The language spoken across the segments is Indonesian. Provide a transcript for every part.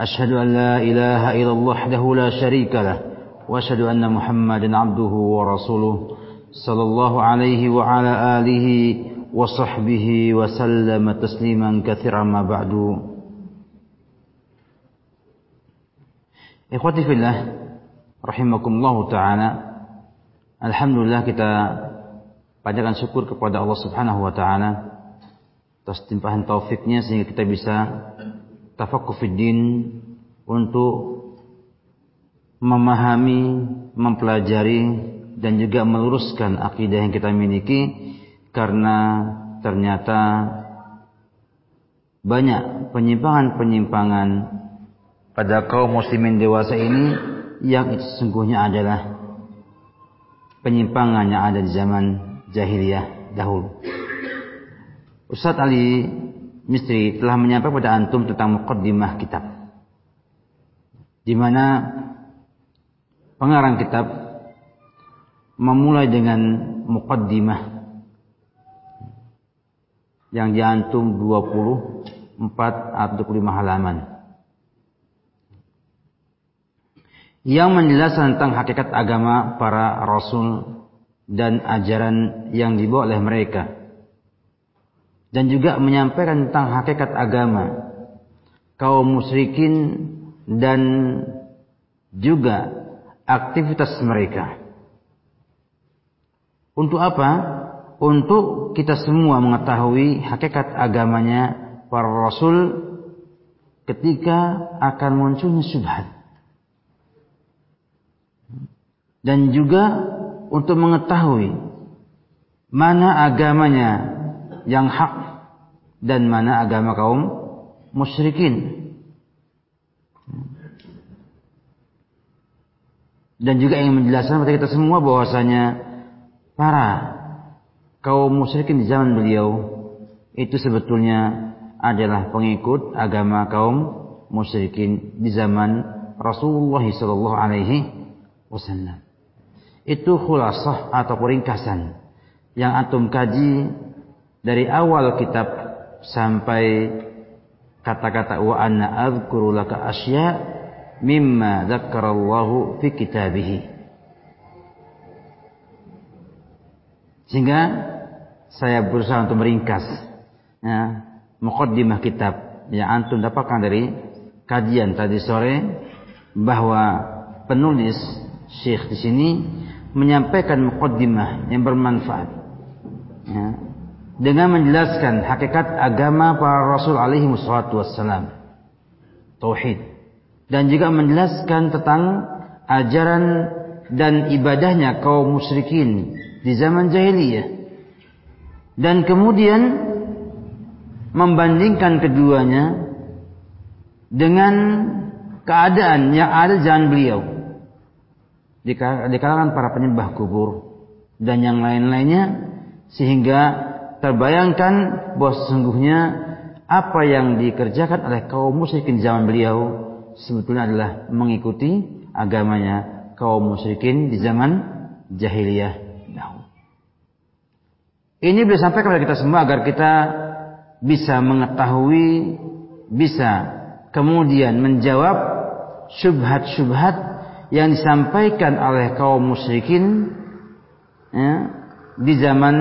أشهد أن لا إله إلا الله وحده لا شريك له وأشهد أن محمدا عبده ورسوله صلى الله عليه وعلى آله وصحبه وسلم تسليما كثيرا ما بعد taala. Alhamdulillah kita panjatkan syukur kepada Allah Subhanahu wa taala atas timpahan taufiknya sehingga kita bisa tafaqquh din untuk memahami, mempelajari dan juga meluruskan akidah yang kita miliki karena ternyata banyak penyimpangan-penyimpangan pada kaum muslimin dewasa ini yang sesungguhnya adalah penyimpangan yang ada di zaman jahiliyah dahulu. Ustaz Ali Mistri telah menyampaikan pada antum tentang muqaddimah kitab. Di mana pengarang kitab memulai dengan muqaddimah yang diantum 24 atau 25 halaman. yang menjelaskan tentang hakikat agama para rasul dan ajaran yang dibawa oleh mereka dan juga menyampaikan tentang hakikat agama kaum musyrikin dan juga aktivitas mereka. Untuk apa? Untuk kita semua mengetahui hakikat agamanya para rasul ketika akan munculnya subhat dan juga untuk mengetahui mana agamanya yang hak dan mana agama kaum musyrikin. Dan juga ingin menjelaskan kepada kita semua bahwasanya para kaum musyrikin di zaman beliau itu sebetulnya adalah pengikut agama kaum musyrikin di zaman Rasulullah sallallahu alaihi wasallam. Itu khulasah atau ringkasan yang antum kaji dari awal kitab sampai kata-kata wa anna adzkuru laka asya mimma dzakkarallahu fi kitabih. Sehingga saya berusaha untuk meringkas ya, muqaddimah kitab yang antum dapatkan dari kajian tadi sore bahwa penulis Syekh di sini menyampaikan mukaddimah yang bermanfaat ya, dengan menjelaskan hakikat agama para Rasul alaihi wassalam tauhid. Dan juga menjelaskan tentang ajaran dan ibadahnya kaum musyrikin di zaman jahiliyah. Dan kemudian membandingkan keduanya dengan keadaan yang ada zaman beliau. Di kalangan para penyembah kubur dan yang lain-lainnya sehingga terbayangkan bahwa sesungguhnya apa yang dikerjakan oleh kaum musyrikin zaman beliau sebetulnya adalah mengikuti agamanya kaum musyrikin di zaman jahiliyah dahulu. Ini beliau sampaikan kepada kita semua agar kita bisa mengetahui, bisa kemudian menjawab syubhat-syubhat yang disampaikan oleh kaum musyrikin ya, di zaman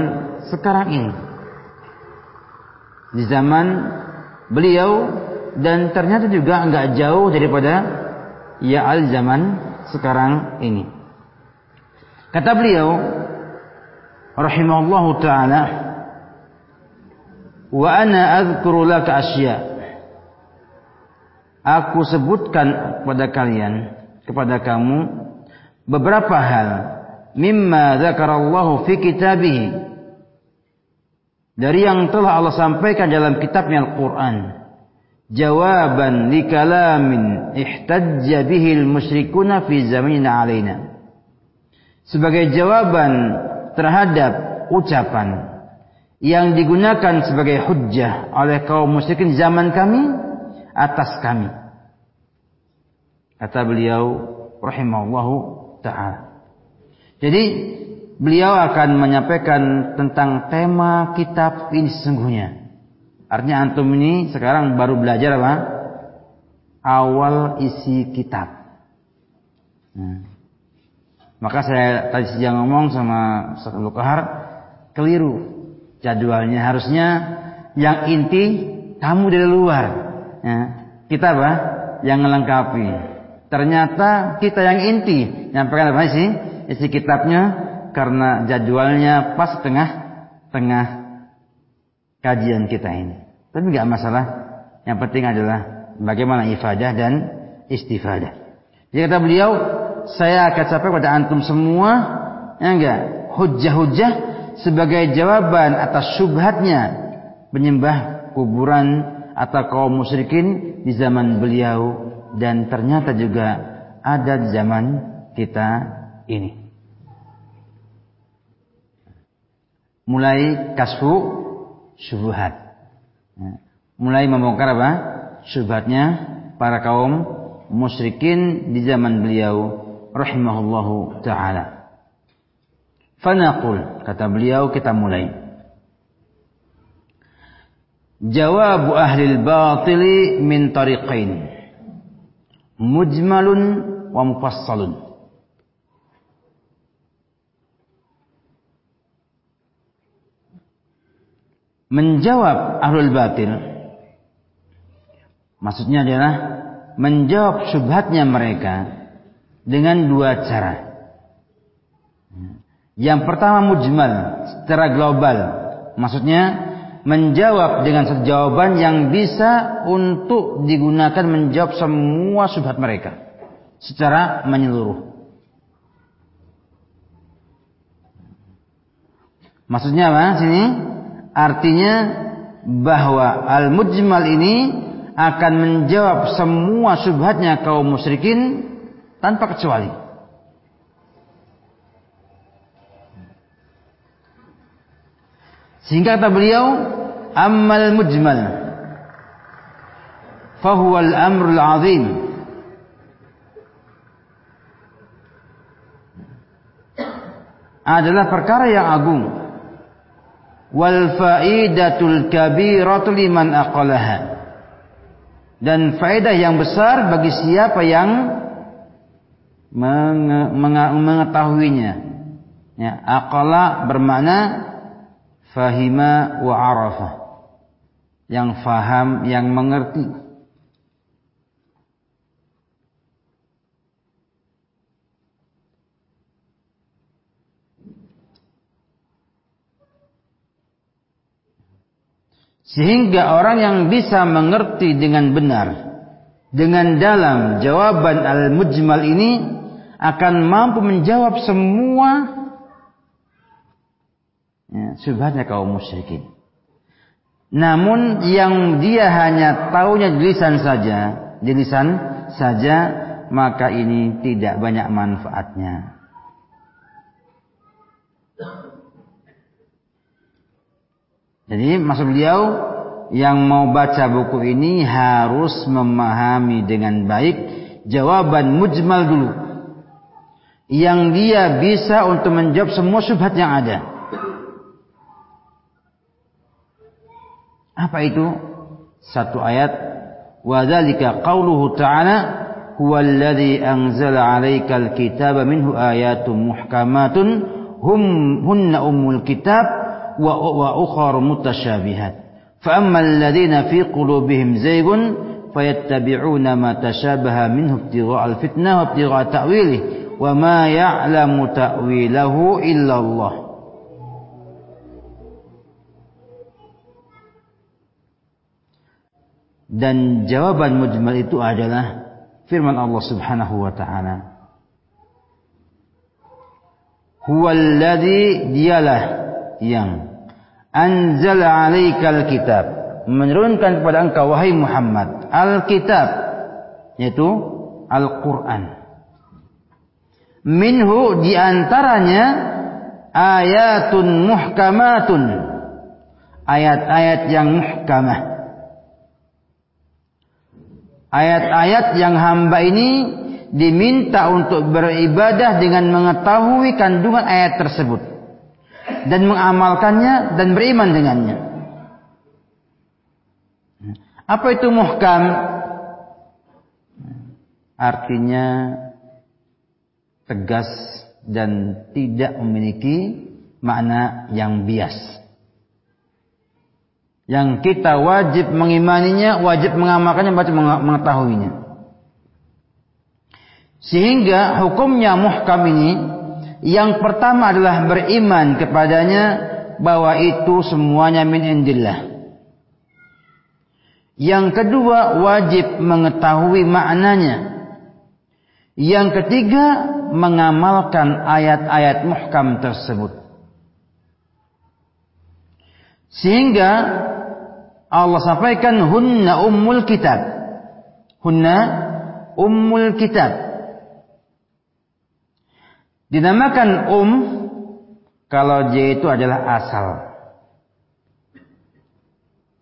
sekarang ini. Di zaman beliau dan ternyata juga enggak jauh daripada ya al zaman sekarang ini. Kata beliau rahimahullah taala wa ana adhkuru laka asya. Aku sebutkan kepada kalian kepada kamu beberapa hal. Mimma dzakarallahu fi kitabih dari yang telah Allah sampaikan dalam kitabnya Al-Qur'an jawaban li kalamin ihtajja bihi al-musyrikuna fi zamanina alaina. Sebagai jawaban terhadap ucapan yang digunakan sebagai hujjah oleh kaum musyrikin zaman kami atas kami. Kata beliau rahimahullahu taala. Jadi beliau akan menyampaikan tentang tema kitab ini sesungguhnya. Artinya antum ini sekarang baru belajar apa? Awal isi kitab. Nah. Maka saya tadi siang ngomong sama Ustaz Lukahar, keliru jadwalnya. Harusnya yang inti kamu dari luar. Ya. Kita apa? Yang melengkapi. Ternyata kita yang inti. Nyampaikan apa sih? Isi kitabnya karena jadwalnya pas tengah tengah kajian kita ini. Tapi nggak masalah. Yang penting adalah bagaimana ifadah dan istifadah. Jadi kata beliau, saya akan sampai pada antum semua, ya enggak, hujah-hujah sebagai jawaban atas syubhatnya penyembah kuburan atau kaum musyrikin di zaman beliau dan ternyata juga ada di zaman kita ini. Mulai kasfu syubhat. Mulai membongkar apa? Syubhatnya para kaum musyrikin di zaman beliau rahimahullahu taala. Fanaqul, kata beliau kita mulai. Jawab ahli al-batili min tariqain. Mujmalun wa mufassalun. Menjawab ahlul batil maksudnya adalah menjawab syubhatnya mereka dengan dua cara. Yang pertama mujmal secara global. Maksudnya menjawab dengan satu jawaban yang bisa untuk digunakan menjawab semua subhat mereka secara menyeluruh. Maksudnya apa sini? Artinya bahwa al-mujmal ini akan menjawab semua subhatnya kaum musyrikin tanpa kecuali. Sehingga kata beliau, ammal mujmal fahuwa al-amrul azim. Adalah perkara yang agung. Wal faidatul kabiratu liman aqalaha. Dan faedah yang besar bagi siapa yang mengetahuinya. Ya, aqala bermakna fahima wa arafa yang faham yang mengerti sehingga orang yang bisa mengerti dengan benar dengan dalam jawaban al-mujmal ini akan mampu menjawab semua ya, subhatnya kaum musyrikin. Namun yang dia hanya tahunya di lisan saja, di lisan saja, maka ini tidak banyak manfaatnya. Jadi maksud beliau yang mau baca buku ini harus memahami dengan baik jawaban mujmal dulu. Yang dia bisa untuk menjawab semua syubhat yang ada. Apa itu? Satu ayat. Wa dzalika qauluhu ta'ala huwa alladhi anzala 'alaikal kitaba minhu ayatun muhkamatun hum hunna ummul kitab وأخر متشابهات. فأما الذين في قلوبهم زيغ فيتبعون ما تشابه منه ابتغاء الفتنة وابتغاء تأويله وما يعلم تأويله إلا الله. Dan jawaban mujmal itu adalah firman Allah Subhanahu wa taala. Huwallazi dialah yang anzala 'alaikal kitab menurunkan kepada engkau wahai Muhammad Alkitab yaitu Al-Qur'an. Minhu di antaranya ayatun muhkamatun ayat-ayat yang muhkamah. Ayat-ayat yang hamba ini diminta untuk beribadah dengan mengetahui kandungan ayat tersebut dan mengamalkannya dan beriman dengannya. Apa itu muhkam? Artinya tegas dan tidak memiliki makna yang bias. Yang kita wajib mengimaninya, wajib mengamalkannya, wajib mengetahuinya. Sehingga hukumnya muhkam ini yang pertama adalah beriman kepadanya bahwa itu semuanya min indillah. Yang kedua wajib mengetahui maknanya. Yang ketiga mengamalkan ayat-ayat muhkam tersebut. Sehingga Allah sampaikan hunna ummul kitab. Hunna ummul kitab. Dinamakan um kalau dia itu adalah asal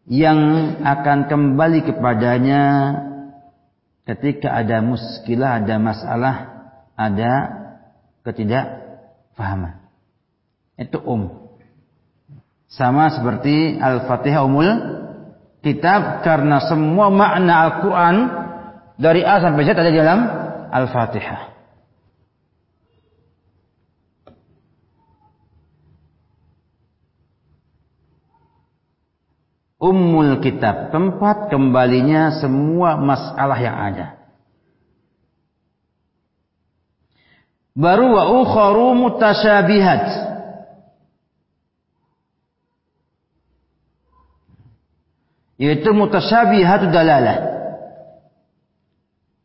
yang akan kembali kepadanya ketika ada muskilah, ada masalah, ada ketidakfahaman. Itu um. Sama seperti Al-Fatihah umul kitab karena semua makna Al-Quran dari A sampai Z ada di dalam Al-Fatihah. Ummul kitab, tempat kembalinya semua masalah yang ada. Baru wa ukharu mutasyabihat. Yaitu mutasyabihat dalalah.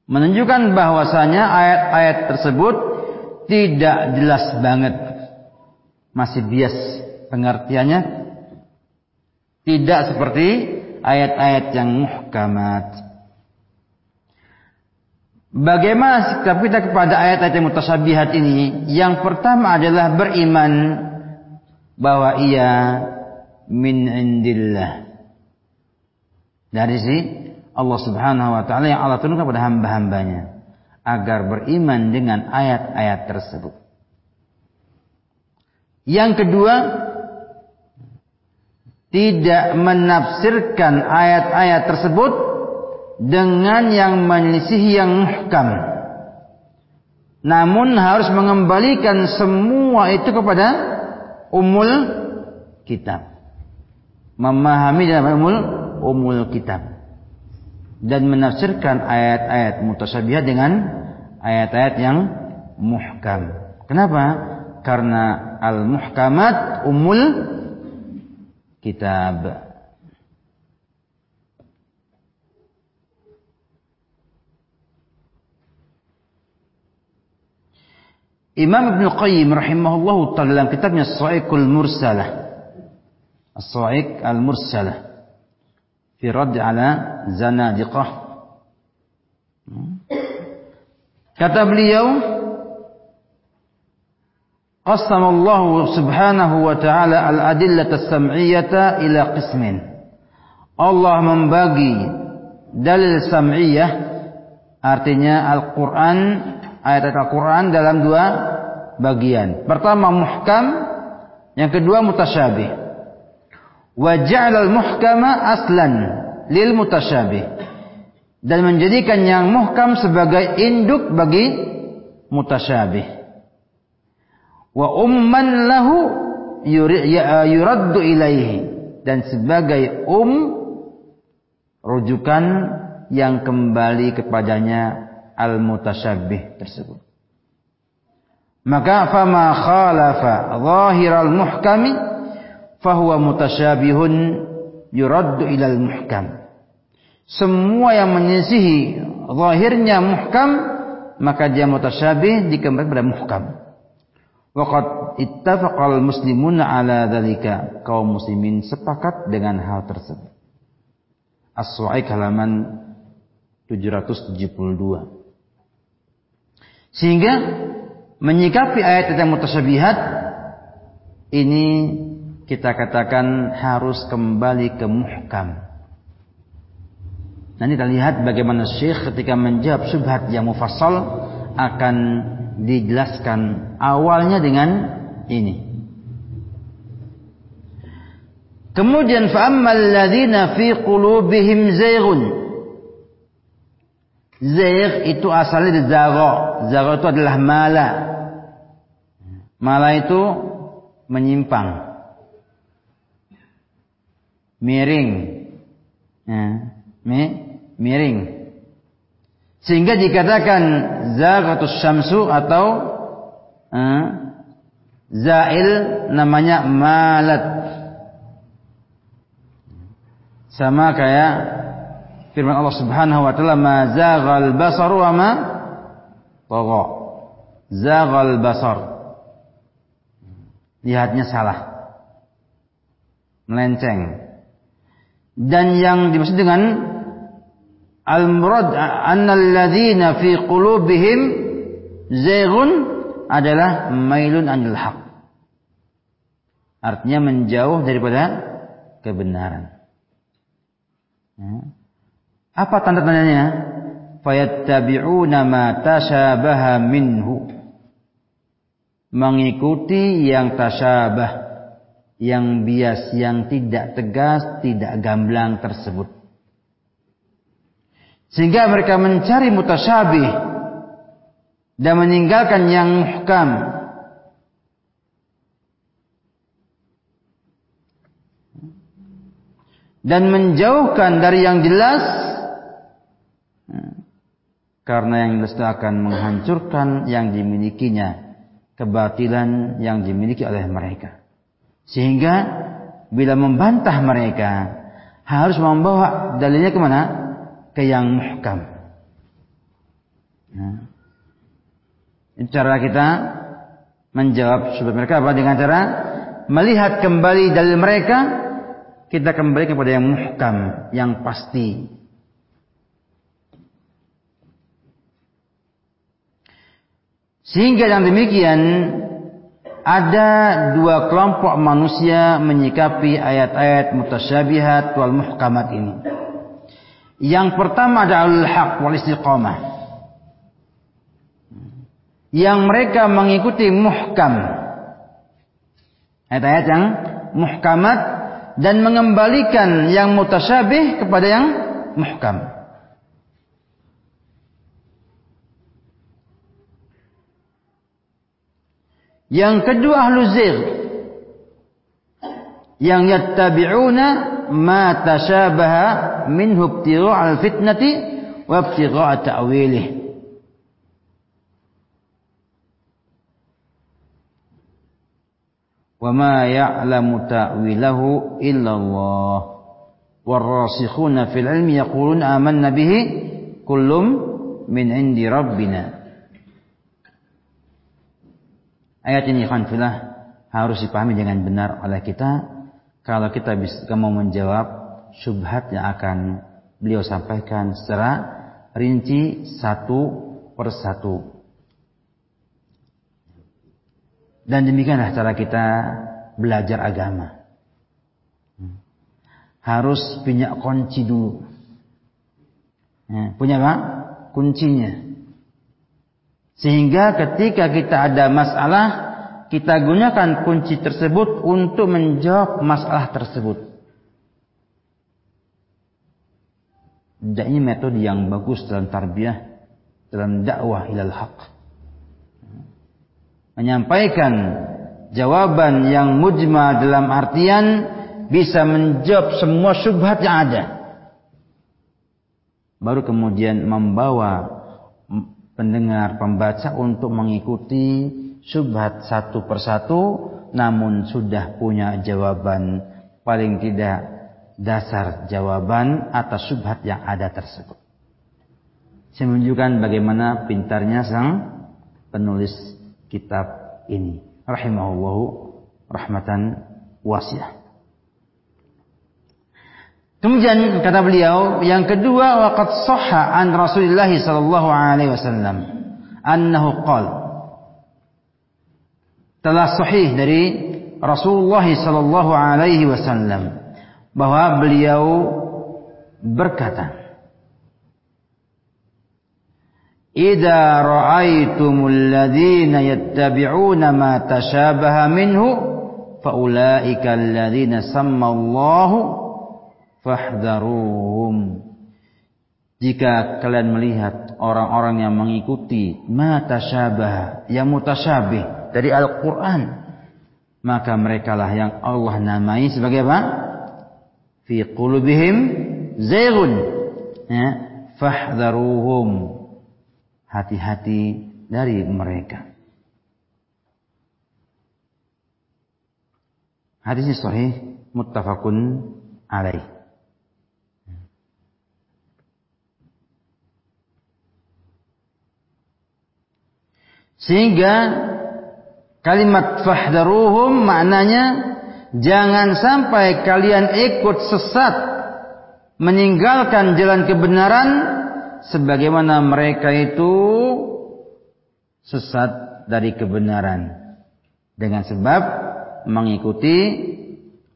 Menunjukkan bahwasanya ayat-ayat tersebut tidak jelas banget. Masih bias pengertiannya tidak seperti ayat-ayat yang muhkamat. Bagaimana sikap kita kepada ayat-ayat yang mutasyabihat ini? Yang pertama adalah beriman bahwa ia min indillah. Dari si Allah Subhanahu wa taala yang Allah turunkan kepada hamba-hambanya agar beriman dengan ayat-ayat tersebut. Yang kedua, tidak menafsirkan ayat-ayat tersebut dengan yang menyisihi yang muhkam. Namun harus mengembalikan semua itu kepada umul kitab. Memahami dalam umul umul kitab. Dan menafsirkan ayat-ayat mutasyabihat dengan ayat-ayat yang muhkam. Kenapa? Karena al-muhkamat umul كتاب. إمام ابن القيم رحمه الله تعالى كتابنا الصعيق المرسلة. الصعيق المرسلة. في رد على زنادقة. كتب لي يوم قسم الله سبحانه وتعالى الأدلة السمعية إلى قسمين Allah membagi dalil sam'iyah artinya Al-Quran ayat Al-Quran dalam dua bagian pertama muhkam yang kedua mutasyabih wa ja'ala al-muhkama aslan lil mutasyabih dan menjadikan yang muhkam sebagai induk bagi mutasyabih wa umman lahu ya, yuraddu ilaihi. Dan sebagai um rujukan yang kembali kepadanya al mutasyabbih tersebut. Maka fama khalafa zahiral muhkami fahuwa mutasyabihun yuraddu ilal muhkam. Semua yang menyisihi zahirnya muhkam maka dia mutasyabih dikembalikan kepada muhkam Waqad ittafaqal muslimun ala dzalika. Kaum muslimin sepakat dengan hal tersebut. As-Su'aik halaman 772. Sehingga menyikapi ayat yang mutasyabihat ini kita katakan harus kembali ke muhkam. Nanti kita lihat bagaimana Syekh ketika menjawab subhat yang mufassal akan dijelaskan awalnya dengan ini. Kemudian fa'ammal ladzina fi qulubihim zayghun. Zaygh itu asalnya dari zagha. Zagha itu adalah mala. Mala itu menyimpang. Miring. Ya, miring. Sehingga dikatakan zaghatus syamsu atau eh, zail namanya malat sama kayak firman Allah Subhanahu wa taala ma zaghal basar wa ma tagha. Zaghal basar. Lihatnya salah. Melenceng. Dan yang dimaksud dengan al-murad annal ladzina fi qulubihim zayghun adalah mailun anil haq. Artinya menjauh daripada kebenaran. Apa tanda-tandanya? Fayattabi'una ma tashabaha minhu. Mengikuti yang tasyabah, yang bias, yang tidak tegas, tidak gamblang tersebut. Sehingga mereka mencari mutasyabih dan meninggalkan yang muhkam. dan menjauhkan dari yang jelas karena yang jelas akan menghancurkan yang dimilikinya kebatilan yang dimiliki oleh mereka sehingga bila membantah mereka harus membawa dalilnya ke mana ke yang muhkam nah, cara kita menjawab sebab mereka apa dengan cara melihat kembali dalil mereka kita kembali kepada yang muhkam, yang pasti. Sehingga yang demikian ada dua kelompok manusia menyikapi ayat-ayat mutasyabihat wal muhkamat ini. Yang pertama adalah al-haq wal istiqamah. Yang mereka mengikuti muhkam. Ayat-ayat yang muhkamat dan mengembalikan yang mutasyabih kepada yang muhkam. Yang kedua ahlu zir yang yattabi'una ma tashabaha minhu al fitnati wa ibtigha'a ta'wilih. Wa ma ya'lamu ta'wilahu illa Allah. Warrasikhuna fil ilmi yaqulun amanna bihi kullum min indi rabbina. Ayat ini khanfilah harus dipahami dengan benar oleh kita kalau kita bisa mau menjawab syubhat yang akan beliau sampaikan secara rinci satu persatu. Dan demikianlah cara kita belajar agama. Harus punya kunci dulu. Ya, punya apa? Kuncinya. Sehingga ketika kita ada masalah, kita gunakan kunci tersebut untuk menjawab masalah tersebut. Dan ini metode yang bagus dalam tarbiyah, dalam dakwah ilal haq menyampaikan jawaban yang mujma dalam artian bisa menjawab semua syubhat yang ada. Baru kemudian membawa pendengar, pembaca untuk mengikuti syubhat satu persatu namun sudah punya jawaban paling tidak dasar jawaban atas syubhat yang ada tersebut. Saya menunjukkan bagaimana pintarnya sang penulis kitab ini rahimahullahu rahmatan wasiah. Kemudian kata beliau, yang kedua waqad sahha an Rasulullah sallallahu alaihi wasallam annahu qala telah sahih dari Rasulullah sallallahu alaihi wasallam bahwa beliau berkata Idza ra'aitumul ladzina yattabi'una ma tashabaha minhu faulaika alladzina sammallahu fahdharuhum jika kalian melihat orang-orang yang mengikuti mata syabah yang mutasyabih dari Al-Quran maka mereka lah yang Allah namai sebagai apa? fi qulubihim zaygun. Ya fahdharuhum hati-hati dari mereka. Hadis ini sahih muttafaqun alaih. Sehingga kalimat fahdaruhum maknanya jangan sampai kalian ikut sesat meninggalkan jalan kebenaran sebagaimana mereka itu sesat dari kebenaran. Dengan sebab mengikuti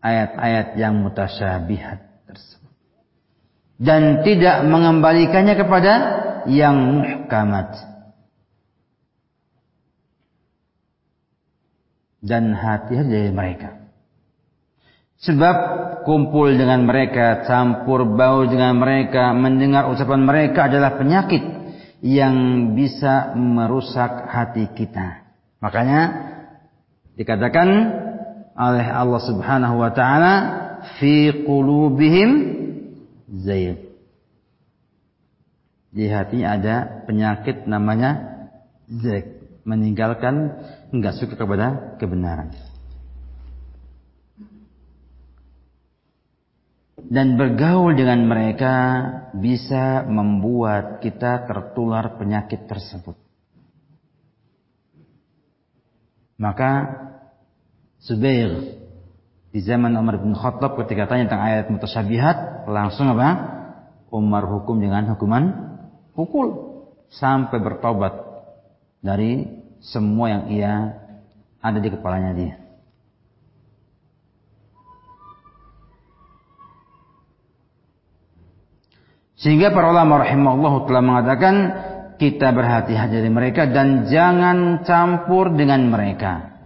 ayat-ayat yang mutasyabihat tersebut. Dan tidak mengembalikannya kepada yang muhkamat dan hati-hati dari mereka. Sebab kumpul dengan mereka, campur bau dengan mereka, mendengar ucapan mereka adalah penyakit yang bisa merusak hati kita. Makanya dikatakan oleh Allah Subhanahu wa taala fi qulubihim zayg. Di hatinya ada penyakit namanya zayg, meninggalkan enggak suka kepada kebenaran. Dan bergaul dengan mereka bisa membuat kita tertular penyakit tersebut. Maka Zubair di zaman Umar bin Khattab ketika tanya tentang ayat mutasyabihat langsung apa? Umar hukum dengan hukuman pukul sampai bertobat dari semua yang ia ada di kepalanya dia. Sehingga para ulama rahimahullah telah mengatakan kita berhati-hati dari mereka dan jangan campur dengan mereka.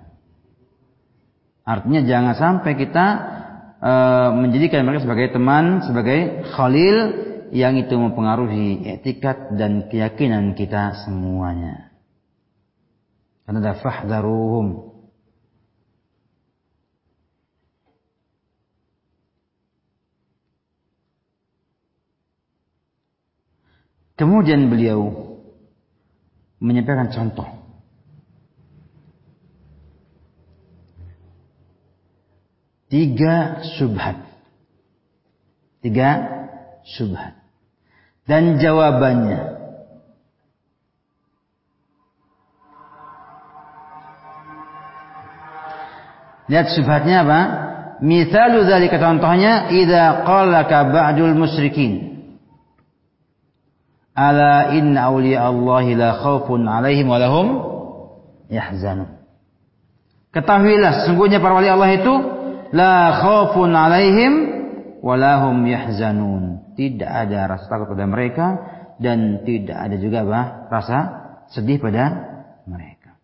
Artinya jangan sampai kita e, menjadikan mereka sebagai teman, sebagai khalil yang itu mempengaruhi etikat dan keyakinan kita semuanya. Karena ada fahdharuhum. Kemudian beliau menyampaikan contoh. Tiga subhat. Tiga subhat. Dan jawabannya Lihat syubhatnya apa? Misalu dzalika contohnya idza qalaka ba'dul musyrikin. Ala inna awliya Allah la khaufun 'alaihim wa lahum yahzanun. Ketahuilah sesungguhnya para wali Allah itu la khaufun 'alaihim wa lahum yahzanun. Tidak ada rasa takut pada mereka dan tidak ada juga apa? rasa sedih pada mereka.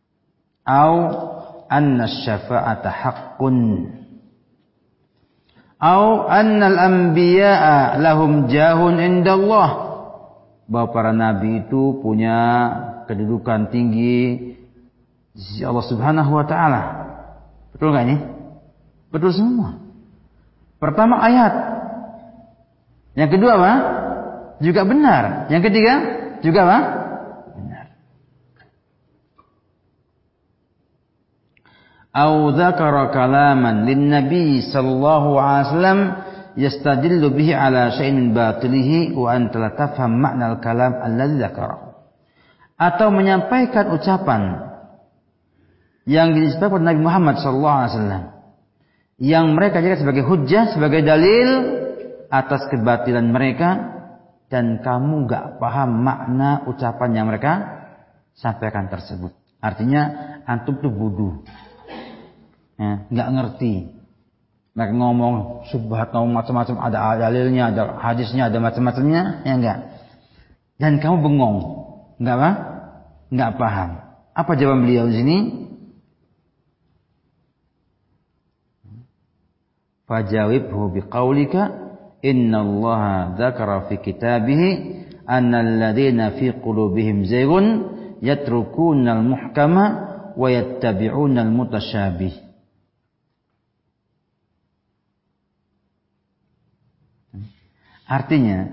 Au anna syafa'ata haqqun atau anna al-anbiya'a lahum jahun indallah bahwa para nabi itu punya kedudukan tinggi di sisi Allah Subhanahu wa taala. Betul enggak ini? Betul semua. Pertama ayat. Yang kedua apa? Juga benar. Yang ketiga juga apa? au dzakara kalaman lin nabi sallallahu alaihi wasallam yastadillu bihi ala شيء من batilihi wa anta la tafham ma'nal kalam alladzi atau menyampaikan ucapan yang disampaikan oleh Nabi Muhammad sallallahu alaihi wasallam yang mereka jadikan sebagai hujah sebagai dalil atas kebatilan mereka dan kamu gak paham makna ucapan yang mereka sampaikan tersebut. Artinya antum tuh bodoh ya, nggak ngerti. Mereka ngomong subhat, ngomong macam-macam, ada dalilnya, ada hadisnya, ada macam-macamnya, ya enggak. Dan kamu bengong, enggak apa? Enggak paham. Apa jawaban beliau di sini? Fajawibhu biqaulika inna Allah dzakara fi kitabih anna alladhina fi qulubihim zaygun yatrukuna al-muhkama wa yattabi'una al-mutasyabih. Artinya,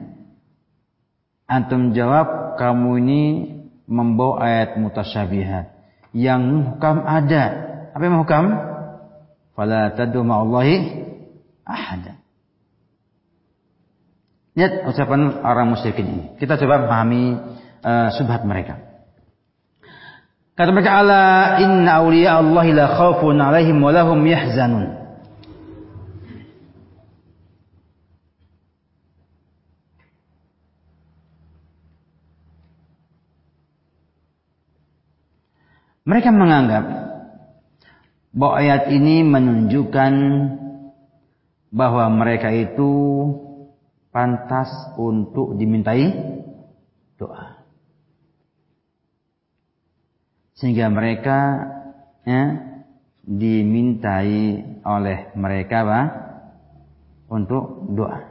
antum jawab kamu ini membawa ayat mutasyabihat. Yang muhkam ada. Apa yang muhkam? Fala tadu ma'allahi ahada. Lihat ucapan orang musyrikin ini. Kita coba pahami uh, subhat mereka. Kata mereka ala inna awliya Allah la khawfun alaihim wa lahum yahzanun. Mereka menganggap bahwa ayat ini menunjukkan bahwa mereka itu pantas untuk dimintai doa. Sehingga mereka ya, dimintai oleh mereka apa? untuk doa.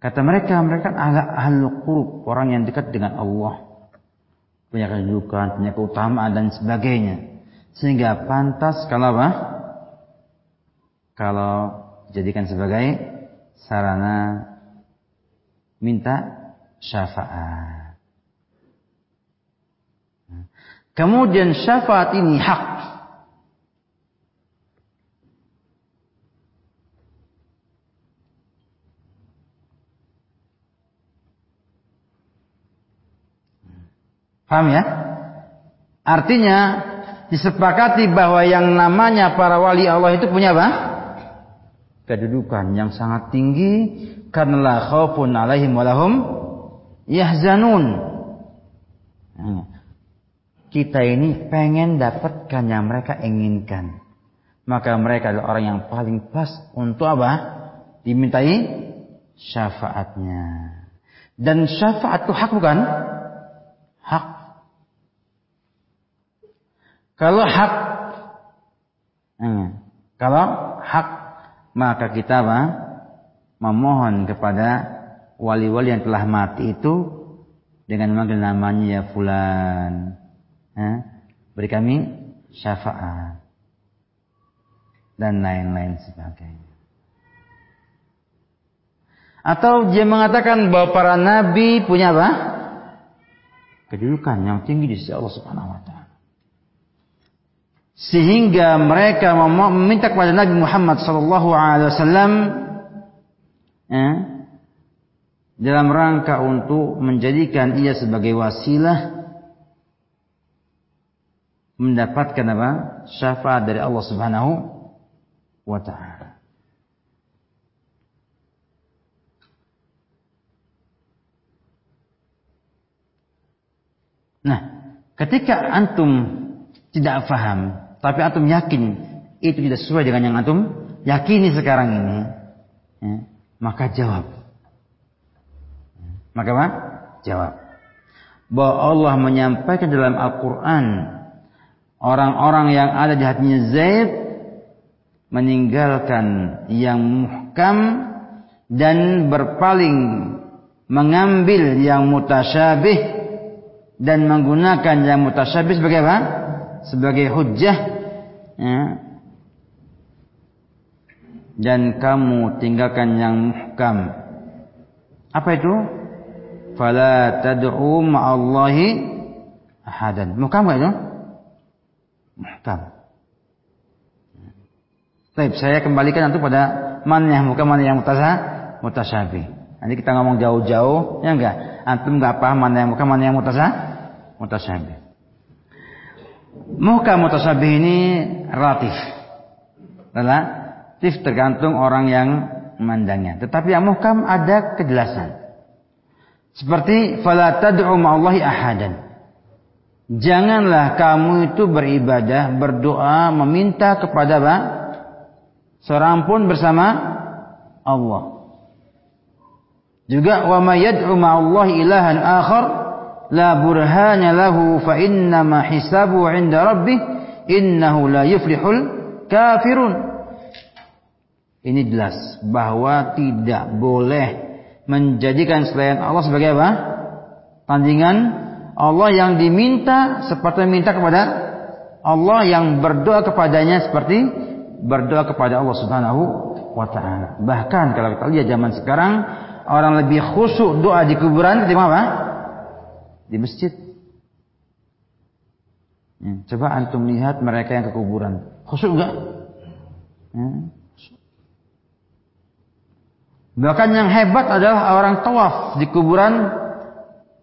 Kata mereka, mereka agak ahlu qurub, orang yang dekat dengan Allah punya kedudukan, punya keutamaan dan sebagainya. Sehingga pantas kalau apa? Kalau dijadikan sebagai sarana minta syafaat. Kemudian syafaat ini hak. Paham ya? Artinya disepakati bahwa yang namanya para wali Allah itu punya apa? Kedudukan yang sangat tinggi karena la khaufun alaihim walahum yahzanun. Nah, kita ini pengen dapatkan yang mereka inginkan. Maka mereka adalah orang yang paling pas untuk apa? Dimintai syafaatnya. Dan syafaat itu hak bukan? Hak. Kalau hak, hmm, kalau hak maka kita apa? memohon kepada wali-wali yang telah mati itu dengan memanggil namanya ya fulan. Eh, beri kami syafaat dan lain-lain sebagainya. Atau dia mengatakan bahwa para nabi punya apa? Kedudukan yang tinggi di sisi Allah Subhanahu wa taala sehingga mereka meminta kepada Nabi Muhammad sallallahu alaihi wasallam ya, dalam rangka untuk menjadikan ia sebagai wasilah mendapatkan apa? syafaat dari Allah Subhanahu wa taala. Nah, ketika antum tidak faham tapi antum yakin itu tidak sesuai dengan yang antum yakini sekarang ini, ya, maka jawab. Maka apa? Jawab. Bahwa Allah menyampaikan dalam Al-Quran orang-orang yang ada di hatinya Zaid meninggalkan yang muhkam dan berpaling mengambil yang mutasyabih dan menggunakan yang mutasyabih sebagai apa? Sebagai hujjah ya. dan kamu tinggalkan yang muhkam apa itu fala tad'u ma'allahi ahadan muhkam enggak itu muhkam Baik, saya kembalikan nanti pada mana yang muhkam mana yang mutasah mutasyabih. Nanti kita ngomong jauh-jauh, ya enggak? Antum enggak paham mana yang muhkam mana yang mutasah mutasyabih. Muka mutasabih ini relatif. Relatif tergantung orang yang memandangnya. Tetapi yang muhkam ada kejelasan. Seperti fala tad'u ma'allahi ahadan. Janganlah kamu itu beribadah, berdoa, meminta kepada apa? Seorang pun bersama Allah. Juga wa may yad'u ma'allahi ilahan akhar la burhana lahu fa inna ma hisabu 'inda rabbih innahu la yuflihul kafirun. Ini jelas bahwa tidak boleh menjadikan selain Allah sebagai apa? Tandingan Allah yang diminta seperti minta kepada Allah yang berdoa kepadanya seperti berdoa kepada Allah Subhanahu wa taala. Bahkan kalau kita lihat zaman sekarang orang lebih khusyuk doa di kuburan ketimbang apa? Di masjid. Ya, coba antum lihat mereka yang ke kuburan. Khusyuk enggak? Ya. Bahkan yang hebat adalah orang tawaf di kuburan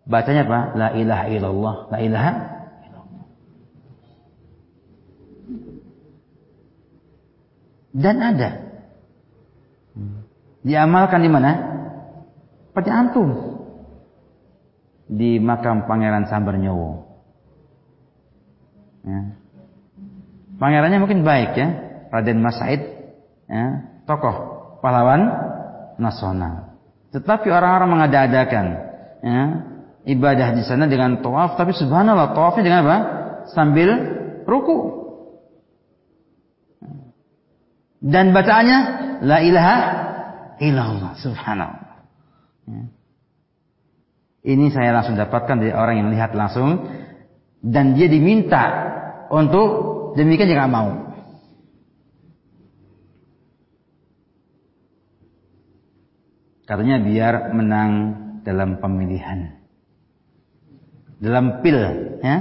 bacanya apa? La ilaha illallah, la ilaha. Dan ada diamalkan di mana? Seperti antum di makam Pangeran Sambernyowo. Ya. Pangerannya mungkin baik ya, Raden Mas Said, ya, tokoh pahlawan nasional. Tetapi orang-orang mengada-adakan ya, ibadah di sana dengan tawaf, tapi subhanallah tawafnya dengan apa? Sambil ruku. Dan bacaannya la ilaha illallah subhanallah. Ya. Ini saya langsung dapatkan dari orang yang lihat langsung dan dia diminta untuk demikian jangan mau. Katanya biar menang dalam pemilihan. Dalam pil, ya.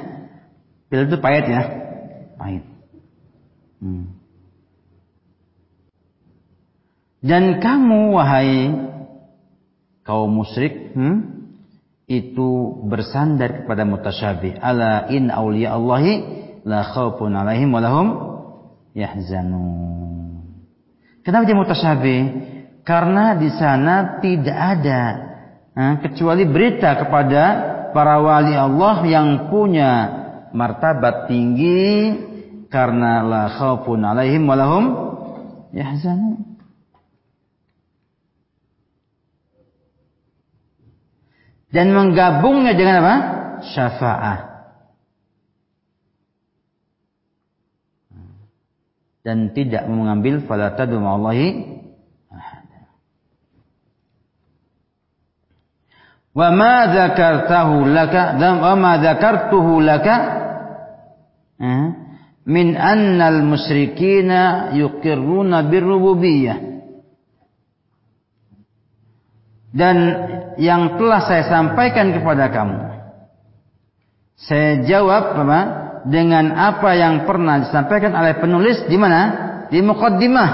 Pil itu pahit ya. Pahit. Hmm. Dan kamu wahai kaum musyrik, hmm, itu bersandar kepada mutasyabih. Ala in awliya Allahi la khawfun alaihim walahum yahzanun. Kenapa dia mutasyabih? Karena di sana tidak ada eh, kecuali berita kepada para wali Allah yang punya martabat tinggi karena la khawfun alaihim walahum yahzanun. Dan menggabungnya dengan apa? Syafa'ah. Dan tidak mengambil fala tadu ma'allahi Wa ma dzakartahu laka wa ma dzakartuhu laka eh, min annal musyrikina yuqirruna birrububiyyah dan yang telah saya sampaikan kepada kamu saya jawab apa dengan apa yang pernah disampaikan oleh penulis di mana di muqaddimah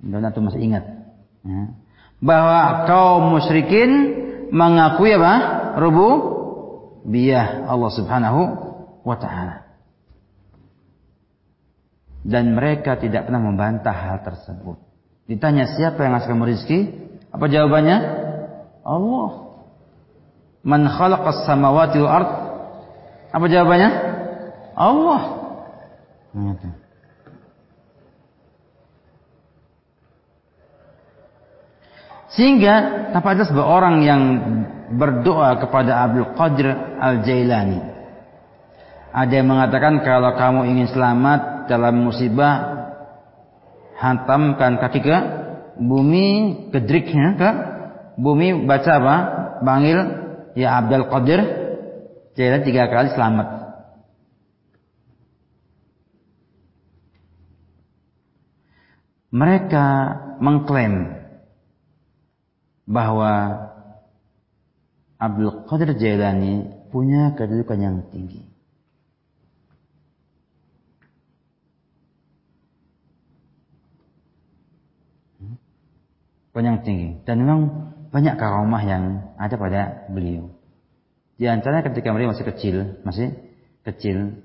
dan itu masih ingat ya bahwa kaum musyrikin mengakui apa? Rububiyah Allah Subhanahu wa taala. Dan mereka tidak pernah membantah hal tersebut. Ditanya siapa yang ngasih kamu rezeki? Apa jawabannya? Allah. Man khalaqas samawati wal ard? Apa jawabannya? Allah. Sehingga tanpa ada sebuah orang yang berdoa kepada Abdul Qadir Al-Jailani. Ada yang mengatakan kalau kamu ingin selamat dalam musibah, hantamkan kaki ke bumi, kedriknya ke bumi, baca apa? Panggil ya Abdul Qadir Jailani tiga kali selamat. Mereka mengklaim bahwa Abdul Qadir Jailani punya kedudukan yang tinggi. Yang tinggi. Dan memang banyak karomah yang ada pada beliau. Di antaranya ketika beliau masih kecil, masih kecil,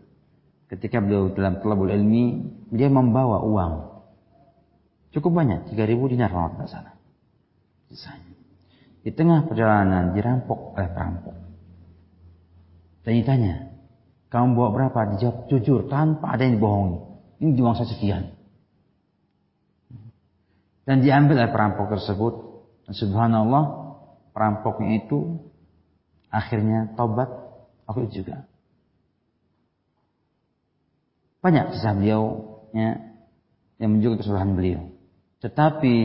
ketika beliau dalam telabul ilmi, dia membawa uang. Cukup banyak, 3000 dinar kalau tidak salah. Sisanya. Di tengah perjalanan dirampok oleh perampok. Dan ditanya, kamu bawa berapa? Dijawab jujur tanpa ada yang dibohongi. Ini uang saya sekian. Dan diambil oleh perampok tersebut. Dan subhanallah, perampoknya itu akhirnya tobat aku juga. Banyak kisah beliau ya, yang menunjukkan kesalahan beliau. Tetapi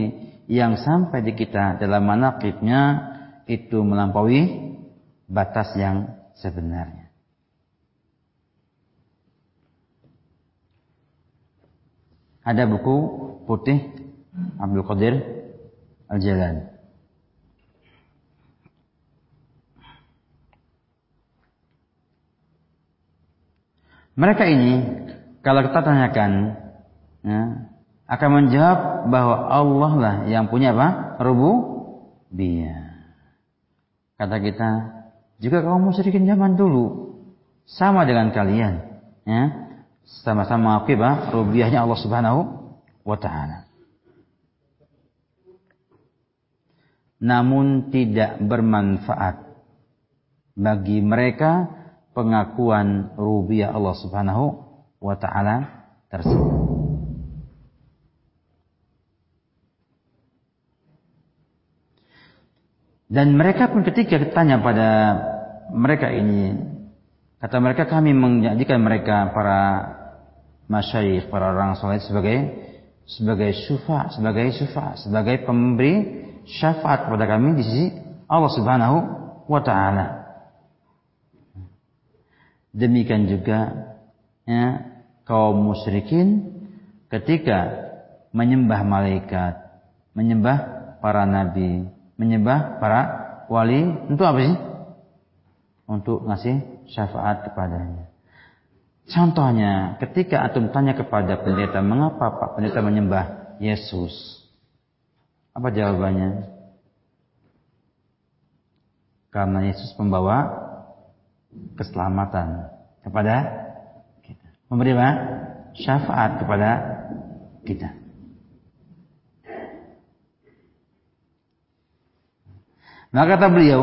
yang sampai di kita dalam manakibnya itu melampaui batas yang sebenarnya. Ada buku putih Abdul Qadir Al-Jalan. Mereka ini kalau kita tanyakan ya, akan menjawab bahwa Allah lah yang punya apa? Rububiyah. Kata kita, juga kaum musyrikin zaman dulu sama dengan kalian, ya. Sama-sama akibah rububiyahnya Allah Subhanahu wa taala. Namun tidak bermanfaat bagi mereka pengakuan rububiyah Allah Subhanahu wa taala tersebut. Dan mereka pun ketika ditanya pada mereka ini, kata mereka kami menjadikan mereka para masyayikh, para orang soleh sebagai sebagai syufa, sebagai syufa, sebagai pemberi syafaat kepada kami di sisi Allah Subhanahu wa taala. Demikian juga ya, kaum musyrikin ketika menyembah malaikat, menyembah para nabi, menyembah para wali untuk apa sih? Untuk ngasih syafaat kepadanya. Contohnya, ketika antum tanya kepada pendeta, mengapa Pak pendeta menyembah Yesus? Apa jawabannya? Karena Yesus membawa keselamatan kepada kita. Memberi apa? Syafaat kepada kita. Maka kata beliau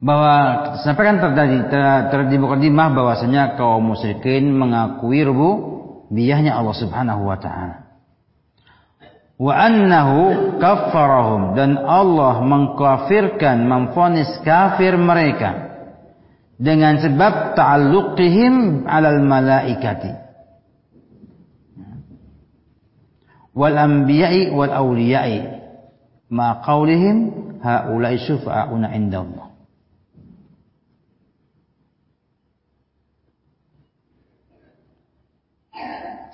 bahwa sampaikan terjadi terjadi mukadimah bahwasanya kaum musyrikin mengakui rububiyahnya Allah Subhanahu wa taala. Wa annahu kaffarahum. Dan Allah mengkafirkan memfonis kafir mereka. Dengan sebab ta'alluqihim 'alal malaikati. Wal anbiya'i wal awliya'i. Ma qaulihim haula'i syufa'una indallah.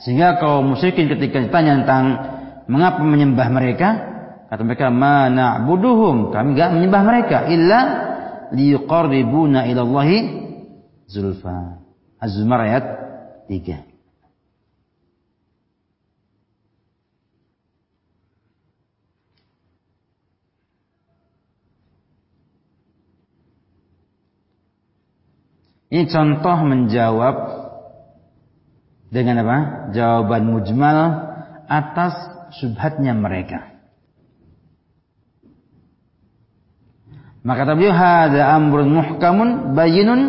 Sehingga kaum musyrikin ketika ditanya tentang mengapa menyembah mereka, kata mereka mana buduhum, kami enggak menyembah mereka illa liyuqarribuna ila zulfa. Az-Zumar ayat 3. Ini contoh menjawab dengan apa? Jawaban mujmal atas subhatnya mereka. Maka kata beliau hada amrun muhkamun bayinun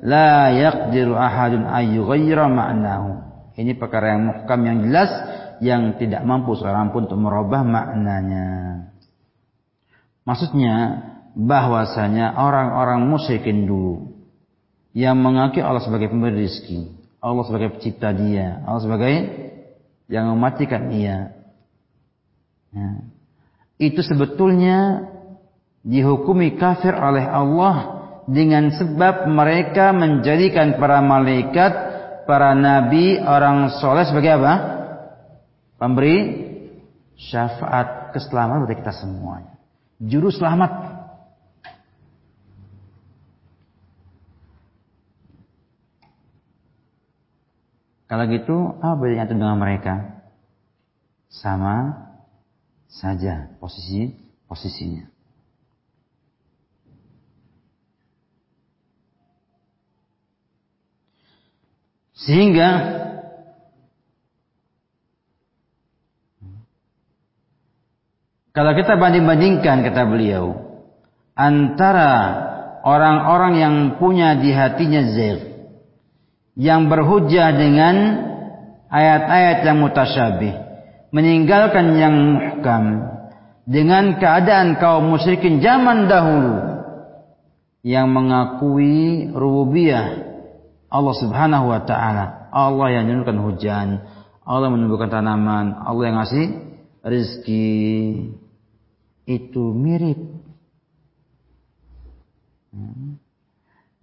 la yaqdiru ahadun ayyughayyira ma'nahu. Ini perkara yang muhkam yang jelas yang tidak mampu seorang pun untuk merubah maknanya. Maksudnya bahwasanya orang-orang musyrikin dulu yang mengakui Allah sebagai pemberi rezeki, Allah sebagai pencipta dia, Allah sebagai yang mematikan ia. Ya. Itu sebetulnya dihukumi kafir oleh Allah dengan sebab mereka menjadikan para malaikat, para nabi, orang soleh sebagai apa? Pemberi syafaat keselamatan bagi kita semuanya. Juru selamat Kalau gitu, apa bedanya dengan mereka? Sama saja posisi posisinya. Sehingga kalau kita banding-bandingkan kata beliau antara orang-orang yang punya di hatinya zir yang berhujah dengan ayat-ayat yang mutasyabih meninggalkan yang muhkam dengan keadaan kaum musyrikin zaman dahulu yang mengakui rububiyah Allah Subhanahu wa taala. Allah yang menurunkan hujan, Allah menumbuhkan tanaman, Allah yang ngasih rezeki. Itu mirip.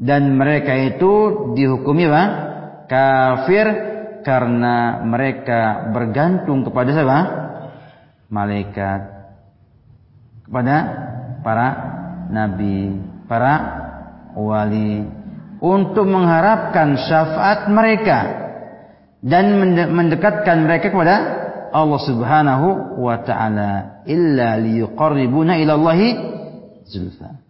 Dan mereka itu dihukumi apa? Kafir karena mereka bergantung kepada siapa? Malaikat. Kepada para nabi, para wali untuk mengharapkan syafaat mereka dan mendekatkan mereka kepada Allah Subhanahu wa taala illa liyuqarribuna ila Allah zulfa.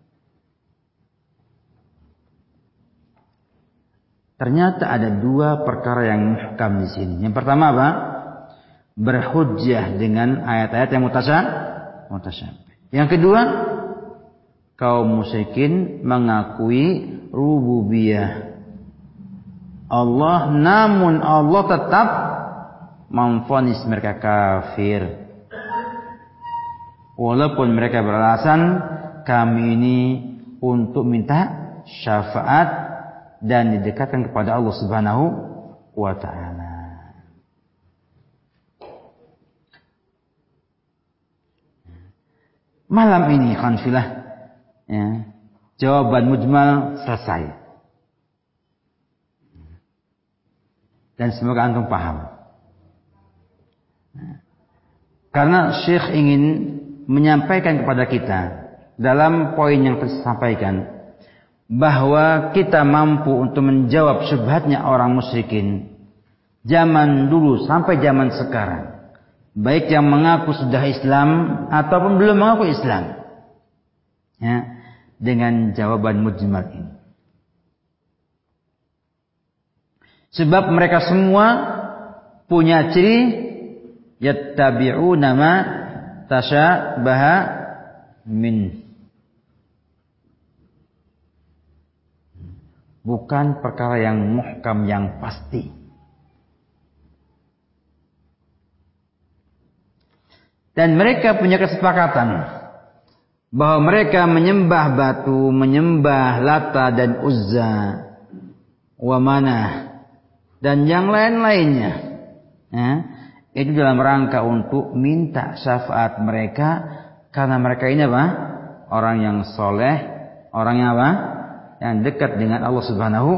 Ternyata ada dua perkara yang muhkam di sini. Yang pertama apa? Berhujjah dengan ayat-ayat yang mutasyabih. Yang kedua, kaum musyrikin mengakui rububiyah Allah namun Allah tetap memfonis mereka kafir walaupun mereka beralasan kami ini untuk minta syafaat dan didekatkan kepada Allah Subhanahu wa taala malam ini khanfilah ya, jawaban mujmal selesai. Dan semoga antum paham. Karena Syekh ingin menyampaikan kepada kita dalam poin yang tersampaikan bahwa kita mampu untuk menjawab syubhatnya orang musyrikin zaman dulu sampai zaman sekarang baik yang mengaku sudah Islam ataupun belum mengaku Islam ya dengan jawaban mujmal ini. Sebab mereka semua punya ciri yattabi'una ma tasyabaha min. Bukan perkara yang muhkam yang pasti. Dan mereka punya kesepakatan bahwa mereka menyembah batu, menyembah Lata dan Uzza, wa mana dan yang lain-lainnya. Ya, itu dalam rangka untuk minta syafaat mereka karena mereka ini apa? Orang yang soleh, orang yang apa? Yang dekat dengan Allah Subhanahu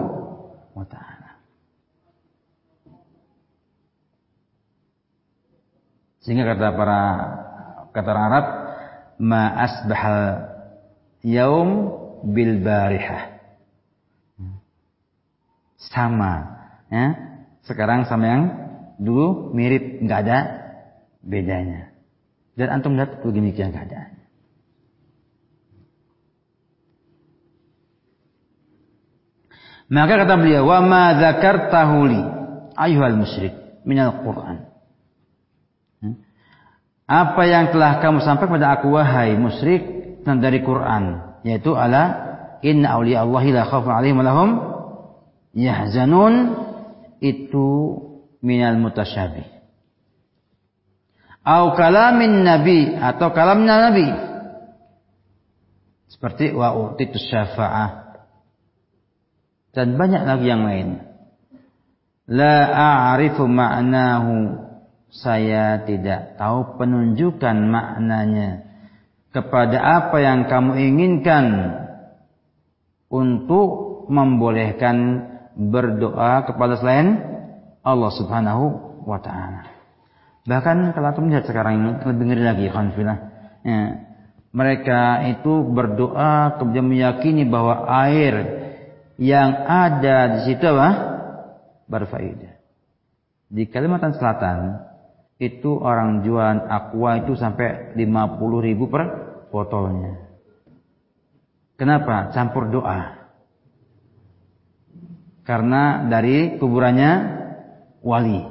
wa taala. Sehingga kata para kata Arab ma asbahal yaum bil barihah. Sama, ya. Sekarang sama yang dulu mirip, nggak ada bedanya. Dan antum lihat demikian keadaan. Maka kata beliau, "Wa ma dzakartahu li ayuhal musyrik minal Qur'an." apa yang telah kamu sampaikan kepada aku wahai musyrik dari Quran? Yaitu ala inna awliya Allahi la khawfun alaihim lahum yahzanun. Itu minal mutasyabih au kalamin nabi atau kalamnya nabi. Seperti wa utitu syafa'ah dan banyak lagi yang lain la a'rifu ma'nahu saya tidak tahu penunjukan maknanya kepada apa yang kamu inginkan untuk membolehkan berdoa kepada selain Allah Subhanahu wa taala. Bahkan kalau kamu lihat sekarang ini lebih ngeri lagi konfilah. Ya. Mereka itu berdoa kemudian meyakini bahwa air yang ada di situ apa? berfaedah. Di Kalimantan Selatan itu orang jualan aqua itu sampai 50 ribu per botolnya. Kenapa? Campur doa. Karena dari kuburannya wali.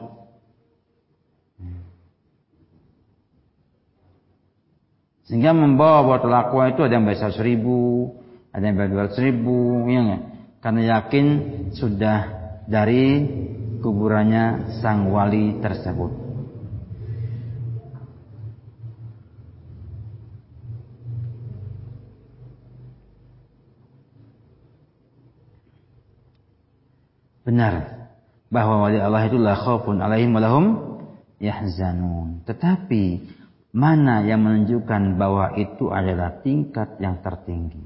Sehingga membawa buat lakwa itu ada yang bayar seribu, ada yang bayar dua ribu, ya enggak? Karena yakin sudah dari kuburannya sang wali tersebut. Benar bahwa wali Allah itu la khaufun alaihim walahum yahzanun. Tetapi mana yang menunjukkan bahwa itu adalah tingkat yang tertinggi?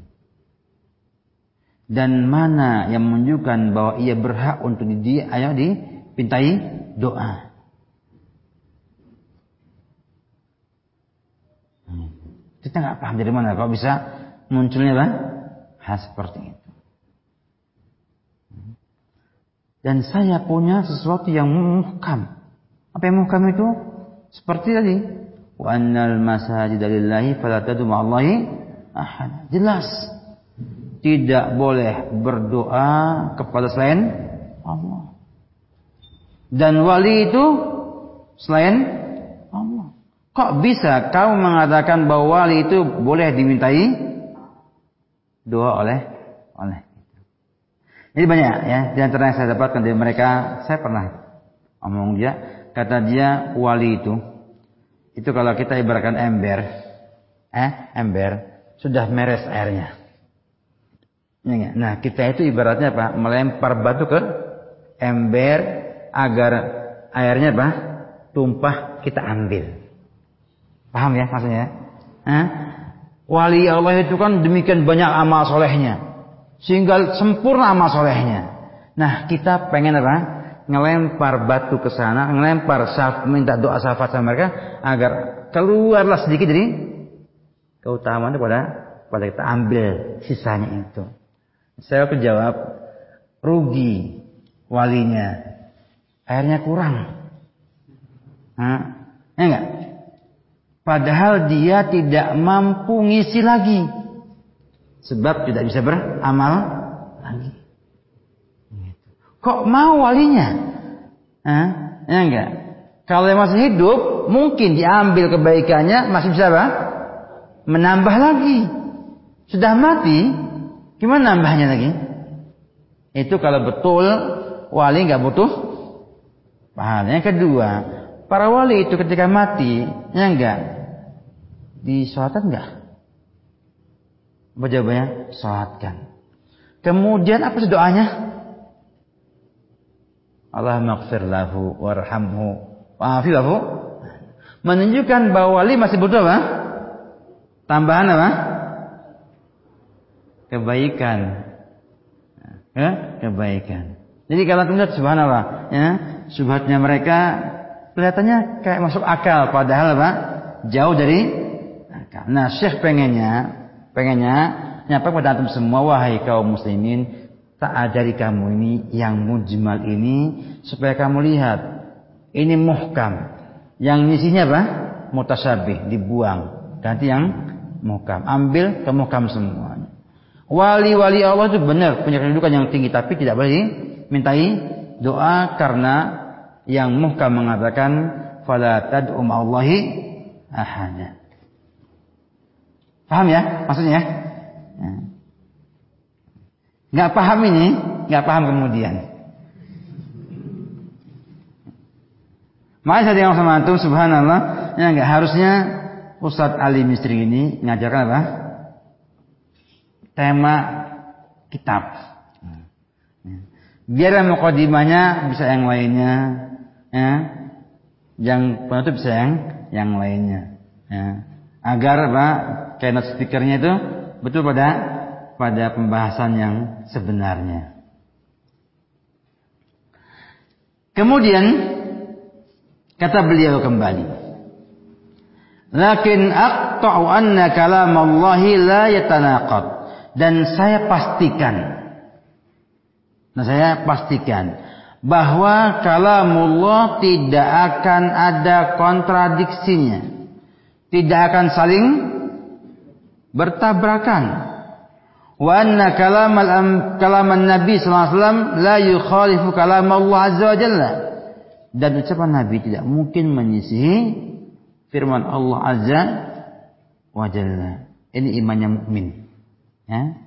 Dan mana yang menunjukkan bahwa ia berhak untuk di ayo dipintai doa? Hmm. Kita nggak paham dari mana kok bisa munculnya lah hal seperti itu. Dan saya punya sesuatu yang muhkam. Apa yang muhkam itu? Seperti tadi. Wa annal masajid lillahi ma'allahi ahad. Jelas. Tidak boleh berdoa kepada selain Allah. Dan wali itu selain Allah. Kok bisa kau mengatakan bahwa wali itu boleh dimintai doa oleh oleh ini banyak ya. Di antara yang saya dapatkan dari mereka, saya pernah omong dia, kata dia wali itu, itu kalau kita ibaratkan ember, eh, ember, sudah meres airnya. Ya, nah, kita itu ibaratnya apa? Melempar batu ke ember agar airnya apa? Tumpah kita ambil. Paham ya maksudnya? Eh? Wali Allah itu kan demikian banyak amal solehnya. Sehingga sempurna amal solehnya. Nah kita pengen apa? Ngelempar batu ke sana, ngelempar saf, minta doa syafaat sama mereka agar keluarlah sedikit dari keutamaan pada pada kita ambil sisanya itu. Saya jawab rugi walinya, airnya kurang. Hah? Ya enggak? Padahal dia tidak mampu ngisi lagi. Sebab tidak bisa beramal lagi. Kok mau walinya? Hah? Ya enggak? Kalau masih hidup, mungkin diambil kebaikannya masih bisa apa? Menambah lagi. Sudah mati, gimana nambahnya lagi? Itu kalau betul wali nggak butuh pahala. Yang kedua, para wali itu ketika mati, ya enggak? Disolatkan enggak? Apa jawabannya? Salatkan. Kemudian apa sih doanya? Allah maghfir lahu warhamhu wa'afi lahu. Menunjukkan bahwa wali masih butuh apa? Tambahan apa? Kebaikan. Ya, kebaikan. Jadi kalau melihat subhanallah, ya, subhatnya mereka kelihatannya kayak masuk akal padahal apa? Jauh dari akal. Nah, Syekh pengennya Pengennya nyapa pada antum semua wahai kaum muslimin tak ajari kamu ini yang mujmal ini supaya kamu lihat ini muhkam. Yang isinya apa? Mutasyabih, dibuang. Ganti yang muhkam. Ambil ke muhkam semuanya. Wali-wali Allah itu benar punya kedudukan yang tinggi tapi tidak boleh mintai doa karena yang muhkam mengatakan fala tad'u Allahi ahada. Paham ya maksudnya? Ya. Nggak paham ini, nggak paham kemudian. Makanya saya dengan sama antum subhanallah, ya nggak harusnya Ustadz Ali Mistri ini ngajarkan apa? Tema kitab. Biar yang mukadimahnya bisa yang lainnya, ya. Yang penutup bisa yang yang lainnya, ya. Agar apa? keynote speakernya itu betul pada pada pembahasan yang sebenarnya. Kemudian kata beliau kembali. Lakin aqta'u anna kalam Allah la yatanaqad. Dan saya pastikan. Nah saya pastikan bahwa kalamullah tidak akan ada kontradiksinya. Tidak akan saling bertabrakan. Wa anna kalam kalam Nabi sallallahu alaihi wasallam la yukhalifu kalam Allah azza wa jalla. Dan ucapan Nabi tidak mungkin menyisihi firman Allah azza wa jalla. Ini imannya mukmin. Ya.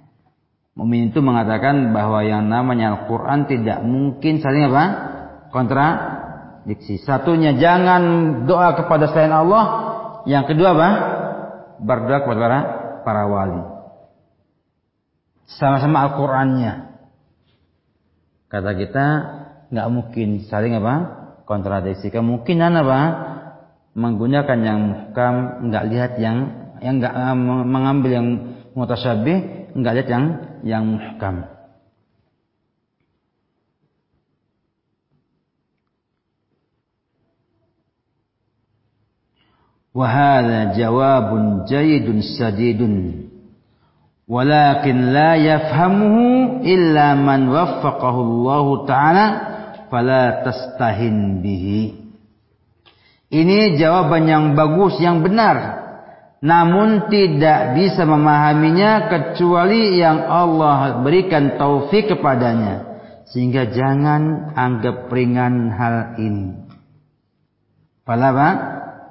Mukmin itu mengatakan bahwa yang namanya Al-Qur'an tidak mungkin saling apa? kontradiksi. Satunya jangan doa kepada selain Allah, yang kedua apa? Berdoa kepada para, para wali. Sama-sama Al-Qur'annya. Kata kita nggak mungkin saling apa? kontradiksi. Kemungkinan apa? Menggunakan yang muhkam, nggak lihat yang yang nggak uh, mengambil yang mutasyabih, nggak lihat yang yang muhkam. وهذا جواب جيد سديد ولكن لا يفهمه إلا من وفقه الله تعالى fala tastahin bihi. Ini jawaban yang bagus, yang benar. Namun tidak bisa memahaminya kecuali yang Allah berikan taufik kepadanya. Sehingga jangan anggap ringan hal ini. Fala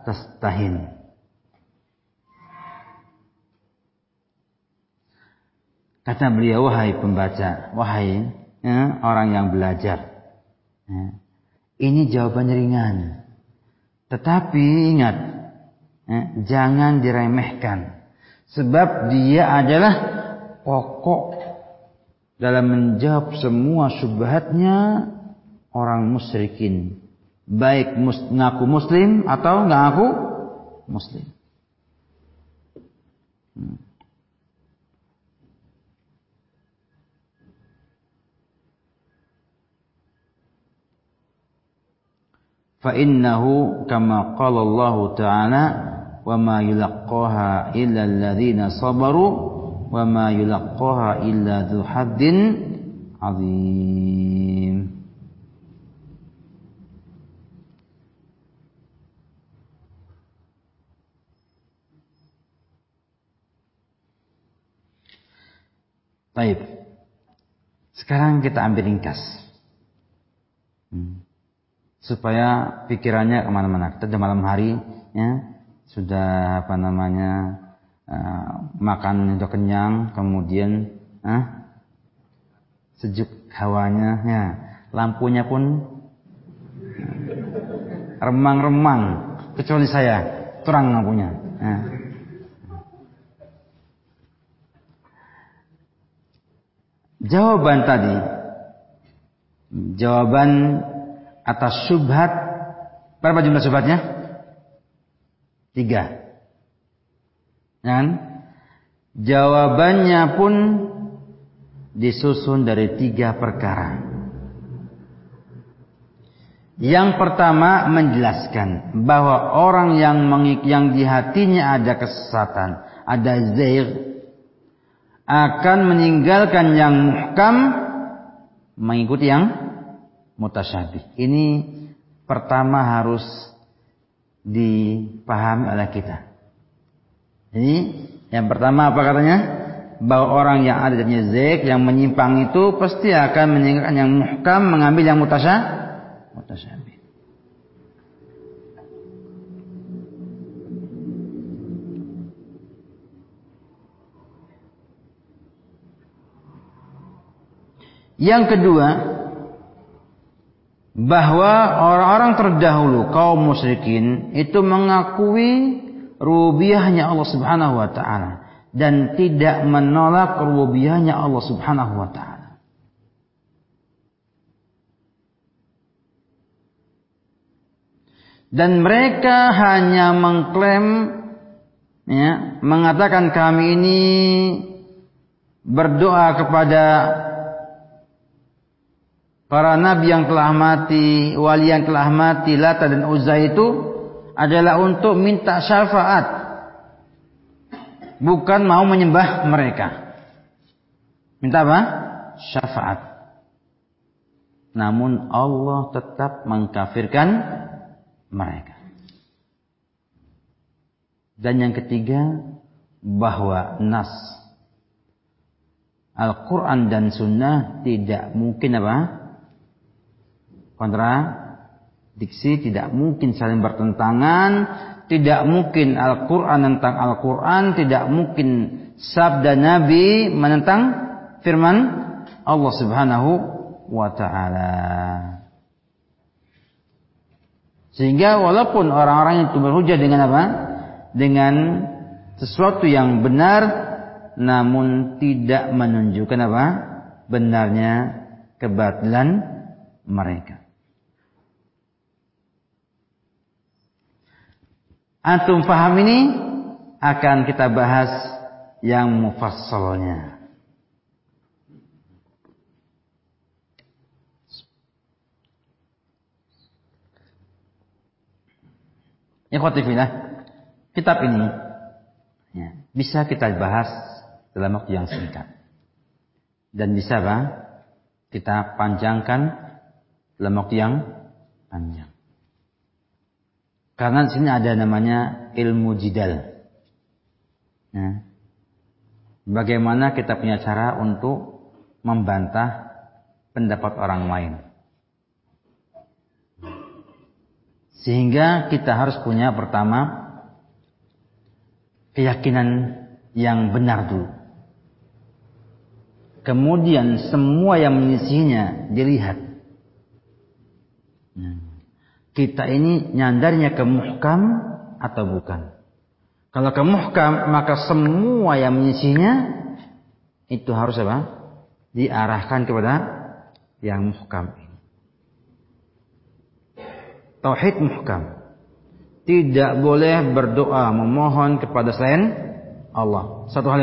tastahin. Kata beliau, wahai pembaca, wahai ya, orang yang belajar. Ya. Ini jawabannya ringan. Tetapi ingat, ya, jangan diremehkan. Sebab dia adalah pokok dalam menjawab semua subhatnya orang musyrikin. Baik mus ngaku muslim atau nggak ngaku muslim. Hmm. فإنه كما قال الله تعالى wa ma illa alladhina sabaru wa ma illa dzu azim Baik. Sekarang kita ambil ringkas. Hmm. Supaya pikirannya ke mana-mana. Kita di malam hari, ya, sudah apa namanya uh, makan sudah kenyang, kemudian uh, sejuk hawanya, ya lampunya pun remang-remang, kecuali saya terang lampunya. Ya. Jawaban tadi, jawaban atas subhat berapa jumlah subhatnya? Tiga. Dan jawabannya pun disusun dari tiga perkara. Yang pertama menjelaskan bahwa orang yang mengik yang di hatinya ada kesesatan, ada zair, akan meninggalkan yang muhkam mengikuti yang mutasyabih. Ini pertama harus dipahami oleh kita. Jadi yang pertama apa katanya? Bahwa orang yang ada dari zek yang menyimpang itu pasti akan meninggalkan yang muhkam mengambil yang mutasyabih. mutasyabih. Yang kedua, bahwa orang-orang terdahulu kaum musyrikin itu mengakui rububiyahnya Allah Subhanahu wa taala dan tidak menolak rububiyahnya Allah Subhanahu wa taala. Dan mereka hanya mengklaim ya, mengatakan kami ini berdoa kepada para nabi yang telah mati, wali yang telah mati, Lata dan Uzza itu adalah untuk minta syafaat. Bukan mau menyembah mereka. Minta apa? Syafaat. Namun Allah tetap mengkafirkan mereka. Dan yang ketiga, bahwa nas Al-Quran dan Sunnah tidak mungkin apa? Kontradiksi tidak mungkin saling bertentangan tidak mungkin Al-Quran tentang Al-Quran, tidak mungkin sabda Nabi menentang firman Allah Subhanahu wa Ta'ala. Sehingga walaupun orang-orang itu berhujah dengan apa? Dengan sesuatu yang benar, namun tidak menunjukkan apa? Benarnya kebatilan mereka. Antum paham ini akan kita bahas yang mufassalnya. Ya kitab ini ya, bisa kita bahas dalam waktu yang singkat. Dan bisa apa? Kita panjangkan dalam waktu yang panjang. Karena di sini ada namanya ilmu jidal. Ya. Bagaimana kita punya cara untuk membantah pendapat orang lain. Sehingga kita harus punya pertama keyakinan yang benar dulu. Kemudian semua yang menyisinya dilihat. Kita ini nyandarnya ke muhkam atau bukan. Kalau ke muhkam maka semua yang menyisinya itu harus apa? Diarahkan kepada yang muhkam ini. Tauhid muhkam. Tidak boleh berdoa memohon kepada selain Allah. Satu hal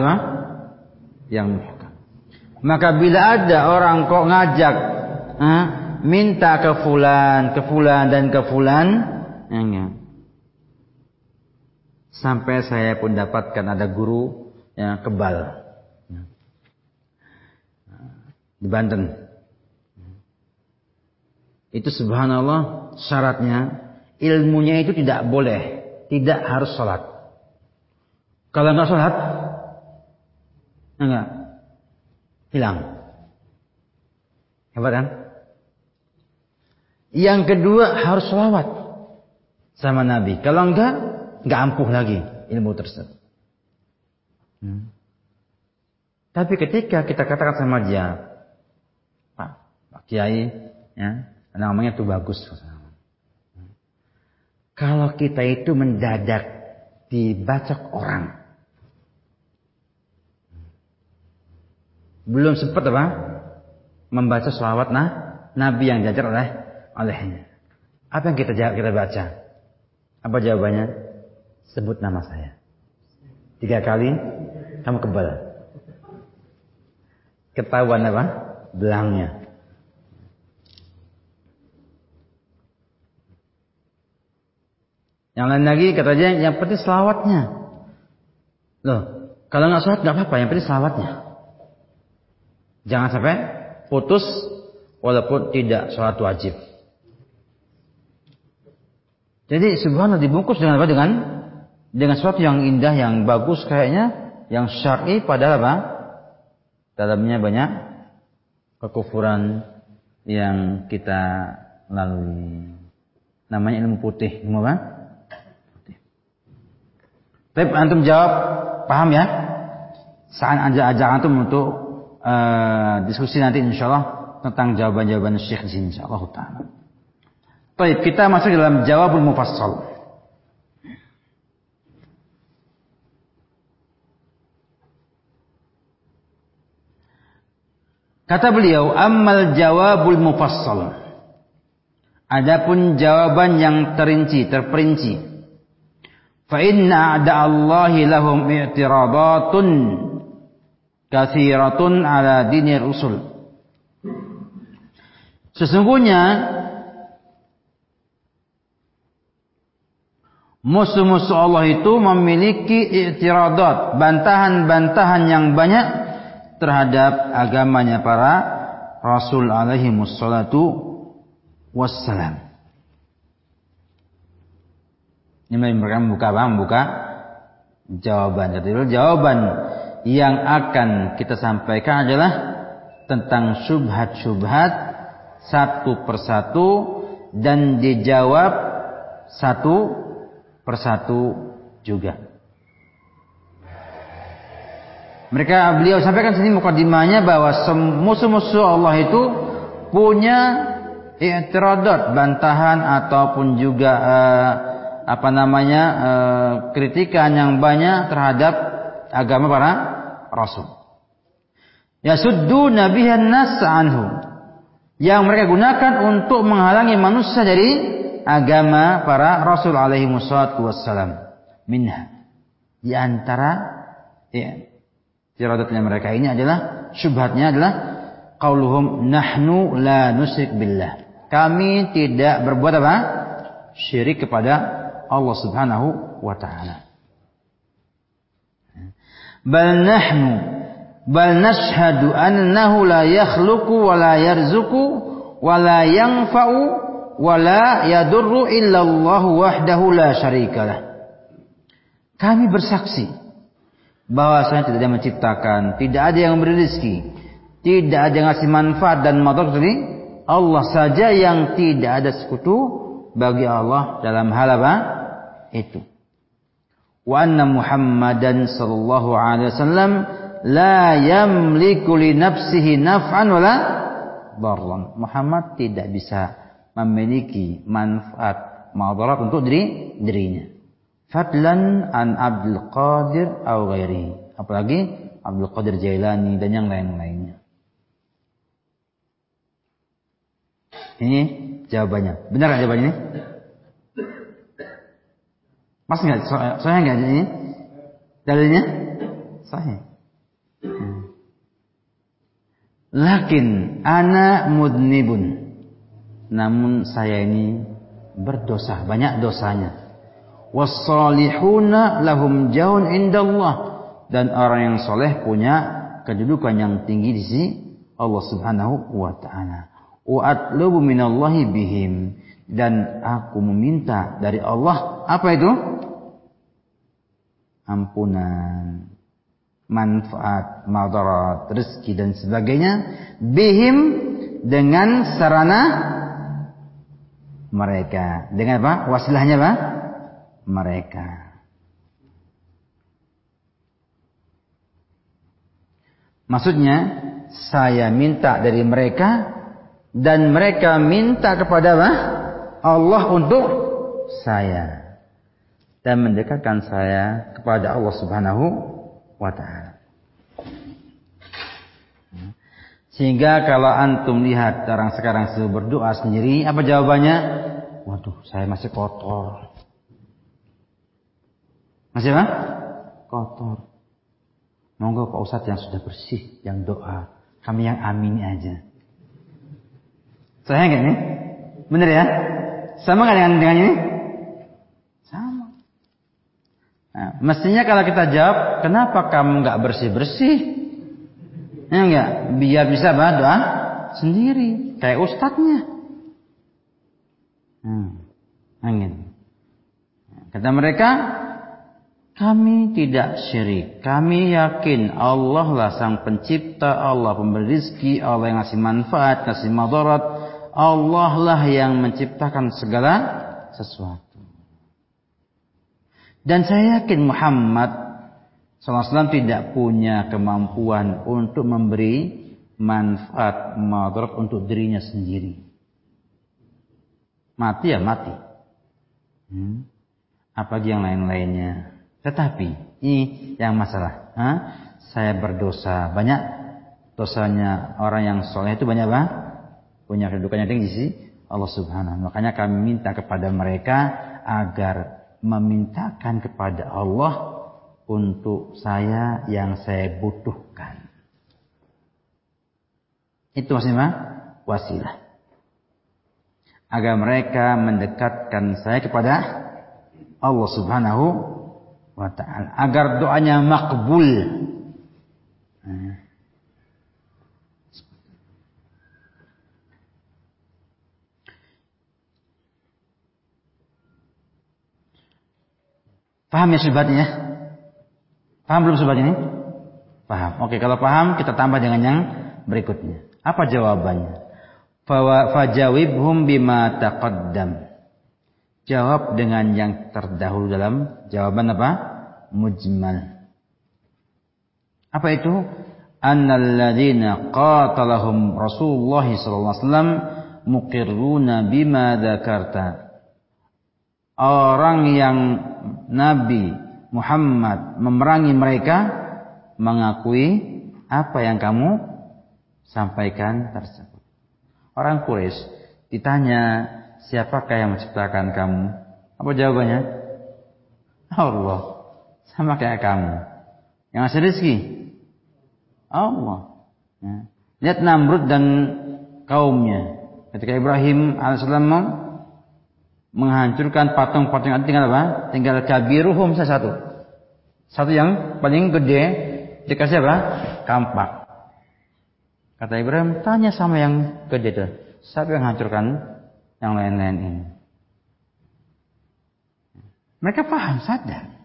yang muhkam. Maka bila ada orang kok ngajak minta ke fulan, ke fulan dan ke fulan, ya, sampai saya pun dapatkan ada guru yang kebal di Banten. Itu subhanallah syaratnya ilmunya itu tidak boleh, tidak harus sholat. Kalau nggak sholat, enggak hilang. Hebat kan? Yang kedua harus sholawat sama Nabi. Kalau enggak, enggak ampuh lagi ilmu tersebut. Hmm. Tapi ketika kita katakan sama dia, Pak, Pak Kiai, ya, Namanya itu bagus. Kalau kita itu mendadak dibacok orang. Belum sempat apa? Membaca selawat nah, Nabi yang diajar oleh olehnya. Apa yang kita kita baca? Apa jawabannya? Sebut nama saya. Tiga kali kamu kebal. Ketahuan apa? Belangnya. Yang lain lagi katanya yang penting selawatnya. Loh, kalau nggak sholat nggak apa-apa, yang penting selawatnya. Jangan sampai putus walaupun tidak sholat wajib. Jadi subhanallah dibungkus dengan apa? Dengan dengan sesuatu yang indah, yang bagus kayaknya, yang syar'i padahal apa? Dalamnya banyak kekufuran yang kita lalui. Namanya ilmu putih, ilmu apa? Tapi antum jawab, paham ya? Saat ajak ajak antum untuk uh, diskusi nanti insya Allah tentang jawaban-jawaban Syekh di sini insyaallah taala. Baik, kita masuk dalam jawabul mufassal. Kata beliau, ammal jawabul mufassal. Adapun jawaban yang terinci, terperinci. Fa inna a'da Allahi lahum i'tiradatun kathiratun ala dini rusul. Sesungguhnya musuh-musuh Allah itu memiliki i'tiradat, bantahan-bantahan yang banyak terhadap agamanya para Rasul alaihi wassalatu wassalam. Ini mereka membuka apa? Membuka jawaban. Jadi jawaban yang akan kita sampaikan adalah tentang syubhat-syubhat satu persatu dan dijawab satu persatu juga. Mereka beliau sampaikan sini mukadimahnya bahwa musuh-musuh Allah itu punya i'tiradat, bantahan ataupun juga uh, apa namanya uh, kritikan yang banyak terhadap agama para rasul. Yasuddu nabihan nas anhu. Yang mereka gunakan untuk menghalangi manusia dari agama para rasul alaihi wassalam. Minha. Di antara ya, mereka ini adalah syubhatnya adalah qauluhum nahnu la nusrik billah. Kami tidak berbuat apa? Syirik kepada Allah Subhanahu wa taala. Bal nahnu bal nashhadu annahu la yakhluqu wa la yarzuqu wa la yanfa'u wa la yadurru illa Allah wahdahu la syarikalah. Kami bersaksi bahwasanya tidak ada yang menciptakan, tidak ada yang memberi rezeki, tidak ada yang ngasih manfaat dan madarat dari Allah saja yang tidak ada sekutu bagi Allah dalam hal apa? Itu. Wa anna Muhammadan sallallahu alaihi wasallam la yamliku li nafsihi naf'an wala darran. Muhammad tidak bisa memiliki manfaat madarat untuk diri dirinya fadlan an Abdul Qadir atau ghairi. Apalagi Abdul Qadir Jailani dan yang lain-lainnya. Ini jawabannya. Benar nggak jawabannya? Pas nggak? Saya nggak ini? Dalilnya? Saya. Hmm. Lakin ana mudnibun. Namun saya ini berdosa, banyak dosanya wassalihuna lahum jauhun indallah dan orang yang soleh punya kedudukan yang tinggi di sisi Allah Subhanahu wa taala. Wa atlubu minallahi bihim dan aku meminta dari Allah apa itu? Ampunan, manfaat, madarat, rezeki dan sebagainya bihim dengan sarana mereka. Dengan apa? Wasilahnya apa? mereka. Maksudnya, saya minta dari mereka dan mereka minta kepada apa? Allah untuk saya dan mendekatkan saya kepada Allah Subhanahu wa taala. Sehingga kalau antum lihat orang sekarang berdoa sendiri, apa jawabannya? Waduh, saya masih kotor. Masih apa? Kotor. Monggo Pak Ustadz yang sudah bersih, yang doa. Kami yang amini aja. Saya enggak nih? Bener ya? Sama nggak dengan, dengan ini? Sama. Nah, mestinya kalau kita jawab, kenapa kamu nggak bersih-bersih? Ya enggak? Biar bisa apa? Doa sendiri. Kayak ustadznya. Hmm. Angin. Kata mereka, kami tidak syirik. Kami yakin Allah lah sang pencipta, Allah pemberi rizki, Allah yang ngasih manfaat, ngasih madarat. Allah lah yang menciptakan segala sesuatu. Dan saya yakin Muhammad SAW tidak punya kemampuan untuk memberi manfaat madarat untuk dirinya sendiri. Mati ya mati. Hmm. Apalagi yang lain-lainnya. Tetapi ini yang masalah. Ha? Saya berdosa. Banyak dosanya orang yang soleh itu banyak apa? Punya kedudukannya tinggi sih Allah subhanahu Makanya kami minta kepada mereka agar memintakan kepada Allah untuk saya yang saya butuhkan. Itu maksudnya wasilah. Agar mereka mendekatkan saya kepada Allah subhanahu wa ta'ala agar doanya makbul Paham ya sobatnya? Paham belum sobat ini? Paham. Oke, kalau paham kita tambah dengan yang berikutnya. Apa jawabannya? Fajawibhum bima taqaddam. jawab dengan yang terdahulu dalam jawaban apa? Mujmal. Apa itu? Annalladzina qatalahum Rasulullah sallallahu alaihi wasallam muqirruna bima dzakarta. Orang yang Nabi Muhammad memerangi mereka mengakui apa yang kamu sampaikan tersebut. Orang Quraisy ditanya, siapakah yang menciptakan kamu? Apa jawabannya? Allah. Sama kayak kamu. Yang ngasih rezeki? Allah. Ya. Lihat Namrud dan kaumnya. Ketika Ibrahim alaihissalam menghancurkan patung-patung itu tinggal apa? Tinggal kabiruhum salah satu. Satu yang paling gede dikasih apa? Kampak. Kata Ibrahim, tanya sama yang gede itu. Siapa yang hancurkan yang lain-lain ini? Mereka paham, sadar.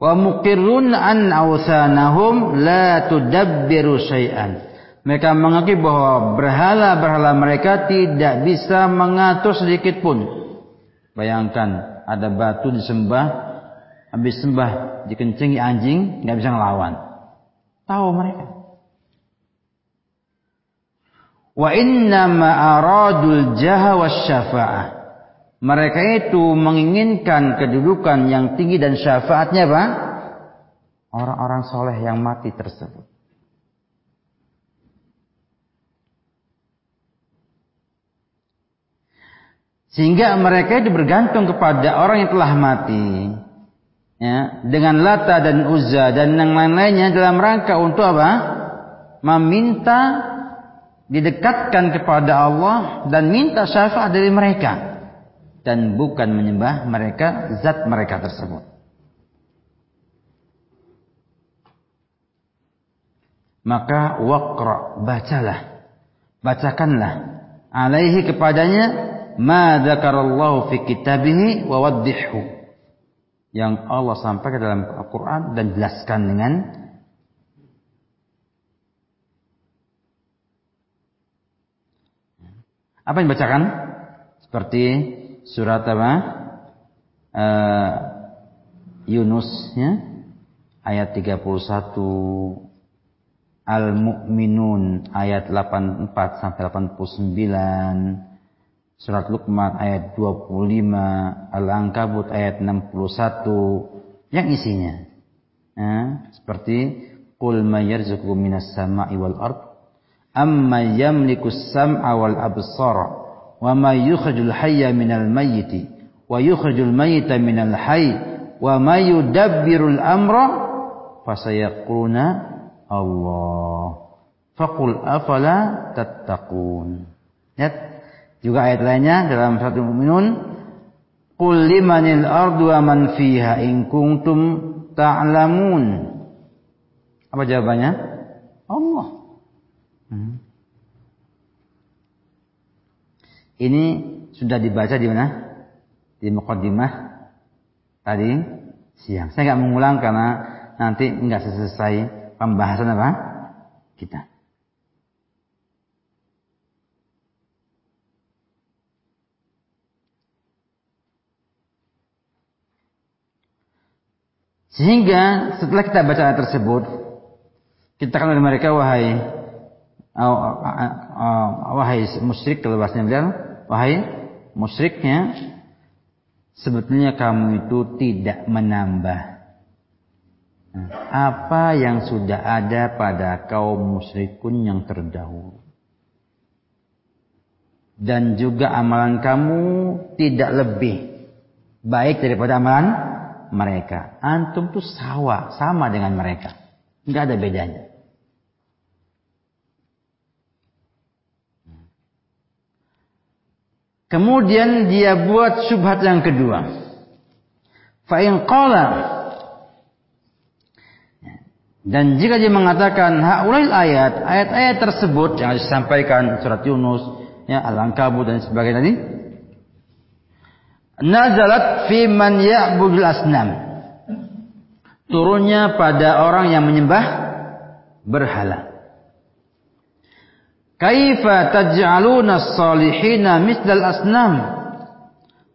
Wa muqirrun an awsanahum la tudabbiru syai'an. Mereka mengakui bahwa berhala-berhala mereka tidak bisa mengatur sedikit pun. Bayangkan ada batu disembah, habis sembah dikencengi anjing, nggak bisa ngelawan. Tahu mereka. Wa inna ma'aradul jaha syafa'ah. Mereka itu menginginkan kedudukan yang tinggi dan syafaatnya apa? Orang-orang soleh yang mati tersebut. Sehingga mereka itu bergantung kepada orang yang telah mati. Ya, dengan Lata dan Uzza dan yang lain-lainnya dalam rangka untuk apa? Meminta didekatkan kepada Allah dan minta syafaat dari mereka dan bukan menyembah mereka zat mereka tersebut. Maka waqra bacalah bacakanlah alaihi kepadanya ma dzakarallahu fi kitabihi wa waddihhu yang Allah sampaikan dalam Al-Qur'an dan jelaskan dengan apa yang dibacakan? Seperti surat apa? Uh, Yunus ya ayat 31 Al-Mu'minun ayat 84 sampai 89 Surat Luqman ayat 25, Al-Ankabut ayat 61 yang isinya. Ya, seperti Qul may yarzuqukum minas sama'i wal ard amma yamliku as-sam'a wal absara wa may yukhrijul hayya minal mayyiti wa yukhrijul mayyita minal hayy wa may yudabbirul amra fasayaquluna Allah. Faqul afala tattaqun? Ya juga ayat lainnya dalam satu Mu'minun, Qul limanil ardu wa man fiha in kuntum ta'lamun. Apa jawabannya? Allah. Hmm. Ini sudah dibaca di mana? Di mukaddimah tadi siang. Saya nggak mengulang karena nanti nggak selesai pembahasan apa kita. Sehingga setelah kita baca ayat tersebut, kita akan oleh mereka wahai wahai musyrik kalau bahasanya beliau, wahai musyriknya sebetulnya kamu itu tidak menambah apa yang sudah ada pada kaum musyrikun yang terdahulu. Dan juga amalan kamu tidak lebih baik daripada amalan mereka. Antum tuh sawa, sama dengan mereka. Enggak ada bedanya. Kemudian dia buat subhat yang kedua. Fa'in qala dan jika dia mengatakan haulail ayat, ayat-ayat tersebut yang disampaikan surat Yunus, ya Al-Ankabut dan sebagainya tadi, nazalat fi man ya'budul asnam. Turunnya pada orang yang menyembah berhala. Kaifa taj'aluna salihina mislal asnam?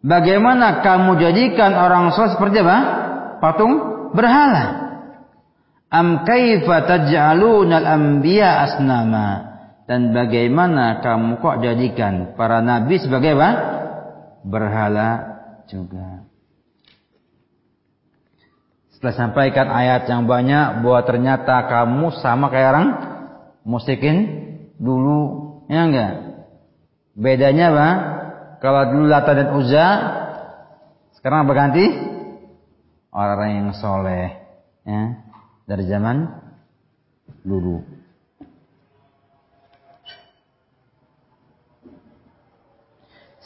Bagaimana kamu jadikan orang soleh seperti apa? Patung berhala. Am kaifa taj'aluna al-anbiya asnama? Dan bagaimana kamu kok jadikan para nabi sebagai apa? Berhala juga. Setelah sampaikan ayat yang banyak bahwa ternyata kamu sama kayak orang musyrikin dulu. Ya enggak? Bedanya apa? Kalau dulu Lata dan Uzza sekarang berganti orang yang soleh ya dari zaman dulu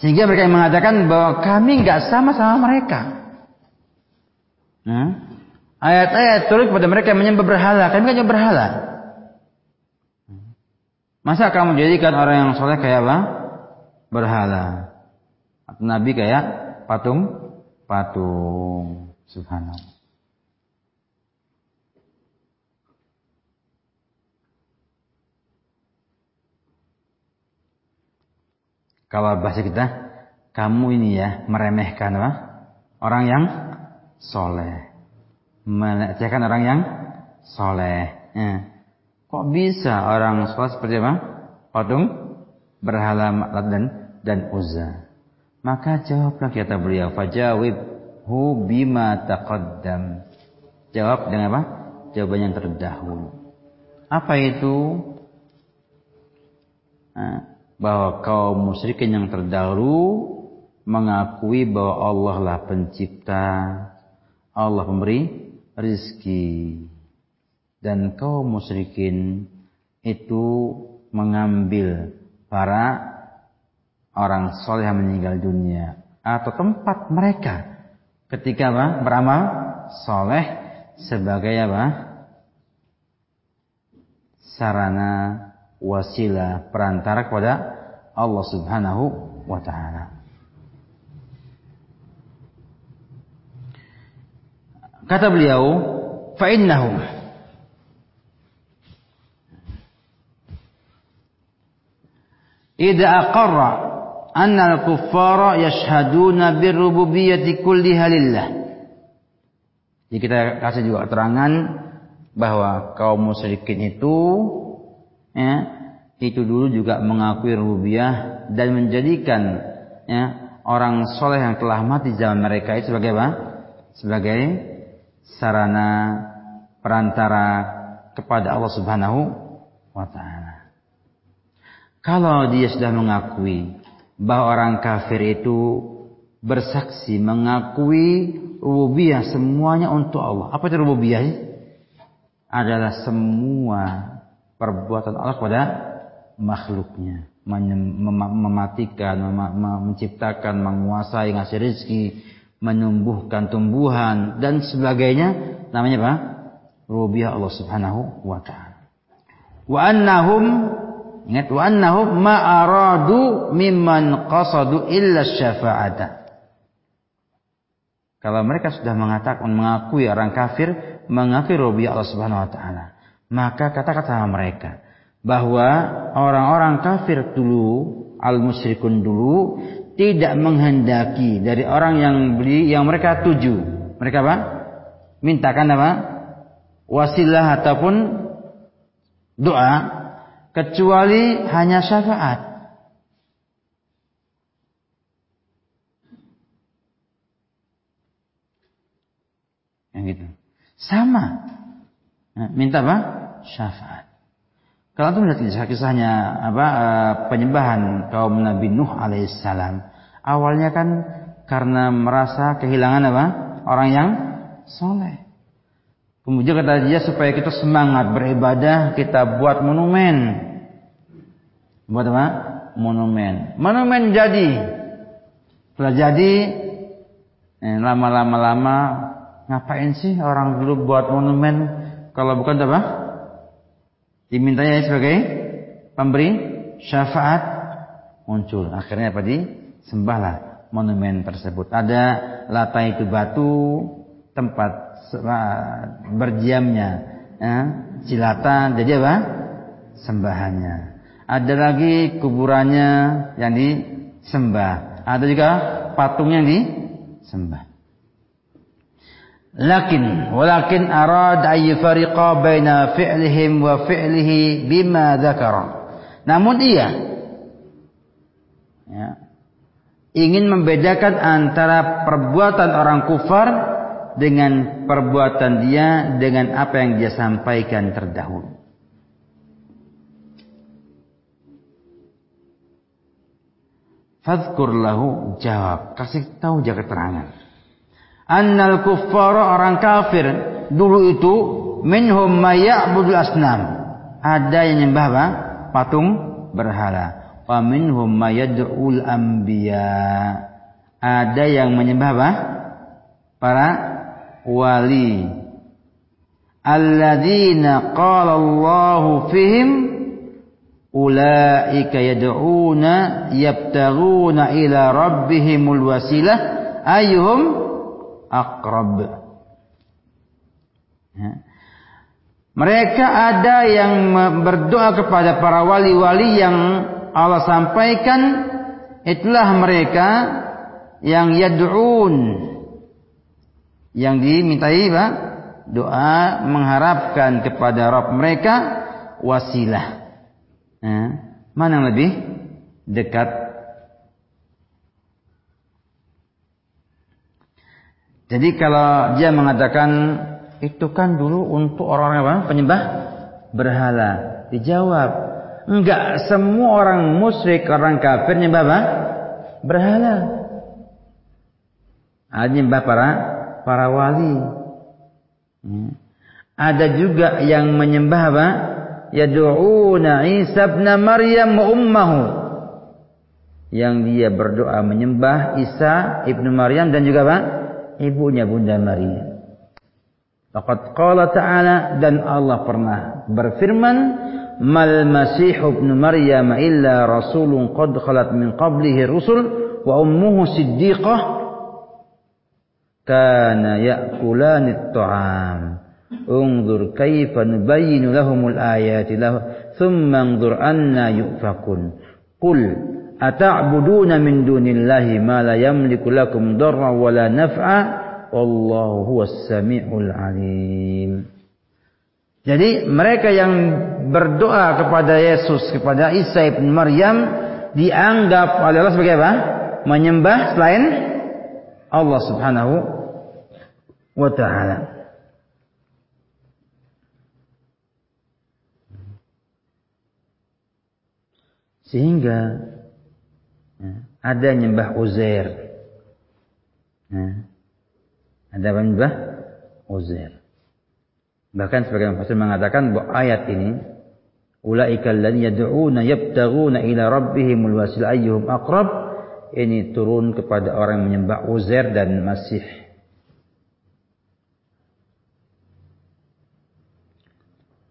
sehingga mereka yang mengatakan bahwa kami nggak sama sama mereka ayat-ayat turun kepada mereka yang menyembah berhala kami kan berhala Masa kamu jadikan orang yang soleh kayak apa? Berhala. Atau Nabi kayak patung? Patung. Subhanallah. Kalau bahasa kita, kamu ini ya meremehkan apa? Orang yang soleh. Melecehkan orang yang soleh. Ya. Kok bisa orang sholat seperti apa? Patung berhala dan, dan Uzza. Maka jawablah kata beliau, fajawib hu bima taqaddam. Jawab dengan apa? Jawaban yang terdahulu. Apa itu? Nah, bahwa kaum musyrikin yang terdahulu mengakui bahwa Allah lah pencipta, Allah pemberi rizki dan kaum musyrikin itu mengambil para orang soleh yang meninggal dunia atau tempat mereka ketika apa? beramal soleh sebagai apa? sarana wasilah perantara kepada Allah Subhanahu wa taala. Kata beliau, fa innahum idza aqarra anna al-kuffara yashhaduna birrububiyyati kulliha lillah. Jadi kita kasih juga keterangan bahwa kaum musyrikin itu ya, itu dulu juga mengakui rububiyah dan menjadikan ya, orang soleh yang telah mati zaman mereka itu sebagai apa? Sebagai sarana perantara kepada Allah Subhanahu wa taala. Kalau dia sudah mengakui bahwa orang kafir itu bersaksi mengakui rububiyah semuanya untuk Allah. Apa itu rububiyah? Adalah semua perbuatan Allah kepada makhluknya. Mematikan, mem menciptakan, menguasai, ngasih rezeki, menumbuhkan tumbuhan dan sebagainya. Namanya apa? Rububiyah Allah Subhanahu wa taala. Wa annahum Ingat wa annahum ma aradu mimman qasadu illa syafa'ata. Kalau mereka sudah mengatakan mengakui orang kafir mengakui rubi Allah Subhanahu wa taala, maka kata-kata mereka bahwa orang-orang kafir dulu al-musyrikun dulu tidak menghendaki dari orang yang beli yang mereka tuju. Mereka apa? Mintakan apa? Wasilah ataupun doa kecuali hanya syafaat. Yang gitu. Sama. Nah, minta apa? Syafaat. Kalau itu melihat kisah-kisahnya apa eh, penyembahan kaum Nabi Nuh alaihissalam, awalnya kan karena merasa kehilangan apa? Orang yang soleh. Kemudian kata dia supaya kita semangat beribadah, kita buat monumen. Buat apa? Monumen. Monumen jadi. Setelah jadi, eh, lama-lama lama ngapain sih orang dulu buat monumen kalau bukan apa? Dimintanya sebagai pemberi syafaat muncul. Akhirnya apa di? Sembahlah monumen tersebut. Ada latai itu batu, tempat berdiamnya ya, silatan jadi apa sembahannya ada lagi kuburannya yang disembah, ada juga patungnya yang disembah. Lakin walakin arad ay yufariqa baina fi'lihim wa fi'lihi bima dzakara. Namun dia ya, ingin membedakan antara perbuatan orang kufar dengan perbuatan dia dengan apa yang dia sampaikan terdahulu. Fadhkur lahu jawab, kasih tahu dia keterangan annal kuffara orang kafir dulu itu minhum mayya'budul asnam. Ada yang nyembah apa? Patung berhala. Wa minhum mayyad'ul anbiya. Ada yang menyembah apa? Para wali. Alladzina qala Allahu fihim ulaika yad'una yabtaghuna ila rabbihimul wasilah ayyuhum akrab. Ya. Mereka ada yang berdoa kepada para wali-wali yang Allah sampaikan itulah mereka yang yad'un yang dimintai Pak, doa mengharapkan kepada Rabb mereka wasilah. Ya. Mana yang lebih dekat Jadi kalau dia mengatakan itu kan dulu untuk orang-orang apa? Penyembah berhala. Dijawab, enggak semua orang musyrik, orang kafir nyembah apa? Berhala. Ada nyembah para para wali. Hmm. Ada juga yang menyembah apa? Yad'una Isa bin Maryam wa ummuhu. Yang dia berdoa menyembah Isa ibnu Maryam dan juga apa? Ibunya Bunda Maria. Laqad qala ta'ala dan Allah pernah berfirman mal masih ibn maryam illa rasulun qad khalat min qablihi rusul wa ummuhu siddiqah kana ya'kulani at-ta'am انظر كيف نبين لهم الآيات له ثم انظر أنا يؤفكون قل ata'buduna min dunillahi ma la yamliku lakum darra wa la naf'a wallahu huwas. Jadi mereka yang berdoa kepada Yesus, kepada Isa ibn Maryam dianggap oleh Allah sebagai apa? Menyembah selain Allah Subhanahu wa taala. Sehingga Ya. Ada nyembah Uzair. Ya. Ada nyembah Uzair. Bahkan sebagian fasir mengatakan bahwa ayat ini ulaika alladziina yad'una yabtaghuna ila rabbihimul wasil ayyuhum aqrab ini turun kepada orang yang menyembah Uzair dan Masih.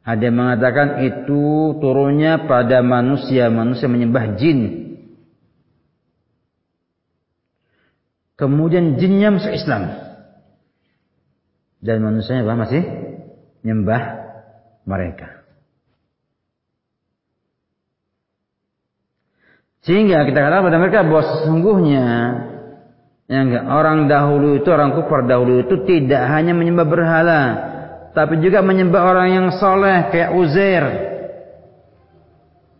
Ada yang mengatakan itu turunnya pada manusia, manusia menyembah jin. Kemudian jinnya masuk Islam. Dan manusianya apa? Masih nyembah mereka. Sehingga kita katakan pada mereka bahwa sesungguhnya yang orang dahulu itu orang kufar dahulu itu tidak hanya menyembah berhala, tapi juga menyembah orang yang soleh kayak Uzair,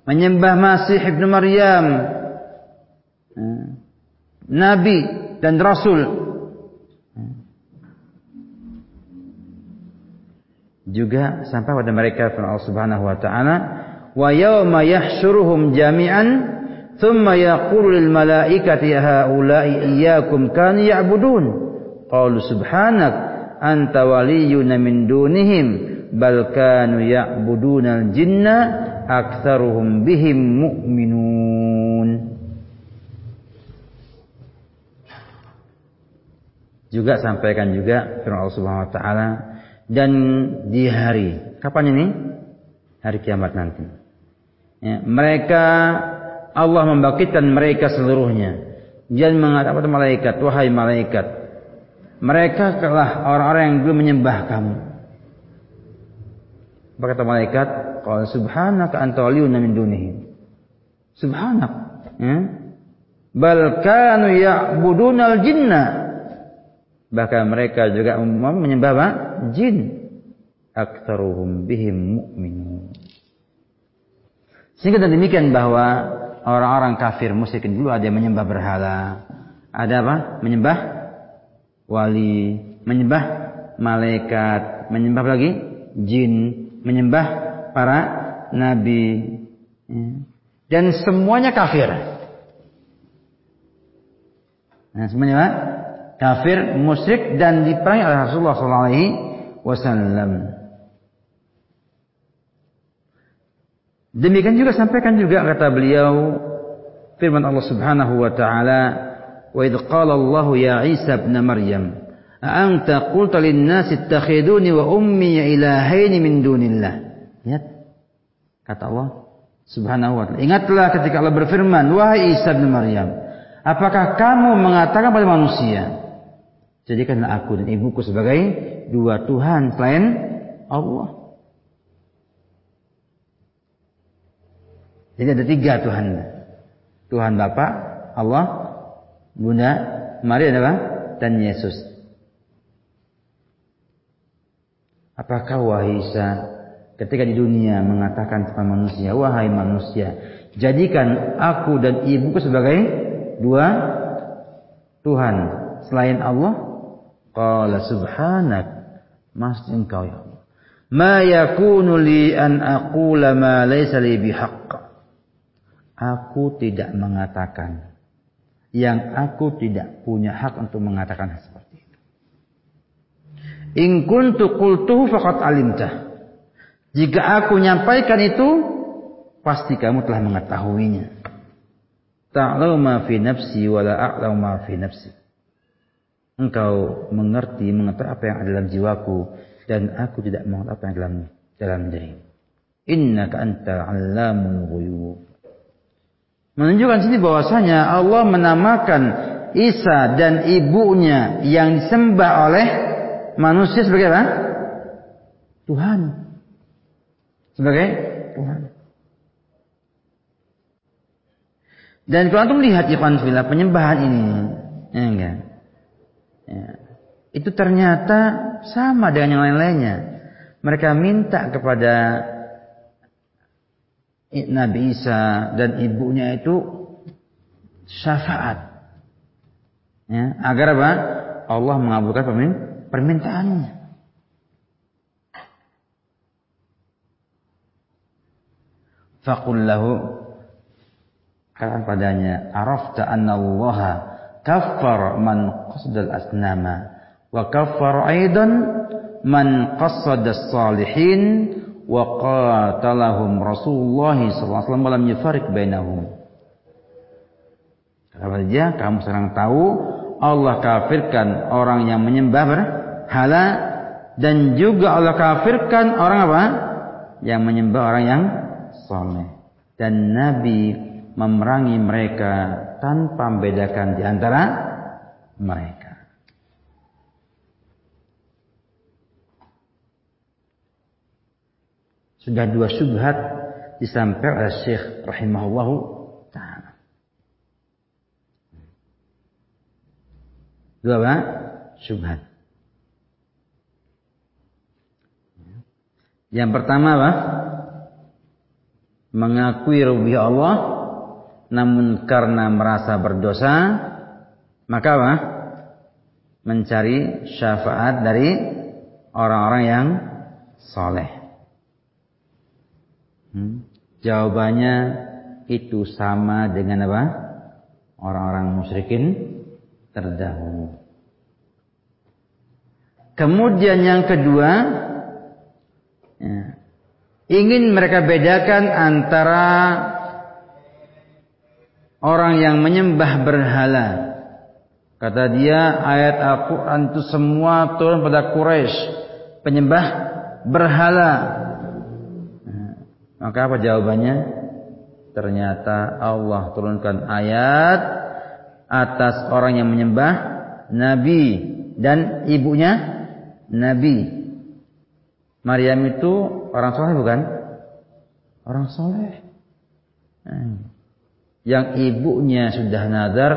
menyembah Masih ibnu Maryam, Nabi dan Rasul. Juga sampai pada mereka firman Allah Subhanahu wa taala, "Wa yauma yahsyuruhum jami'an thumma yaqulu lil malaikati haula'i iyyakum kanu ya'budun." Qalu subhanak anta waliyuna min dunihim bal kanu ya'buduna al-jinna aktsaruhum bihim mu'minun. Juga sampaikan juga firman Allah Subhanahu wa taala dan di hari kapan ini? Hari kiamat nanti. Ya, mereka Allah membangkitkan mereka seluruhnya. Dia mengatakan kepada malaikat, wahai malaikat, mereka telah orang-orang yang belum menyembah kamu. Berkata malaikat, qala subhanaka anta waliyuna min dunihim. Subhanak. Ya. Bal kanu ya'budunal jinna. Bahkan mereka juga menyembah apa? Jin. Aktsaruhum bihim mu'minun. Sehingga demikian bahwa orang-orang kafir musyrikin dulu ada yang menyembah berhala. Ada apa? Menyembah wali, menyembah malaikat, menyembah lagi jin, menyembah para nabi. Dan semuanya kafir. Nah, semuanya? Kafir, musyrik dan diperangi oleh Rasulullah SAW. Demikian juga sampaikan juga kata beliau firman Allah Subhanahu wa taala wa idh qala Allah ya Isa ibn Maryam anta qulta lin-nasi ittakhiduni wa ummi ilahaini min dunillah. Lihat kata Allah Subhanahu wa taala. Ingatlah ketika Allah berfirman, "Wahai Isa bin Maryam, apakah kamu mengatakan pada manusia, jadikanlah aku dan ibuku sebagai dua Tuhan selain Allah?" Jadi ada tiga Tuhan. Tuhan Bapa, Allah, Bunda Maria adalah dan Yesus. Apakah wahai ketika di dunia mengatakan kepada manusia, wahai manusia, jadikan aku dan ibuku sebagai dua Tuhan selain Allah. Qala subhanak, masih engkau ya Allah. Ma yakunu li an aqula ma laysa li bihaqq. Aku tidak mengatakan yang aku tidak punya hak untuk mengatakan seperti itu. In kuntu qultuhu faqad alimtah. Jika aku nyampaikan itu, pasti kamu telah mengetahuinya. Ta'lau ma fi nafsi wa la a'lau ma fi nafsi. Engkau mengerti, mengetahui apa yang ada dalam jiwaku dan aku tidak mengetahui apa yang dalam dalam diri. Innaka anta 'allamul ghuyub. Menunjukkan sini bahwasanya Allah menamakan Isa dan ibunya yang disembah oleh manusia sebagai apa? Tuhan sebagai Tuhan. Dan kalau antum lihat Ikhwan Fillah penyembahan ini, ya enggak? Ya. Itu ternyata sama dengan yang lain-lainnya. Mereka minta kepada Nabi Isa dan ibunya itu syafaat. Ya, agar apa? Allah mengabulkan permintaannya. Faqul lahu katakan padanya arafta anna Allah kaffar man qasdal asnama wa kaffar aidan man qasada salihin wa qatalahum Rasulullah sallallahu alaihi wasallam lam yufarik bainahum Kata kamu sekarang tahu Allah kafirkan orang yang menyembah berhala dan juga Allah kafirkan orang apa? Yang menyembah orang yang soleh. Dan Nabi memerangi mereka tanpa membedakan di antara mereka. Sudah dua subhat disampaikan oleh Syekh rahimahullahu taala. Dua apa? Subhat. Yang pertama apa? mengakui rububiyah Allah namun karena merasa berdosa maka apa? mencari syafaat dari orang-orang yang soleh. Hmm? Jawabannya itu sama dengan apa? Orang-orang musyrikin terdahulu. Kemudian yang kedua, ya, ingin mereka bedakan antara orang yang menyembah berhala. Kata dia ayat Al-Quran itu semua turun pada Quraisy penyembah berhala. maka apa jawabannya? Ternyata Allah turunkan ayat atas orang yang menyembah Nabi dan ibunya Nabi. Maryam itu orang soleh bukan? Orang soleh. Hmm. Yang ibunya sudah nazar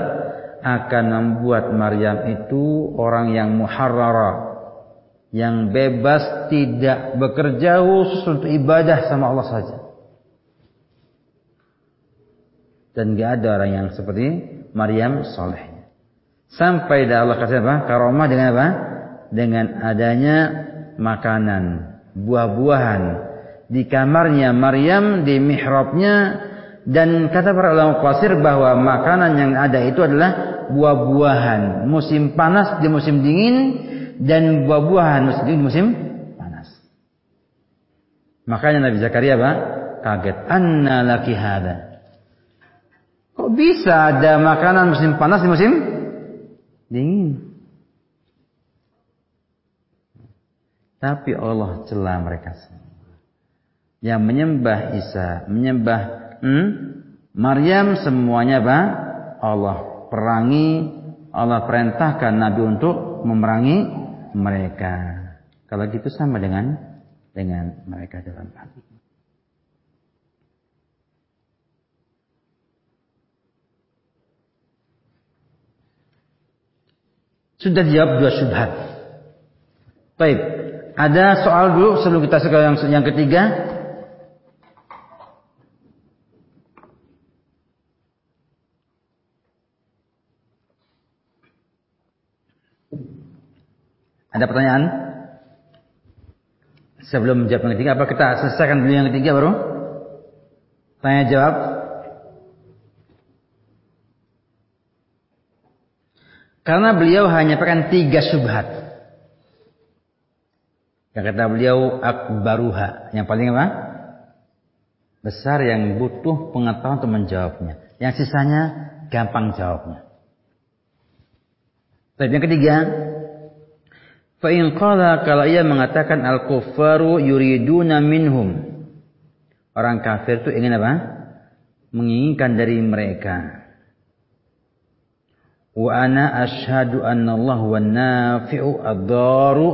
akan membuat Maryam itu orang yang muharrara yang bebas tidak bekerja khusus untuk ibadah sama Allah saja. Dan gak ada orang yang seperti Maryam soleh. Sampai dah Allah kasih apa? Karomah dengan apa? Dengan adanya makanan, buah-buahan di kamarnya Maryam di mihrabnya dan kata para ulama qasir bahwa makanan yang ada itu adalah buah-buahan musim panas di musim dingin dan buah-buahan musim dingin di musim panas. Makanya Nabi Zakaria apa? Kaget. Anna laki hada. Kok bisa ada makanan musim panas di musim dingin? Tapi Allah celah mereka semua. Yang menyembah Isa, menyembah hmm, Maryam semuanya apa? Allah perangi, Allah perintahkan Nabi untuk memerangi mereka. Kalau gitu sama dengan dengan mereka dalam hal ini. Sudah dijawab dua syubhat. Baik. Ada soal dulu sebelum kita sekarang yang ketiga. Ada pertanyaan? Sebelum menjawab yang ketiga, apa kita selesaikan dulu yang ketiga baru? Tanya jawab. Karena beliau hanya pakai tiga subhat. Yang kata beliau akbaruha. Yang paling apa? Besar yang butuh pengetahuan untuk menjawabnya. Yang sisanya gampang jawabnya. Tapi yang ketiga, Fa'in qala kalau ia mengatakan al-kuffaru yuriduna minhum. Orang kafir itu ingin apa? Menginginkan dari mereka. Wa ana ashadu anna Allah wa nafi'u ad-daru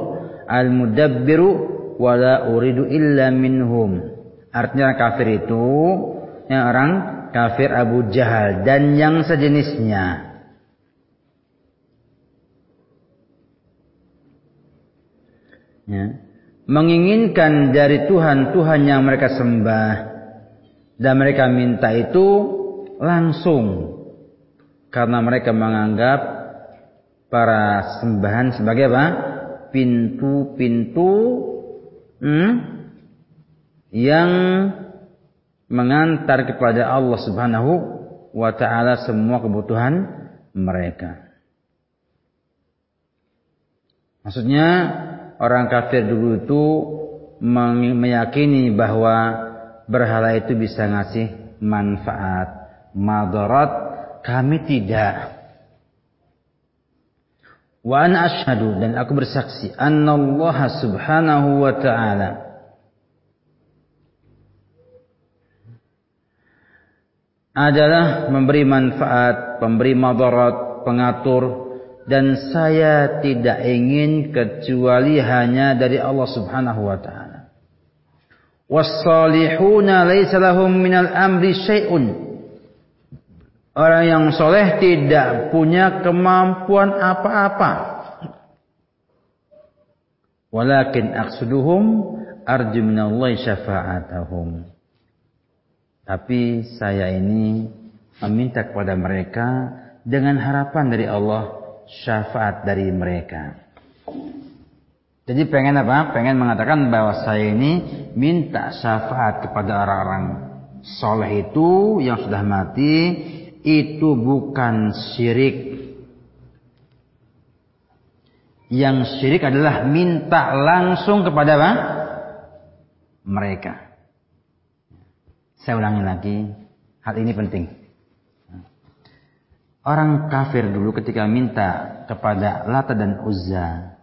al-mudabbiru wala uridu illa minhum. Artinya orang kafir itu yang orang kafir Abu Jahal dan yang sejenisnya. Ya. Menginginkan dari Tuhan-Tuhan yang mereka sembah dan mereka minta itu langsung karena mereka menganggap para sembahan sebagai apa? pintu-pintu hmm, yang mengantar kepada Allah Subhanahu wa taala semua kebutuhan mereka. Maksudnya orang kafir dulu itu meyakini bahwa berhala itu bisa ngasih manfaat, madarat, kami tidak. Wa ana ashhadu dan aku bersaksi Allah Subhanahu wa taala adalah memberi manfaat, memberi madarat, pengatur dan saya tidak ingin kecuali hanya dari Allah Subhanahu wa taala. Was-salihuna laisa lahum minal amri syai'un Orang yang soleh tidak punya kemampuan apa-apa. Walakin aksuduhum arju minallahi syafa'atahum. Tapi saya ini meminta kepada mereka dengan harapan dari Allah syafaat dari mereka. Jadi pengen apa? Pengen mengatakan bahwa saya ini minta syafaat kepada orang-orang soleh itu yang sudah mati itu bukan syirik. Yang syirik adalah minta langsung kepada apa? Mereka. Saya ulangi lagi, hal ini penting. Orang kafir dulu ketika minta kepada Lata dan Uzza,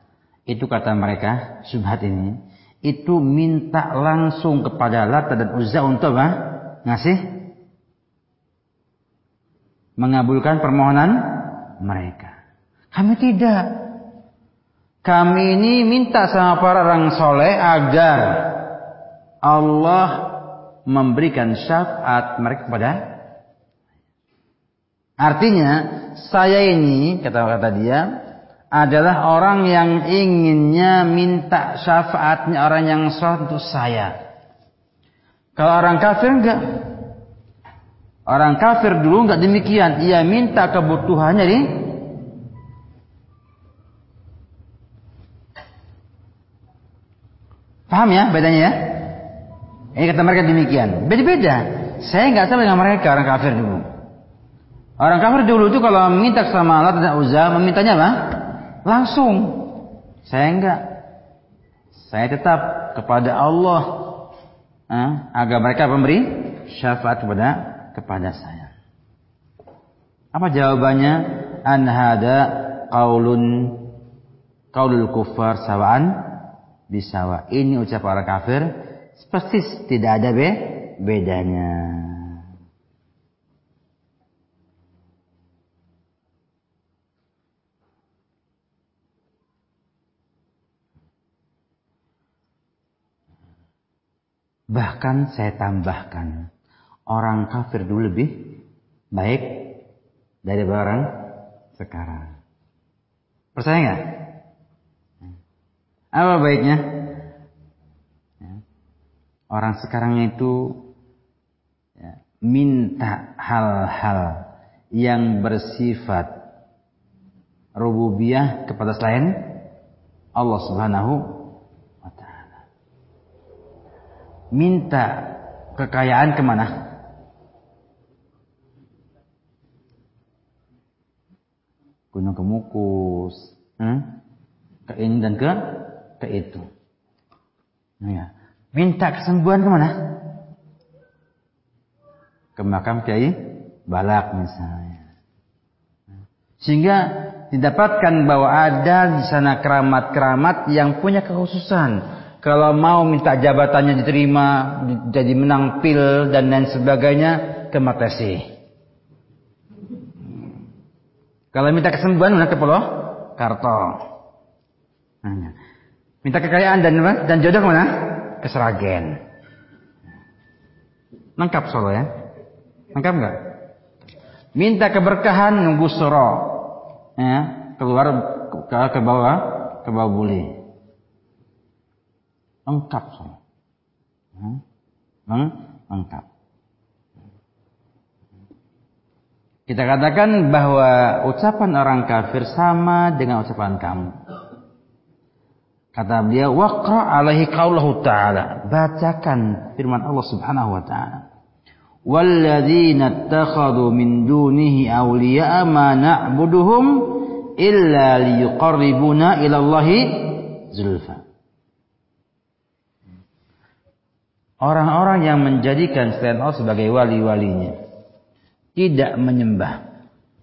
itu kata mereka, subhat ini, itu minta langsung kepada Lata dan Uzza untuk apa? Ngasih mengabulkan permohonan mereka. Kami tidak. Kami ini minta sama para orang soleh agar Allah memberikan syafaat mereka kepada Artinya, saya ini, kata-kata dia, adalah orang yang inginnya minta syafaatnya orang yang sholat untuk saya. Kalau orang kafir enggak. Orang kafir dulu enggak demikian. Ia minta kebutuhannya di Paham ya bedanya ya? Ini kata mereka demikian. Beda-beda. Saya enggak sama dengan mereka orang kafir dulu. Orang kafir dulu itu kalau minta sama Allah dan Uzza, memintanya apa? Langsung. Saya enggak. Saya tetap kepada Allah. Eh, agar mereka memberi syafaat kepada kepada saya. Apa jawabannya? An hada qaulun qaulul sawaan bisawa. Ini ucapan orang kafir persis tidak ada be bedanya. Bahkan saya tambahkan, orang kafir dulu lebih baik dari orang sekarang. Percaya nggak? Apa baiknya? Orang sekarang itu ya, minta hal-hal yang bersifat rububiyah kepada selain Allah Subhanahu minta kekayaan ke mana? Gunung Kemukus, hmm? ke ini dan ke ke itu. Nah, ya. Minta kesembuhan ke mana? Ke makam Kiai Balak misalnya. Sehingga didapatkan bahwa ada di sana keramat-keramat yang punya kekhususan kalau mau minta jabatannya diterima, jadi menang pil dan lain sebagainya, ke Matesi. Kalau minta kesembuhan, mana ke Pulau Karto. Minta kekayaan dan dan jodoh mana? Ke Seragen. Lengkap Solo ya? Lengkap enggak? Minta keberkahan nunggu soro. Ya, keluar ke, ke bawah ke bawah buli lengkap semua. Hmm? Lengkap. Kita katakan bahwa ucapan orang kafir sama dengan ucapan kamu. Kata dia, waqra alaihi qawlahu ta'ala. Bacakan firman Allah subhanahu wa ta'ala. Walladzina attakhadu min dunihi awliya'a ma na'buduhum illa liyuqarribuna ila Allahi zulfa. Orang-orang yang menjadikan selain Allah sebagai wali-walinya. Tidak menyembah.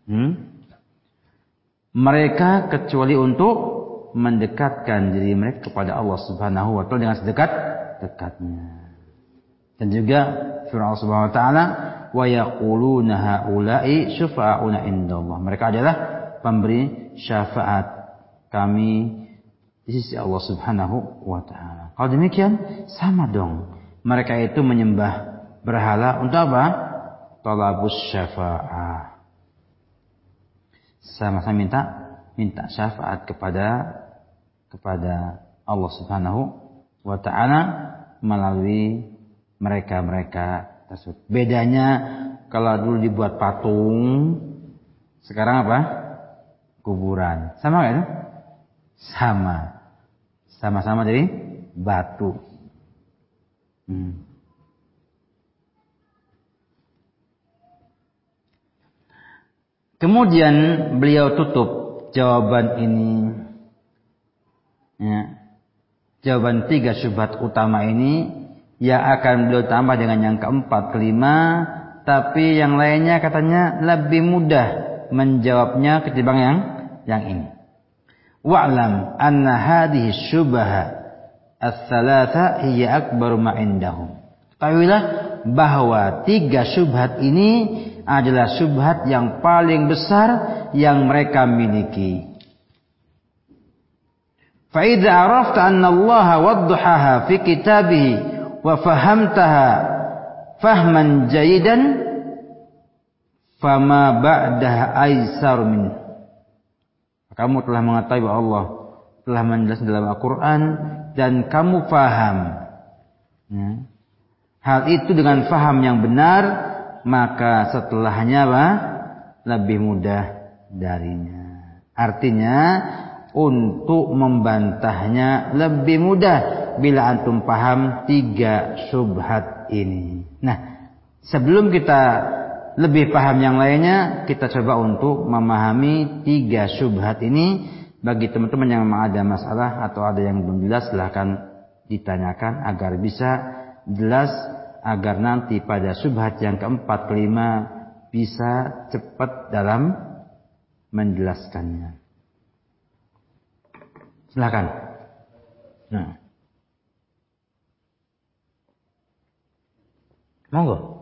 Hmm? Mereka kecuali untuk mendekatkan diri mereka kepada Allah subhanahu wa ta'ala dengan sedekat-dekatnya. Dan juga firman Allah subhanahu wa ta'ala wa yaquluna haula'i syufa'una indallah. Mereka adalah pemberi syafaat kami di sisi Allah subhanahu wa ta'ala. Kalau demikian sama dong mereka itu menyembah berhala untuk apa? Talabus syafa'ah. Sama-sama minta minta syafaat kepada kepada Allah Subhanahu wa taala melalui mereka-mereka tersebut. Bedanya kalau dulu dibuat patung, sekarang apa? Kuburan. Sama kan? Sama. Sama-sama dari batu. Hmm. Kemudian beliau tutup jawaban ini. Ya. Jawaban tiga syubhat utama ini yang akan beliau tambah dengan yang keempat, kelima, tapi yang lainnya katanya lebih mudah menjawabnya ketimbang yang yang ini. Wa'lam anna hadhihi syubha As-salata hiya akbaru ma'indahum. Ketahuilah bahwa tiga subhat ini adalah subhat yang paling besar yang mereka miliki. Fa'idha arafta anna Allah wadduhaha fi kitabihi wa fahamtaha fahman jayidan fama ba'daha aysar min. Kamu telah mengetahui Allah telah menjelaskan dalam Al-Quran dan kamu faham. Ya. Hal itu dengan faham yang benar, maka setelahnya apa? Lebih mudah darinya. Artinya, untuk membantahnya lebih mudah bila antum paham tiga subhat ini. Nah, sebelum kita lebih paham yang lainnya, kita coba untuk memahami tiga subhat ini. Bagi teman-teman yang ada masalah atau ada yang belum jelas, silahkan ditanyakan agar bisa jelas, agar nanti pada subhat yang keempat, kelima bisa cepat dalam menjelaskannya. Silahkan. Nah. Monggo.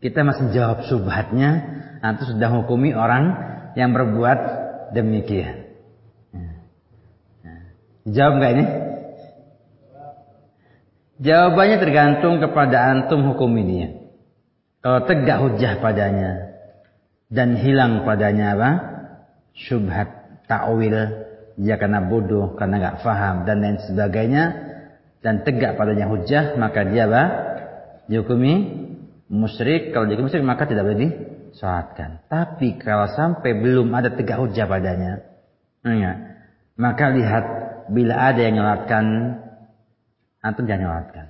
Kita masih jawab subhatnya, antum sudah hukumi orang yang berbuat demikian. Jawab nggak ini? Jawabannya tergantung kepada antum hukum ini. Kalau tegak hujah padanya dan hilang padanya apa? Subhat takwil dia karena bodoh, karena nggak faham dan lain sebagainya dan tegak padanya hujah maka dia apa? dihukumi musyrik kalau dihukumi musyrik maka tidak boleh disolatkan. Tapi kalau sampai belum ada tegak hujah padanya enggak, maka lihat bila ada yang nyolatkan antum jangan nyolatkan.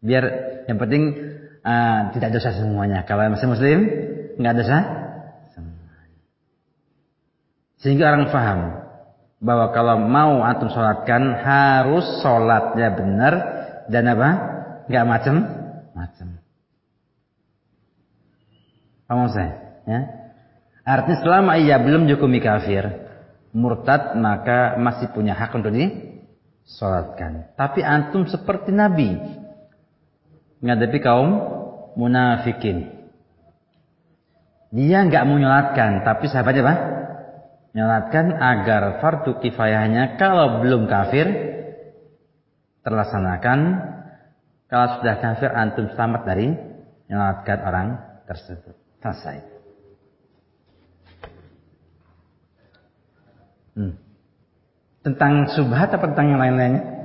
Biar yang penting uh, tidak dosa semuanya. Kalau masih muslim nggak dosa sehingga orang faham bahwa kalau mau antum sholatkan harus sholatnya benar dan apa? Gak macam macam. Paham saya? Ya? Artinya selama ia belum dihukumi kafir, murtad maka masih punya hak untuk disolatkan. Tapi antum seperti Nabi menghadapi kaum munafikin. Dia nggak mau nyolatkan, tapi sahabatnya apa? nyolatkan agar fardu kifayahnya kalau belum kafir terlaksanakan kalau sudah kafir antum selamat dari nyolatkan orang tersebut. Selesai. Hmm. tentang subhat atau tentang yang lain-lainnya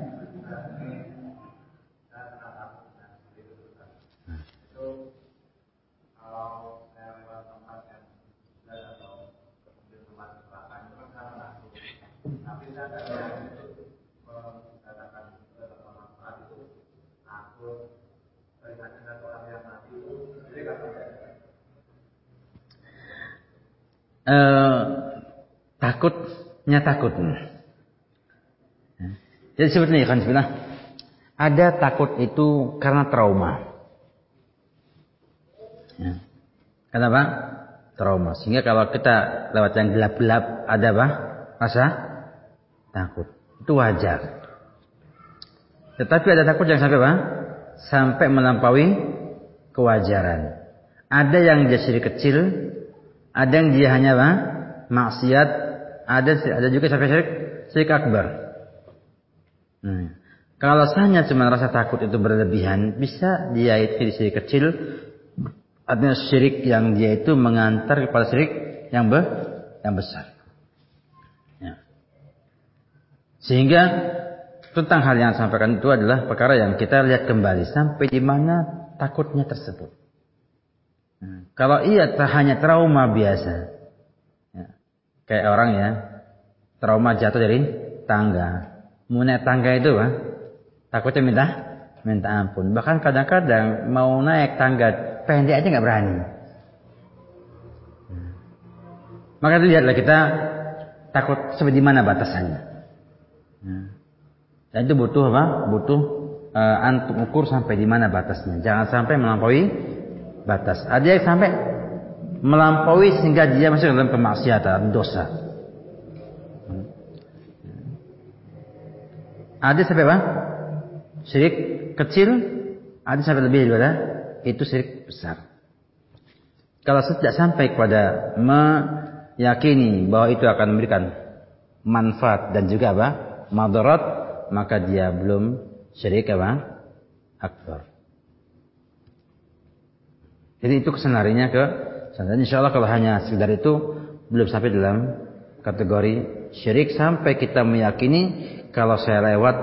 eh, takutnya takut. Jadi sebetulnya kan sebenarnya ada takut itu karena trauma. Ya. Kenapa? Trauma. Sehingga kalau kita lewat yang gelap-gelap ada apa? Rasa takut. Itu wajar. Tetapi ada takut yang sampai apa? Sampai melampaui kewajaran. Ada yang jadi kecil, ada yang dia hanya apa? maksiat, ada ada juga sampai syirik, syirik akbar. Hmm. Kalau hanya cuma rasa takut itu berlebihan, bisa dia itu syirik kecil, artinya syirik yang dia itu mengantar kepada syirik yang be, yang besar. Ya. Sehingga tentang hal yang sampaikan itu adalah perkara yang kita lihat kembali sampai di mana takutnya tersebut. Hmm. Kalau ia hanya trauma biasa, ya, kayak orang ya, trauma jatuh dari tangga, mau naik tangga itu, kan, takutnya minta minta ampun. Bahkan kadang-kadang mau naik tangga pendek aja nggak berani. Hmm. Maka lihatlah kita takut di mana batasannya. Hmm. Dan itu butuh apa? Butuh uh, antum ukur sampai di mana batasnya. Jangan sampai melampaui batas. Ada yang sampai melampaui sehingga dia masuk dalam kemaksiatan, dosa. Ada sampai apa? Syirik kecil, ada sampai lebih daripada itu syirik besar. Kalau tidak sampai kepada meyakini bahwa itu akan memberikan manfaat dan juga apa? madarat, maka dia belum syirik apa? akbar. Jadi itu kesenarinya ke. Insya Allah kalau hanya sekedar itu belum sampai dalam kategori syirik sampai kita meyakini kalau saya lewat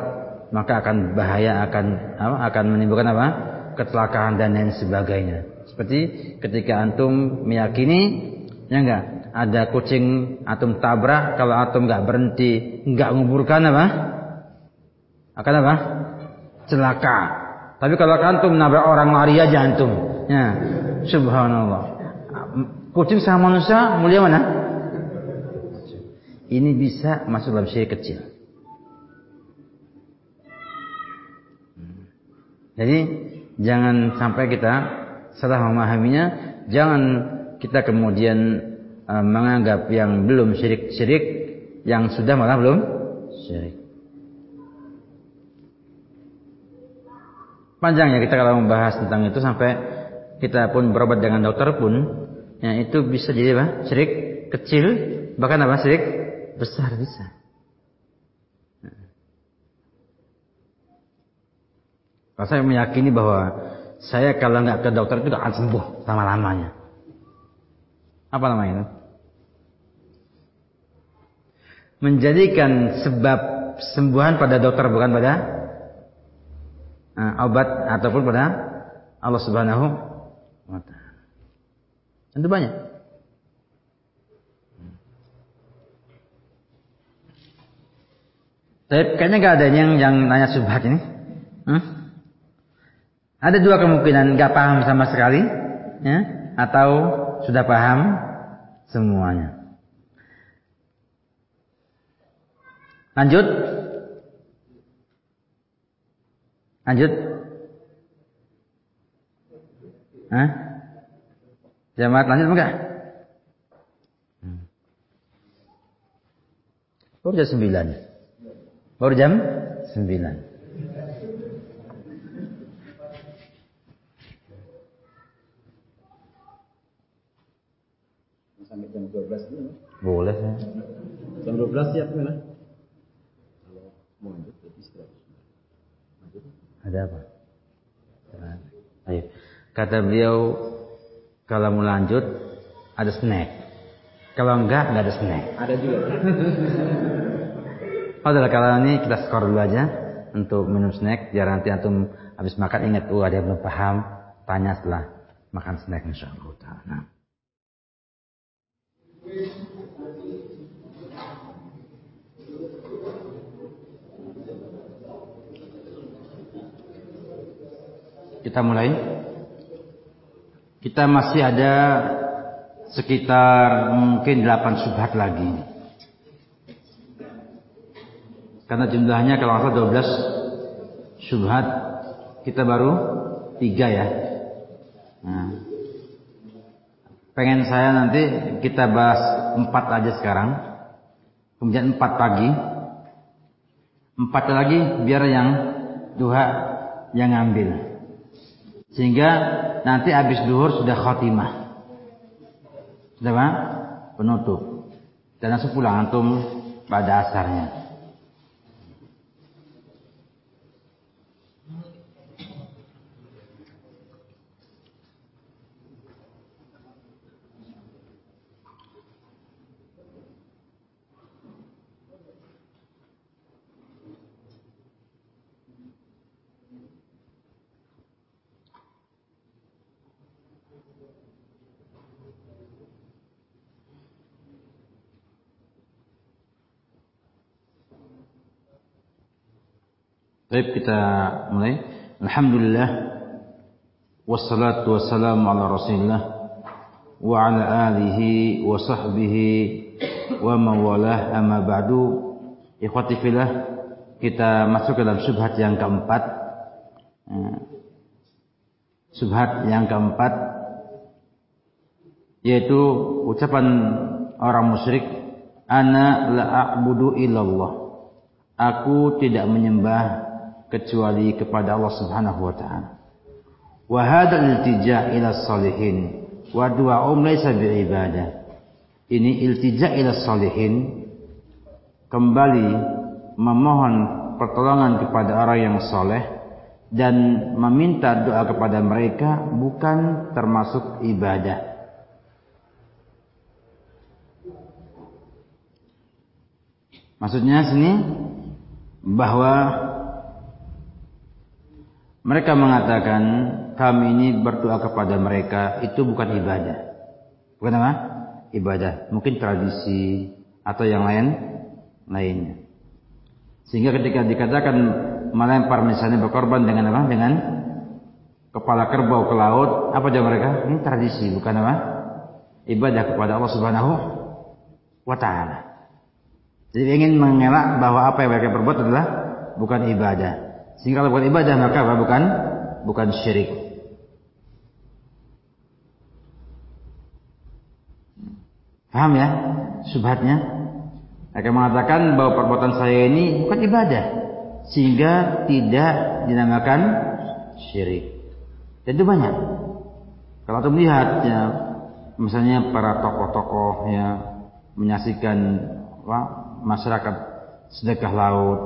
maka akan bahaya akan apa, akan menimbulkan apa kecelakaan dan lain sebagainya. Seperti ketika antum meyakini ya enggak ada kucing antum tabrak kalau antum enggak berhenti enggak nguburkan apa akan apa celaka. Tapi kalau antum nabrak orang lari aja antum ya subhanallah. Kucing sama manusia mulia mana? Ini bisa masuk dalam syirik kecil. Jadi jangan sampai kita salah memahaminya, jangan kita kemudian uh, menganggap yang belum syirik-syirik yang sudah malah belum syirik. Panjang ya kita kalau membahas tentang itu sampai kita pun berobat dengan dokter pun ya itu bisa jadi apa? Syirik kecil bahkan apa? Syirik besar bisa. Kalau saya meyakini bahwa saya kalau nggak ke dokter itu akan sembuh lama-lamanya. Apa namanya itu? Menjadikan sebab sembuhan pada dokter bukan pada uh, obat ataupun pada Allah Subhanahu wa taala. Tentu banyak. Tapi kayaknya nggak ada yang yang nanya subhat ini. Hmm? Ada dua kemungkinan nggak paham sama sekali, ya, atau sudah paham semuanya. Lanjut. Lanjut. Hah? Jamaat lanjut enggak? Hmm. Baru jam sembilan. Baru jam sembilan. sampai jam 12 ini. Boleh ya. Jam 12 siap kan? Kalau mau lanjut istirahat. Ada apa? Ayo. Kata beliau kalau mau lanjut ada snack. Kalau enggak enggak ada snack. Ada juga. oh, adalah kalau ini kita skor dulu aja untuk minum snack biar nanti antum habis makan ingat oh ada yang belum paham tanya setelah makan snack insyaallah taala. Kita mulai. Kita masih ada sekitar mungkin 8 subhat lagi. Karena jumlahnya kalau nggak 12 subhat, kita baru 3 ya. Nah, Pengen saya nanti kita bahas empat aja sekarang. Kemudian empat pagi. Empat lagi biar yang duha yang ngambil. Sehingga nanti habis duhur sudah khotimah. Sudah apa? Penutup. Dan langsung pulang antum pada asarnya. Baik kita mulai. Alhamdulillah wassalatu wassalamu ala Rasulillah wa ala alihi wa sahbihi wa mawalah amma ba'du. Ikhwati fillah kita masuk ke dalam subhat yang keempat. Eh, subhat yang keempat yaitu ucapan orang musyrik ana la a'budu illallah aku tidak menyembah kecuali kepada Allah Subhanahu wa taala. Wa hadha iltija ila salihin. Wa du'a'um laysa ibadah ini iltija ila salihin. Kembali memohon pertolongan kepada orang yang soleh dan meminta doa kepada mereka bukan termasuk ibadah. Maksudnya sini bahwa mereka mengatakan kami ini berdoa kepada mereka itu bukan ibadah. Bukan apa? Ibadah. Mungkin tradisi atau yang lain lainnya. Sehingga ketika dikatakan melempar misalnya berkorban dengan apa? Dengan kepala kerbau ke laut, apa jawab mereka? Ini tradisi, bukan apa? Ibadah kepada Allah Subhanahu wa taala. Jadi ingin mengelak bahwa apa yang mereka perbuat adalah bukan ibadah. Sehingga kalau bukan ibadah maka apa? Bukan bukan syirik. Paham ya? Subhatnya. Mereka mengatakan bahwa perbuatan saya ini bukan ibadah. Sehingga tidak dinamakan syirik. Dan itu banyak. Kalau kita melihat ya, misalnya para tokoh-tokoh ya menyaksikan apa, masyarakat sedekah laut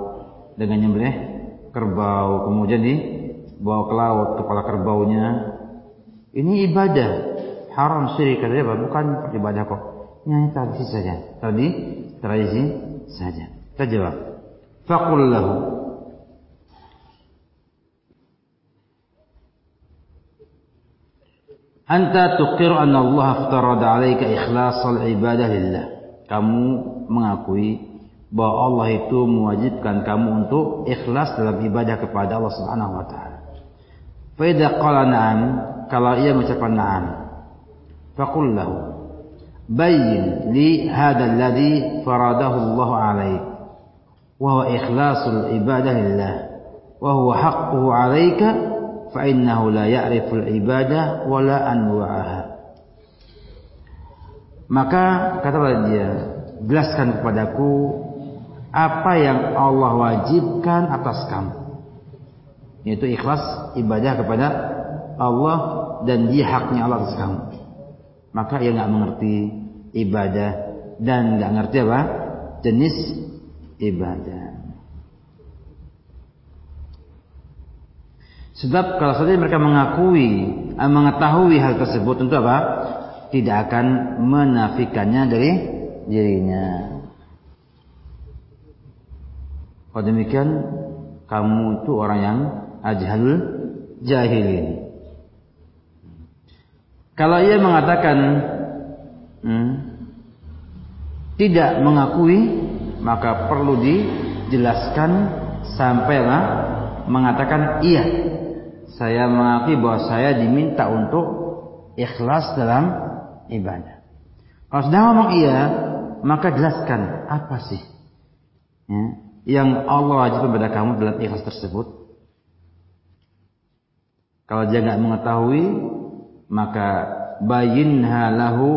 dengan nyembelih kerbau kemudian dibawa ke laut kepala kerbaunya. Ini ibadah. Haram syirik katanya bukan ibadah kok. Ini tradisi saja. Tadi tradisi saja. Kita jawab faqul lahu. Anta tuqir anna Allah aftarada 'alaika ikhlasul ibadah lillah. Kamu mengakui bahwa Allah itu mewajibkan kamu untuk ikhlas dalam ibadah kepada Allah Subhanahu wa taala. Fa idza qala na'am, kalau ia mengucapkan na'am, faqul lahu bayyin li hadha alladhi faradahu Allah 'alaik wa huwa ikhlasul ibadah lillah wa huwa haqquhu 'alaika fa innahu la ya'rifu al-ibadah wa la anwa'aha. Maka kata dia, jelaskan kepadaku apa yang Allah wajibkan atas kamu. Yaitu ikhlas ibadah kepada Allah dan dia haknya Allah atas kamu. Maka ia nggak mengerti ibadah dan nggak ngerti apa jenis ibadah. Sebab kalau saja mereka mengakui, mengetahui hal tersebut tentu apa? Tidak akan menafikannya dari dirinya. Kalau demikian kamu itu orang yang ajhalul jahilin. Kalau ia mengatakan hmm, tidak mengakui, maka perlu dijelaskan sampailah mengatakan iya. Saya mengakui bahwa saya diminta untuk ikhlas dalam ibadah. Kalau sudah ngomong iya, maka jelaskan apa sih ya, yang Allah wajib kepada kamu dalam ikhlas tersebut. Kalau dia nggak mengetahui, maka bayinha lahu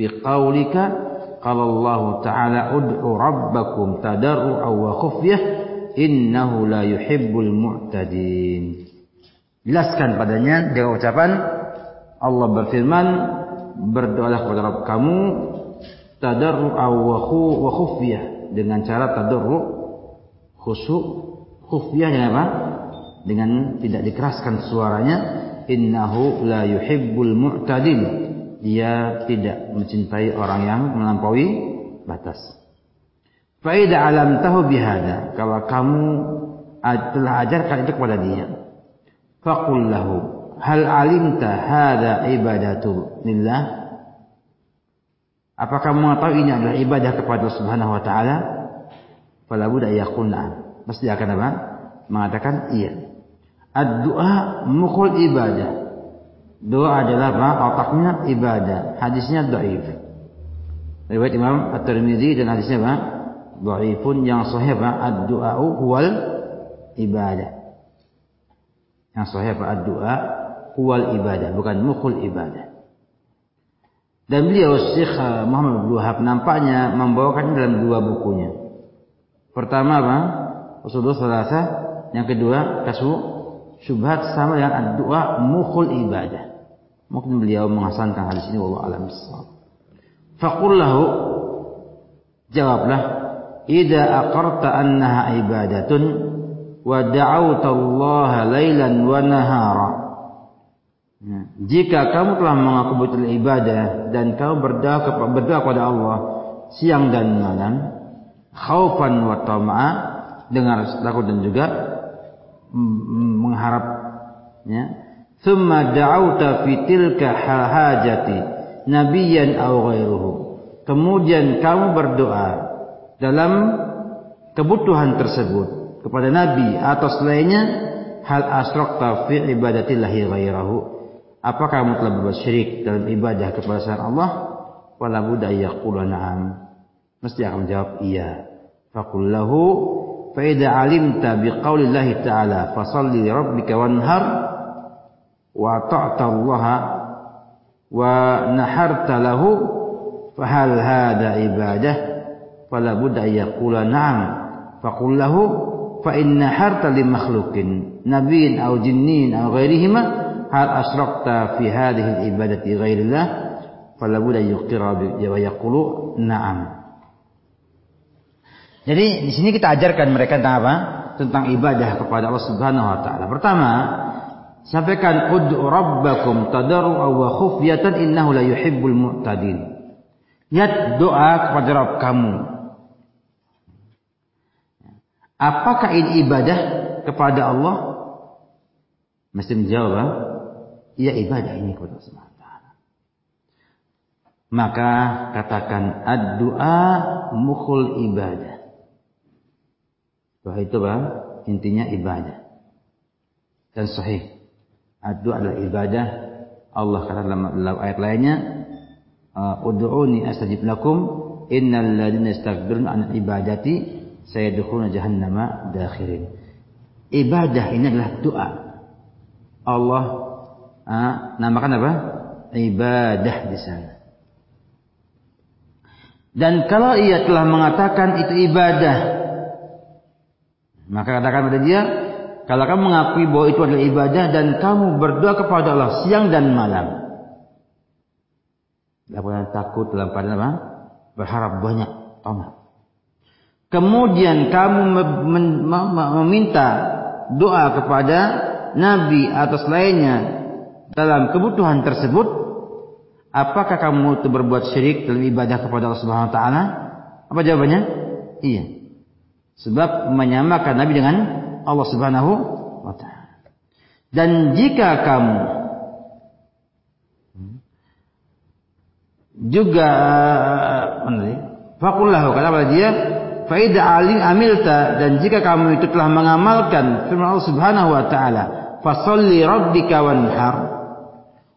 biqaulika qala Allah taala ud'u rabbakum tadarru'a wa khufyah innahu la yuhibbul mu'tadin. Jelaskan padanya dengan ucapan Allah berfirman berdoalah kepada Rabb kamu tadarru'a wa khufyah dengan cara tadarru khusyuk khufyah dengan apa? Dengan tidak dikeraskan suaranya innahu la yuhibbul mu'tadin dia tidak mencintai orang yang melampaui batas fa idza alamtahu bihada kalau kamu telah ajarkan itu kepada dia faqul lahu hal alimta hada ibadatu lillah Apakah mengetahui ini adalah ibadah kepada Allah Subhanahu wa taala? Fala budda yaqulna. Pasti akan apa? Mengatakan iya. Ad-du'a mukhul ibadah. Doa adalah apa? Otaknya ibadah. Hadisnya dhaif. Riwayat Imam At-Tirmidzi dan hadisnya apa? dhaifun yang sahih apa ad-du'a huwal ibadah yang sahih apa ad-du'a huwal ibadah bukan mukhul ibadah dan beliau Syekh Muhammad Abdul Wahab nampaknya membawakan dalam dua bukunya pertama apa? Usul salasa. Yang kedua kasbu syubhat sama dengan ad-du'a mukhul ibadah. Mungkin beliau menghasankan hadis ini wallahu alam faqul lahu. Jawablah. Idza aqarta annaha ibadatun wa da'awta Allah lailan wa nahara. Ya. jika kamu telah mengaku betul ibadah dan kamu berdoa kepada Allah siang dan malam khaufan wa tama'a dengar takut dan juga mengharap ya. Thumma da'awta fi tilka hajati nabiyyan aw ghairuhu kemudian kamu berdoa dalam kebutuhan tersebut kepada Nabi. Atau selainnya hal asrakta fi ibadatillahi ghairahu apakah kamu telah berbuat syirik dalam ibadah kepada selain Allah? Wala budda yaqula na'am mesti akan menjawab iya faqul lahu fa idza alimta biqaulillahi ta'ala fasalli li rabbika wanhar wa ta'ta Allah wa naharta lahu fahal hada ibadah fala budda yaqula na'am faqul lahu fa inna harta li makhluqin nabiyyin aw jinnin aw ghairihima hal asrakta fi hadhihi al-ibadati ghairillah fala budda yuqira wa yaqulu na'am jadi di sini kita ajarkan mereka tentang apa? Tentang ibadah kepada Allah Subhanahu wa taala. Pertama, sampaikan ud'u rabbakum tadarru'a wa khufyatan innahu la yuhibbul mu'tadin. Lihat doa kepada Rabb kamu Apakah ini ibadah kepada Allah? Mesti menjawab, iya ibadah ini kepada Allah Maka katakan ad-du'a mukhul ibadah. Doa itu apa? Intinya ibadah. Dan sahih. Ad-du'a adalah ibadah. Allah kata dalam, dalam ayat lainnya, Udu'uni astajib lakum innal ladina istakbirun an ibadati saya sayadkhuluna jahannama dakhirin. Ibadah ini adalah doa. Allah ah, namakan apa? Ibadah di sana. Dan kalau ia telah mengatakan itu ibadah, maka katakan pada dia, kalau kamu mengakui bahwa itu adalah ibadah dan kamu berdoa kepada Allah siang dan malam, tidak pernah takut dalam pada apa? Berharap banyak tamat kemudian kamu meminta doa kepada nabi atau lainnya dalam kebutuhan tersebut apakah kamu itu berbuat syirik dalam ibadah kepada Allah Subhanahu wa taala? Apa jawabannya? Iya sebab menyamakan nabi dengan Allah Subhanahu wa taala. Dan jika kamu juga fakullahu kata dia? Faida alim amilta. Dan jika kamu itu telah mengamalkan firman Allah Subhanahu wa taala, fasalli rabbika wanhar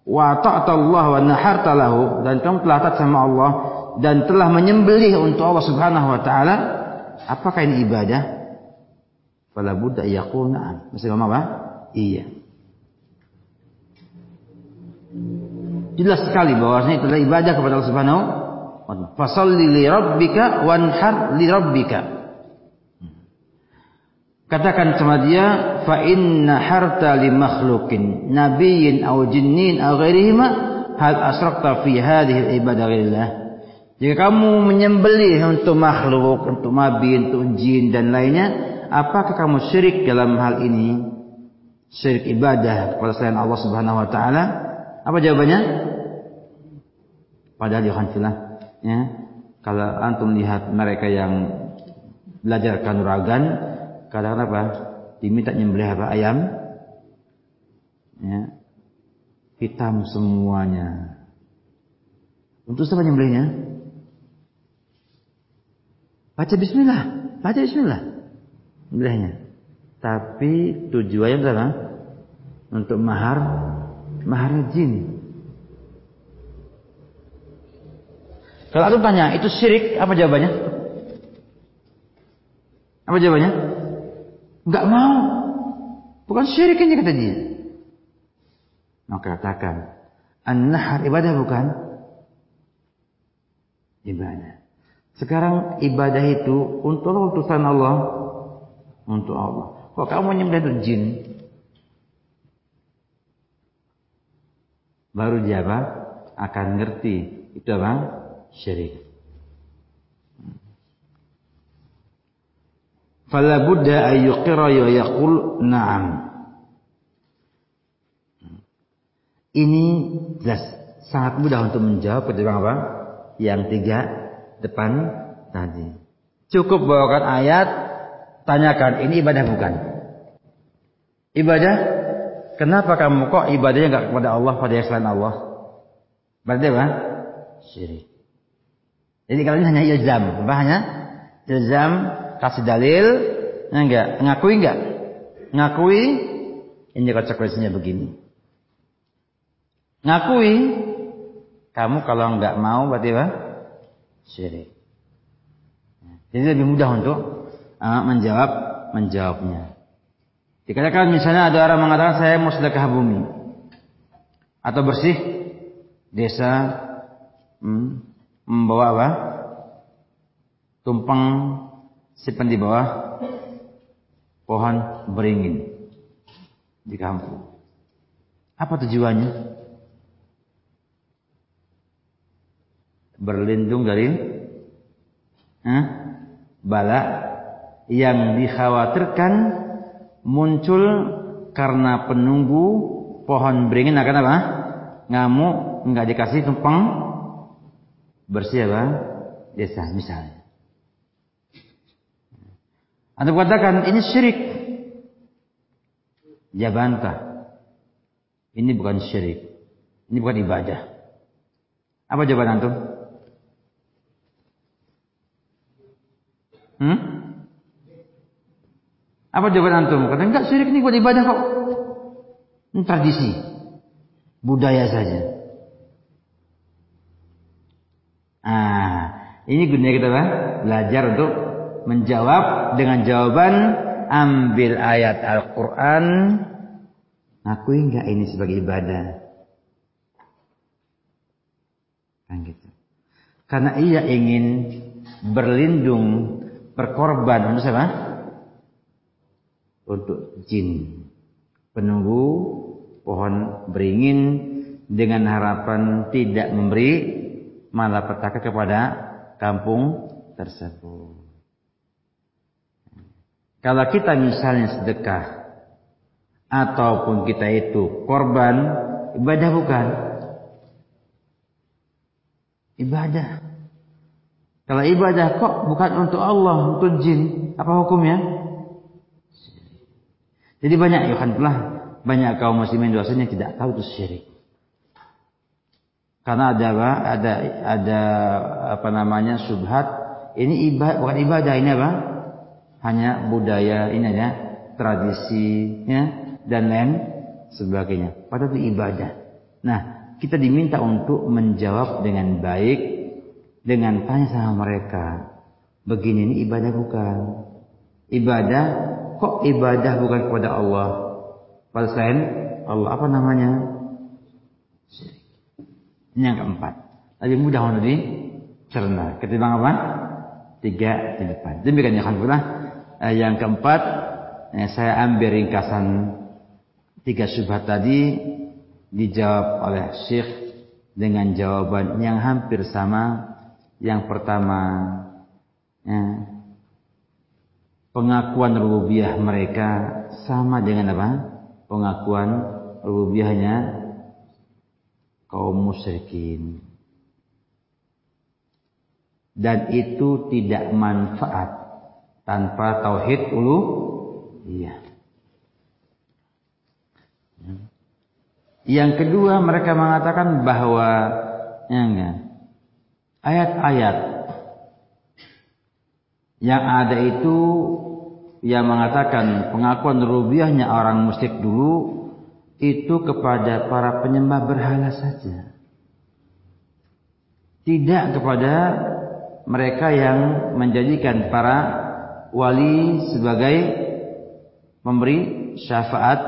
wa ta'ta Allah wa naharta lahu. Dan kamu telah taat sama Allah dan telah menyembelih untuk Allah Subhanahu wa taala, apakah ini ibadah? Fala budda yaqul na'am. Mesti ngomong apa? Iya. Jelas sekali bahwasanya itu adalah ibadah kepada Allah Subhanahu Fasalli li rabbika wanhar li rabbika. Katakan sama dia, fa inna harta li makhluqin nabiyyin aw jinnin aw ghairihima hal asrakta fi hadhihi ibadah ghairillah. Jika kamu menyembelih untuk makhluk, untuk nabi, untuk jin dan lainnya, apakah kamu syirik dalam hal ini? Syirik ibadah kepada selain Allah Subhanahu wa taala? Apa jawabannya? Padahal Yohanfilah ya. Kalau antum lihat mereka yang belajar kanuragan kadang apa? Diminta nyembelih apa? Ayam. Ya. Hitam semuanya. Untuk siapa nyembelihnya baca bismillah baca bismillah nyembelihnya tapi tujuannya adalah untuk mahar mahar jin Kalau aku tanya, itu syirik? Apa jawabannya? Apa jawabannya? Enggak mau. Bukan syirik ini kata dia. Maka katakan, an-nahar ibadah bukan? Ibadah. Sekarang ibadah itu untuk utusan Allah, untuk Allah. Kok kamu menyembelih itu jin? Baru apa? Akan ngerti itu apa? Syirik. Fala budda ayyuqira ya yaqul na'am. Ini jelas sangat mudah untuk menjawab ketimbang apa? Yang tiga depan tadi. Cukup bawakan ayat, tanyakan ini ibadah bukan? Ibadah? Kenapa kamu kok ibadahnya enggak kepada Allah pada selain Allah? Berarti apa? Syirik. Jadi kalau ini hanya ilzam, apa hanya ilzam kasih dalil, enggak ngakui enggak? Ngakui ini konsekuensinya begini. Ngakui kamu kalau enggak mau berarti apa? Syirik. Jadi lebih mudah untuk uh, menjawab menjawabnya. Dikatakan misalnya ada orang mengatakan saya mau sedekah bumi atau bersih desa hmm, membawa apa? Tumpeng simpan di bawah pohon beringin di kampung. Apa tujuannya? Berlindung dari eh, bala yang dikhawatirkan muncul karena penunggu pohon beringin akan apa? Ngamuk, nggak dikasih tumpeng bersih apa? Desa misalnya. Anda katakan ini syirik. Dia bantah. Ini bukan syirik. Ini bukan ibadah. Apa jawaban antum? Hmm? Apa jawaban antum? Kata enggak syirik ini buat ibadah kok. Ini tradisi. Budaya saja. Ah, ini gunanya kita apa? Belajar untuk menjawab dengan jawaban ambil ayat Al-Quran. Akui enggak ini sebagai ibadah? Kan gitu. Karena ia ingin berlindung berkorban untuk siapa? Untuk jin. Penunggu pohon beringin dengan harapan tidak memberi malapetaka kepada kampung tersebut. Kalau kita misalnya sedekah ataupun kita itu korban, ibadah bukan? Ibadah. Kalau ibadah kok bukan untuk Allah, untuk jin, apa hukumnya? Jadi banyak ya kan pula banyak kaum muslimin dosanya tidak tahu itu syirik. Karena ada apa? Ada ada apa namanya subhat. Ini ibadah bukan ibadah ini apa? Hanya budaya ini ya, tradisinya dan lain sebagainya. Padahal itu ibadah. Nah, kita diminta untuk menjawab dengan baik dengan tanya sama mereka. Begini ini ibadah bukan? Ibadah kok ibadah bukan kepada Allah? Pada selain Allah apa namanya? Ini yang keempat. Lebih mudah untuk dicerna. Ketimbang apa? Tiga di depan. Demikian ya Alhamdulillah. Eh, yang keempat, eh, saya ambil ringkasan tiga syubhat tadi dijawab oleh Syekh dengan jawaban yang hampir sama. Yang pertama, ya, pengakuan rububiyah mereka sama dengan apa? Pengakuan rububiyahnya kaum musyrikin. Dan itu tidak manfaat tanpa tauhid ulu iya. Yang kedua mereka mengatakan bahwa ya enggak, ayat-ayat yang ada itu yang mengatakan pengakuan rububiyahnya orang musyrik dulu itu kepada para penyembah berhala saja. Tidak kepada mereka yang menjadikan para wali sebagai memberi syafaat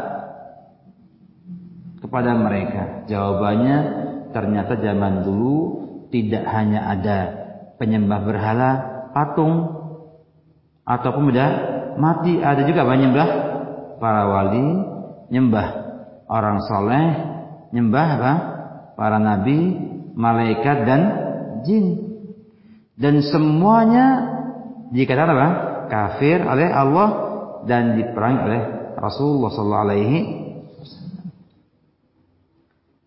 kepada mereka? Jawabannya ternyata zaman dulu tidak hanya ada penyembah berhala, patung ataupun beda mati, ada juga penyembah para wali, nyembah orang soleh, nyembah apa? Para nabi, malaikat dan jin. Dan semuanya dikatakan apa? Kafir oleh Allah dan diperangi oleh Rasulullah sallallahu alaihi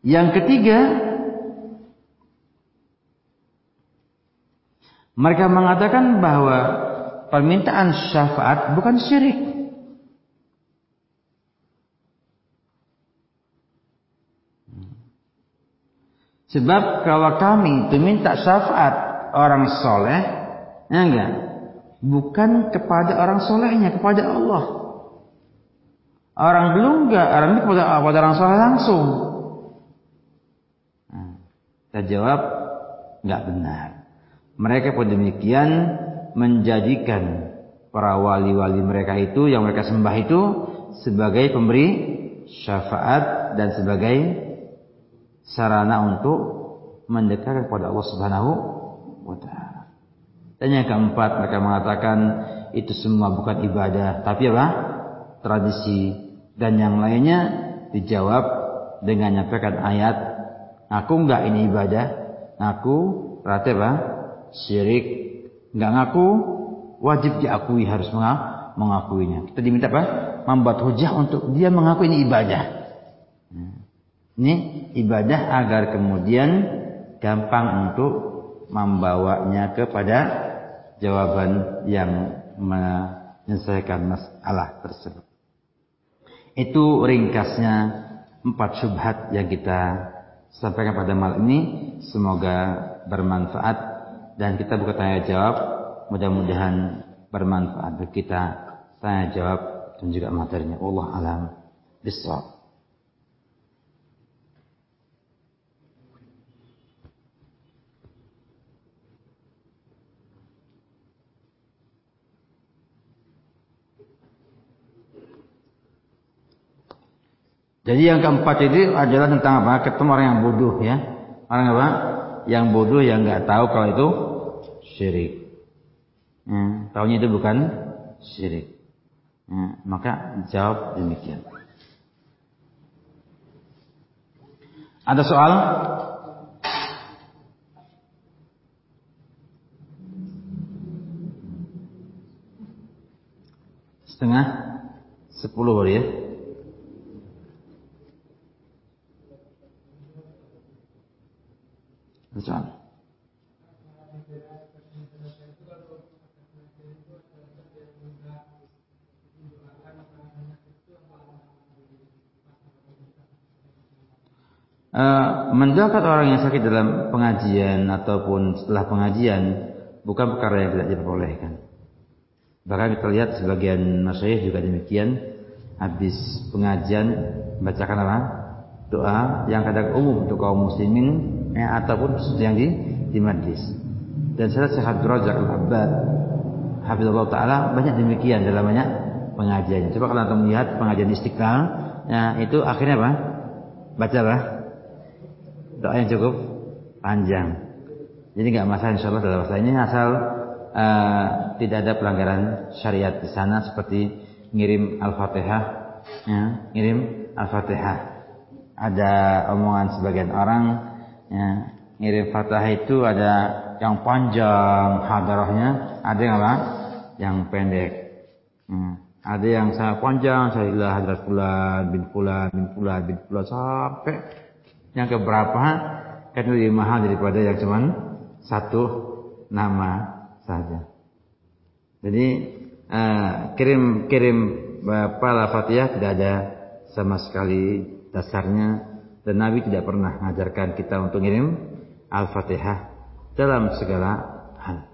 Yang ketiga, mereka mengatakan bahwa permintaan syafaat bukan syirik. Sebab kalau kami itu syafaat orang soleh, ya enggak, bukan kepada orang solehnya, kepada Allah. Orang belum enggak, orang ini kepada, kepada orang soleh langsung. Nah, kita jawab enggak benar. Mereka pun demikian menjadikan para wali-wali mereka itu yang mereka sembah itu sebagai pemberi syafaat dan sebagai sarana untuk mendekatkan kepada Allah Subhanahu wa taala. Dan yang keempat mereka mengatakan itu semua bukan ibadah tapi apa? tradisi dan yang lainnya dijawab dengan menyampaikan ayat aku enggak ini ibadah aku berarti apa? Syirik enggak ngaku wajib diakui harus mengakuinya kita diminta apa? membuat hujah untuk dia mengakui ini ibadah ini ibadah agar kemudian gampang untuk membawanya kepada jawaban yang menyelesaikan masalah tersebut. Itu ringkasnya empat syubhat yang kita sampaikan pada malam ini. Semoga bermanfaat dan kita buka tanya jawab. Mudah-mudahan bermanfaat bagi kita tanya jawab dan juga materinya. Allah alam bisawab. Jadi yang keempat itu adalah tentang apa? Ketemu orang yang bodoh ya. Orang apa? Yang bodoh yang nggak tahu kalau itu syirik. Ya, tahunya itu bukan syirik. Ya, maka jawab demikian. Ada soal? Setengah sepuluh ya. Betul. Uh, mendoakan orang yang sakit dalam pengajian ataupun setelah pengajian bukan perkara yang tidak diperbolehkan. Bahkan kita lihat sebagian masyayikh juga demikian habis pengajian bacakan apa? Doa yang kadang umum untuk kaum muslimin ya, ataupun yang di di majlis. Dan saya Syekh Abdul Razak Al-Abbad Ta'ala banyak demikian dalam banyak pengajiannya. Coba kalau anda melihat pengajian istiqlal, ya, itu akhirnya apa? Baca apa? Doa yang cukup panjang. Jadi nggak masalah insya Allah dalam ini asal uh, tidak ada pelanggaran syariat di sana seperti ngirim al-fatihah, ya, ngirim al-fatihah. Ada omongan sebagian orang ya, ngirim fatah itu ada yang panjang hadarahnya, ada yang apa? Yang pendek. Hmm. Ada yang sangat panjang, saya hadrat fulan bin fulan bin fulan bin fulan sampai yang keberapa kan lebih mahal daripada yang cuman satu nama saja. Jadi uh, kirim kirim pala fatihah tidak ada sama sekali dasarnya dan Nabi tidak pernah mengajarkan kita untuk ngirim Al-Fatihah dalam segala hal.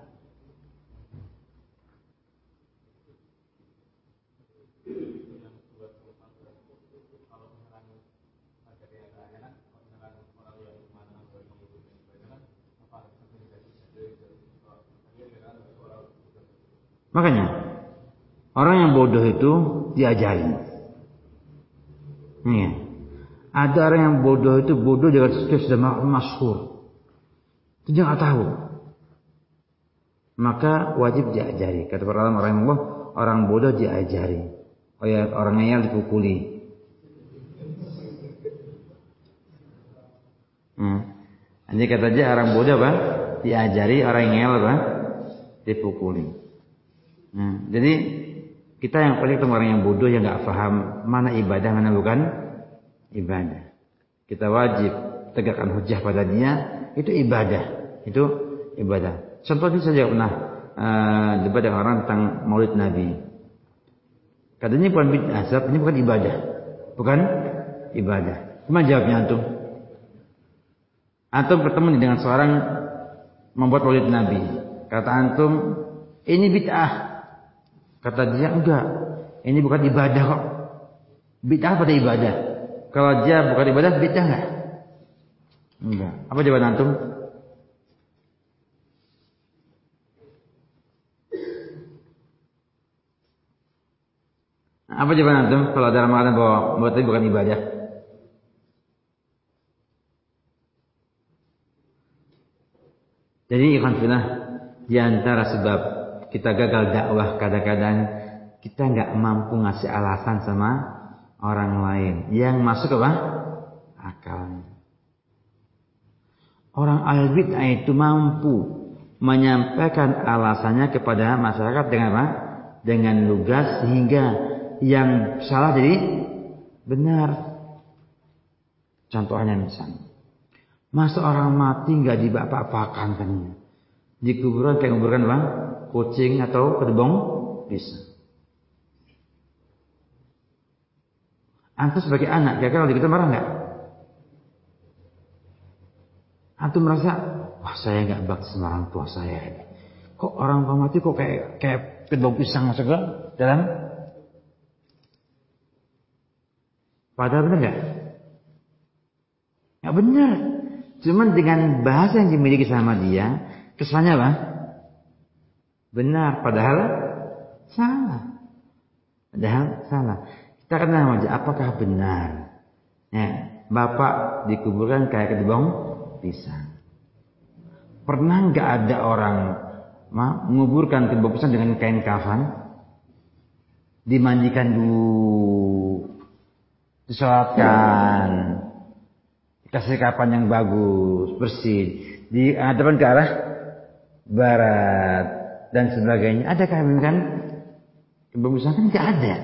Makanya Orang yang bodoh itu diajari. Iya. Ada orang yang bodoh itu bodoh jangan sesuatu sudah masyhur. Itu dia nggak tahu. Maka wajib diajari. Kata para ulama orang orang bodoh diajari. Oh ya, orang ngeyel dipukuli. Hmm. Ini kata aja orang bodoh apa? Diajari orang ngeyel apa? Dipukuli. Hmm. Jadi kita yang paling orang yang bodoh yang nggak paham mana ibadah mana bukan ibadah. Kita wajib tegakkan hujah pada dia itu ibadah. Itu ibadah. Contoh ini saja pernah uh, debat dengan orang tentang Maulid Nabi. Katanya bukan bid'ah, ini bukan ibadah. Bukan ibadah. Gimana jawabnya antum? Antum bertemu dengan seorang membuat Maulid Nabi. Kata antum, ini bid'ah. Kata dia, enggak. Ini bukan ibadah kok. Bid'ah pada ibadah. Kalau dia bukan ibadah, bid'ah enggak? Enggak. Apa jawaban antum? Apa jawaban antum kalau ada mengatakan bahwa buat bukan ibadah? Jadi ikhwan fillah di antara sebab kita gagal dakwah kadang-kadang kita nggak mampu ngasih alasan sama orang lain yang masuk apa? Akalnya. Orang bid'ah itu mampu menyampaikan alasannya kepada masyarakat dengan apa? Dengan lugas sehingga yang salah jadi benar. Contohnya misalnya. Masa orang mati nggak dibapak-apakan kan? Di kuburan kayak kuburan apa? Kucing atau kedebong bisa. Antum sebagai anak, kira-kira kita marah nggak? Antum merasa, wah saya nggak bakti sama tua saya. Kok orang tua mati kok kayak kayak kedebong pisang masuk ke dalam Padahal benar nggak? Ya benar. Cuman dengan bahasa yang dimiliki sama dia, kesannya apa? Benar, padahal salah. Padahal salah. Kita kenal aja, apakah benar? Ya, bapak dikuburkan kayak kedebong pisang. Pernah nggak ada orang menguburkan kedebong pisang dengan kain kafan? Dimandikan dulu, disolatkan dikasih kapan yang bagus bersih di hadapan ke arah barat dan sebagainya ada kami kan kebagusan kan tidak ada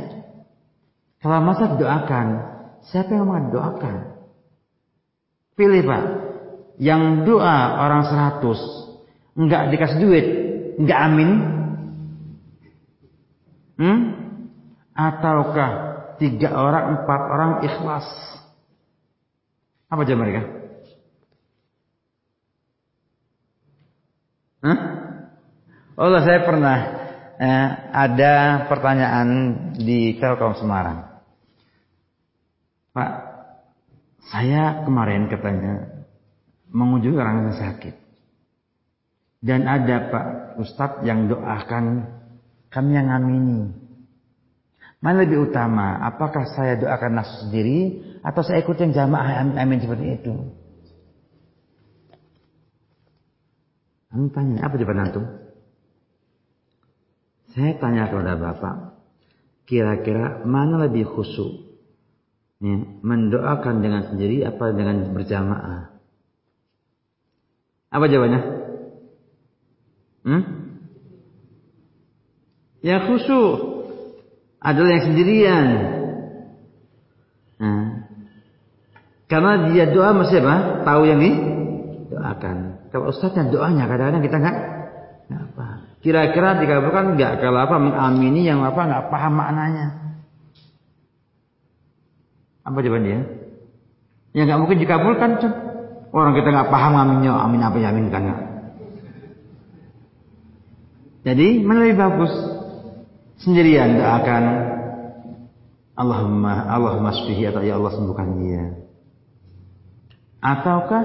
kalau masa doakan siapa yang mau doakan pilih pak yang doa orang seratus enggak dikasih duit enggak amin hmm? ataukah tiga orang, empat orang ikhlas. Apa jawab mereka? Hah? Allah saya pernah eh, ada pertanyaan di Telkom Semarang. Pak, saya kemarin katanya mengunjungi orang yang sakit. Dan ada Pak Ustadz yang doakan kami yang ngamini. Mana lebih utama? Apakah saya doakan nafsu sendiri atau saya ikut yang jamaah amin, seperti itu? Anda tanya, apa jawaban antum? Saya tanya kepada Bapak, kira-kira mana lebih khusyuk? Ya, mendoakan dengan sendiri apa dengan berjamaah? Apa jawabannya? Hmm? Ya khusyuk adalah yang sendirian. Nah, karena dia doa masih apa? Tahu yang didoakan. Kalau ustaznya doanya kadang-kadang kita nggak apa. Kira-kira dikabulkan nggak? Kalau apa mengamini yang apa nggak paham maknanya. Apa jawaban dia? Ya nggak mungkin dikabulkan. Orang kita nggak paham aminnya, amin apa ya amin kan? Jadi mana lebih bagus? Sendirian doakan Allahumma Allahumma sfihi atau ya Allah sembuhkan dia. Ataukah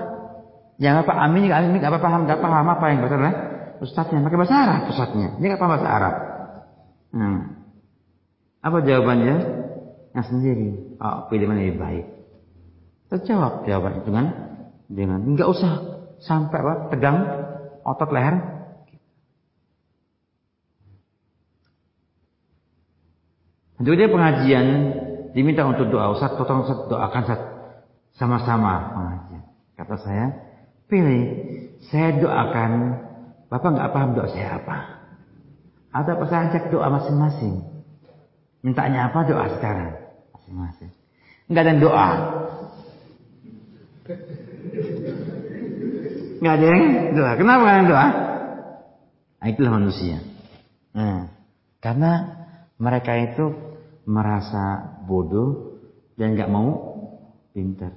yang apa amin amin enggak apa paham enggak paham apa yang bahasa ustaznya pakai bahasa Arab ustaznya dia enggak paham bahasa Arab. Hmm. Apa jawabannya? Yang sendiri. Oh, pilih mana lebih baik. Terjawab jawaban dengan dengan nggak usah sampai apa tegang otot leher. Untuk dia pengajian diminta untuk doa. Ustaz, tolong Ustaz doakan Ustaz sama-sama pengajian. Kata saya, pilih. Saya doakan, Bapak nggak paham doa saya apa. Apa saya ajak doa masing-masing. Mintanya apa doa sekarang? Masing-masing. Enggak ada doa. Enggak ada yang doa. Kenapa enggak ada doa? Nah, itulah manusia. Nah, karena mereka itu merasa bodoh dan nggak mau pintar.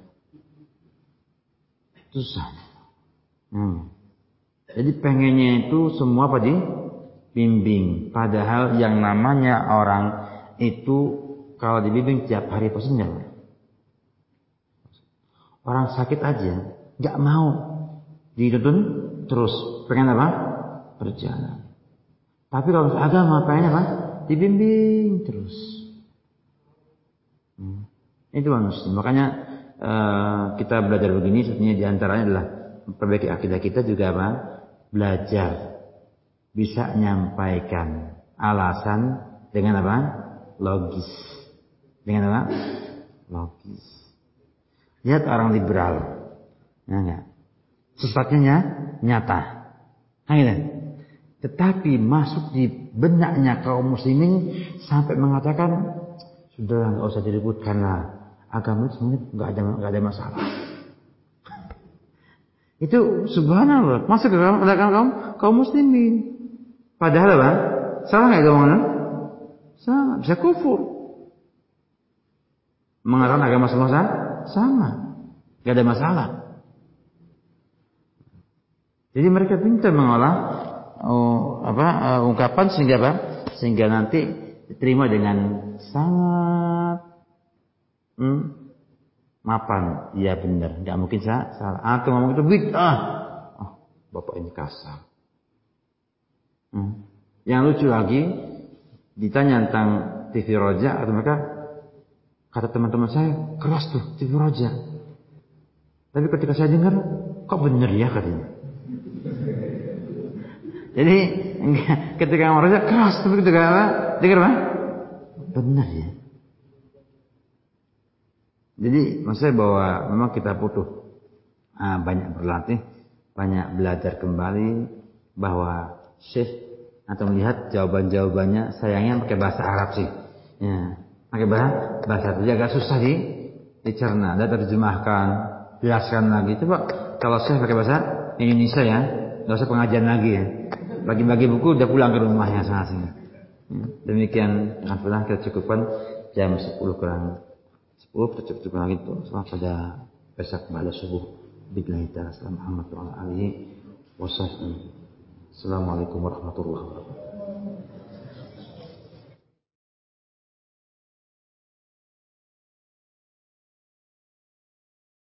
Susah. Hmm. Jadi pengennya itu semua apa di bimbing. Padahal yang namanya orang itu kalau dibimbing tiap hari pasti enggak. Orang sakit aja nggak mau dituntun terus. Pengen apa? Berjalan. Tapi kalau agama pengen apa? Dibimbing terus. Hmm. Itu manusia. Makanya uh, kita belajar begini sebetulnya di antaranya adalah perbaiki akidah kita juga apa? Belajar bisa menyampaikan alasan dengan apa? Logis. Dengan apa? Logis. Lihat orang liberal. Ya enggak? Sesuatunya nyata. Nah, gitu. Tetapi masuk di benaknya kaum muslimin sampai mengatakan sudah nggak usah diributkan lah. Agama sebenarnya nggak ada nggak ada masalah. Itu subhanallah masuk ke kaum kaum kaum muslimin. Padahal apa? Salah nggak omongan? Salah, bisa kufur. Mengatakan agama semua sama, nggak ada masalah. Jadi mereka pintar mengolah oh, apa uh, ungkapan sehingga apa? Sehingga nanti diterima dengan sangat hmm, mapan. Iya benar, nggak mungkin salah. Atau ngomong itu bid'ah. Oh, bapak ini kasar. Hmm. Yang lucu lagi, ditanya tentang TV Roja, atau mereka kata teman-teman saya keras tuh TV Roja. Tapi ketika saya dengar, kok bener ya katanya. Jadi ketika Roja keras, tapi ketika apa? Dengar apa? Benar ya. Jadi maksudnya bahwa memang kita butuh uh, banyak berlatih, banyak belajar kembali bahwa Syekh atau melihat jawaban-jawabannya sayangnya pakai bahasa Arab sih. Ya, pakai bahasa bahasa Arab agak susah di dicerna, dan terjemahkan, jelaskan lagi. Coba kalau saya pakai bahasa Indonesia ya, nggak usah pengajian lagi ya. Bagi-bagi buku udah pulang ke rumahnya masing-masing. Ya, demikian alhamdulillah kita cukupkan jam 10 kurang 10 kita cukupkan lagi tuh selamat pada besok pada subuh. Billahi ta'ala. Assalamualaikum warahmatullahi wabarakatuh. Assalamualaikum warahmatullahi wabarakatuh.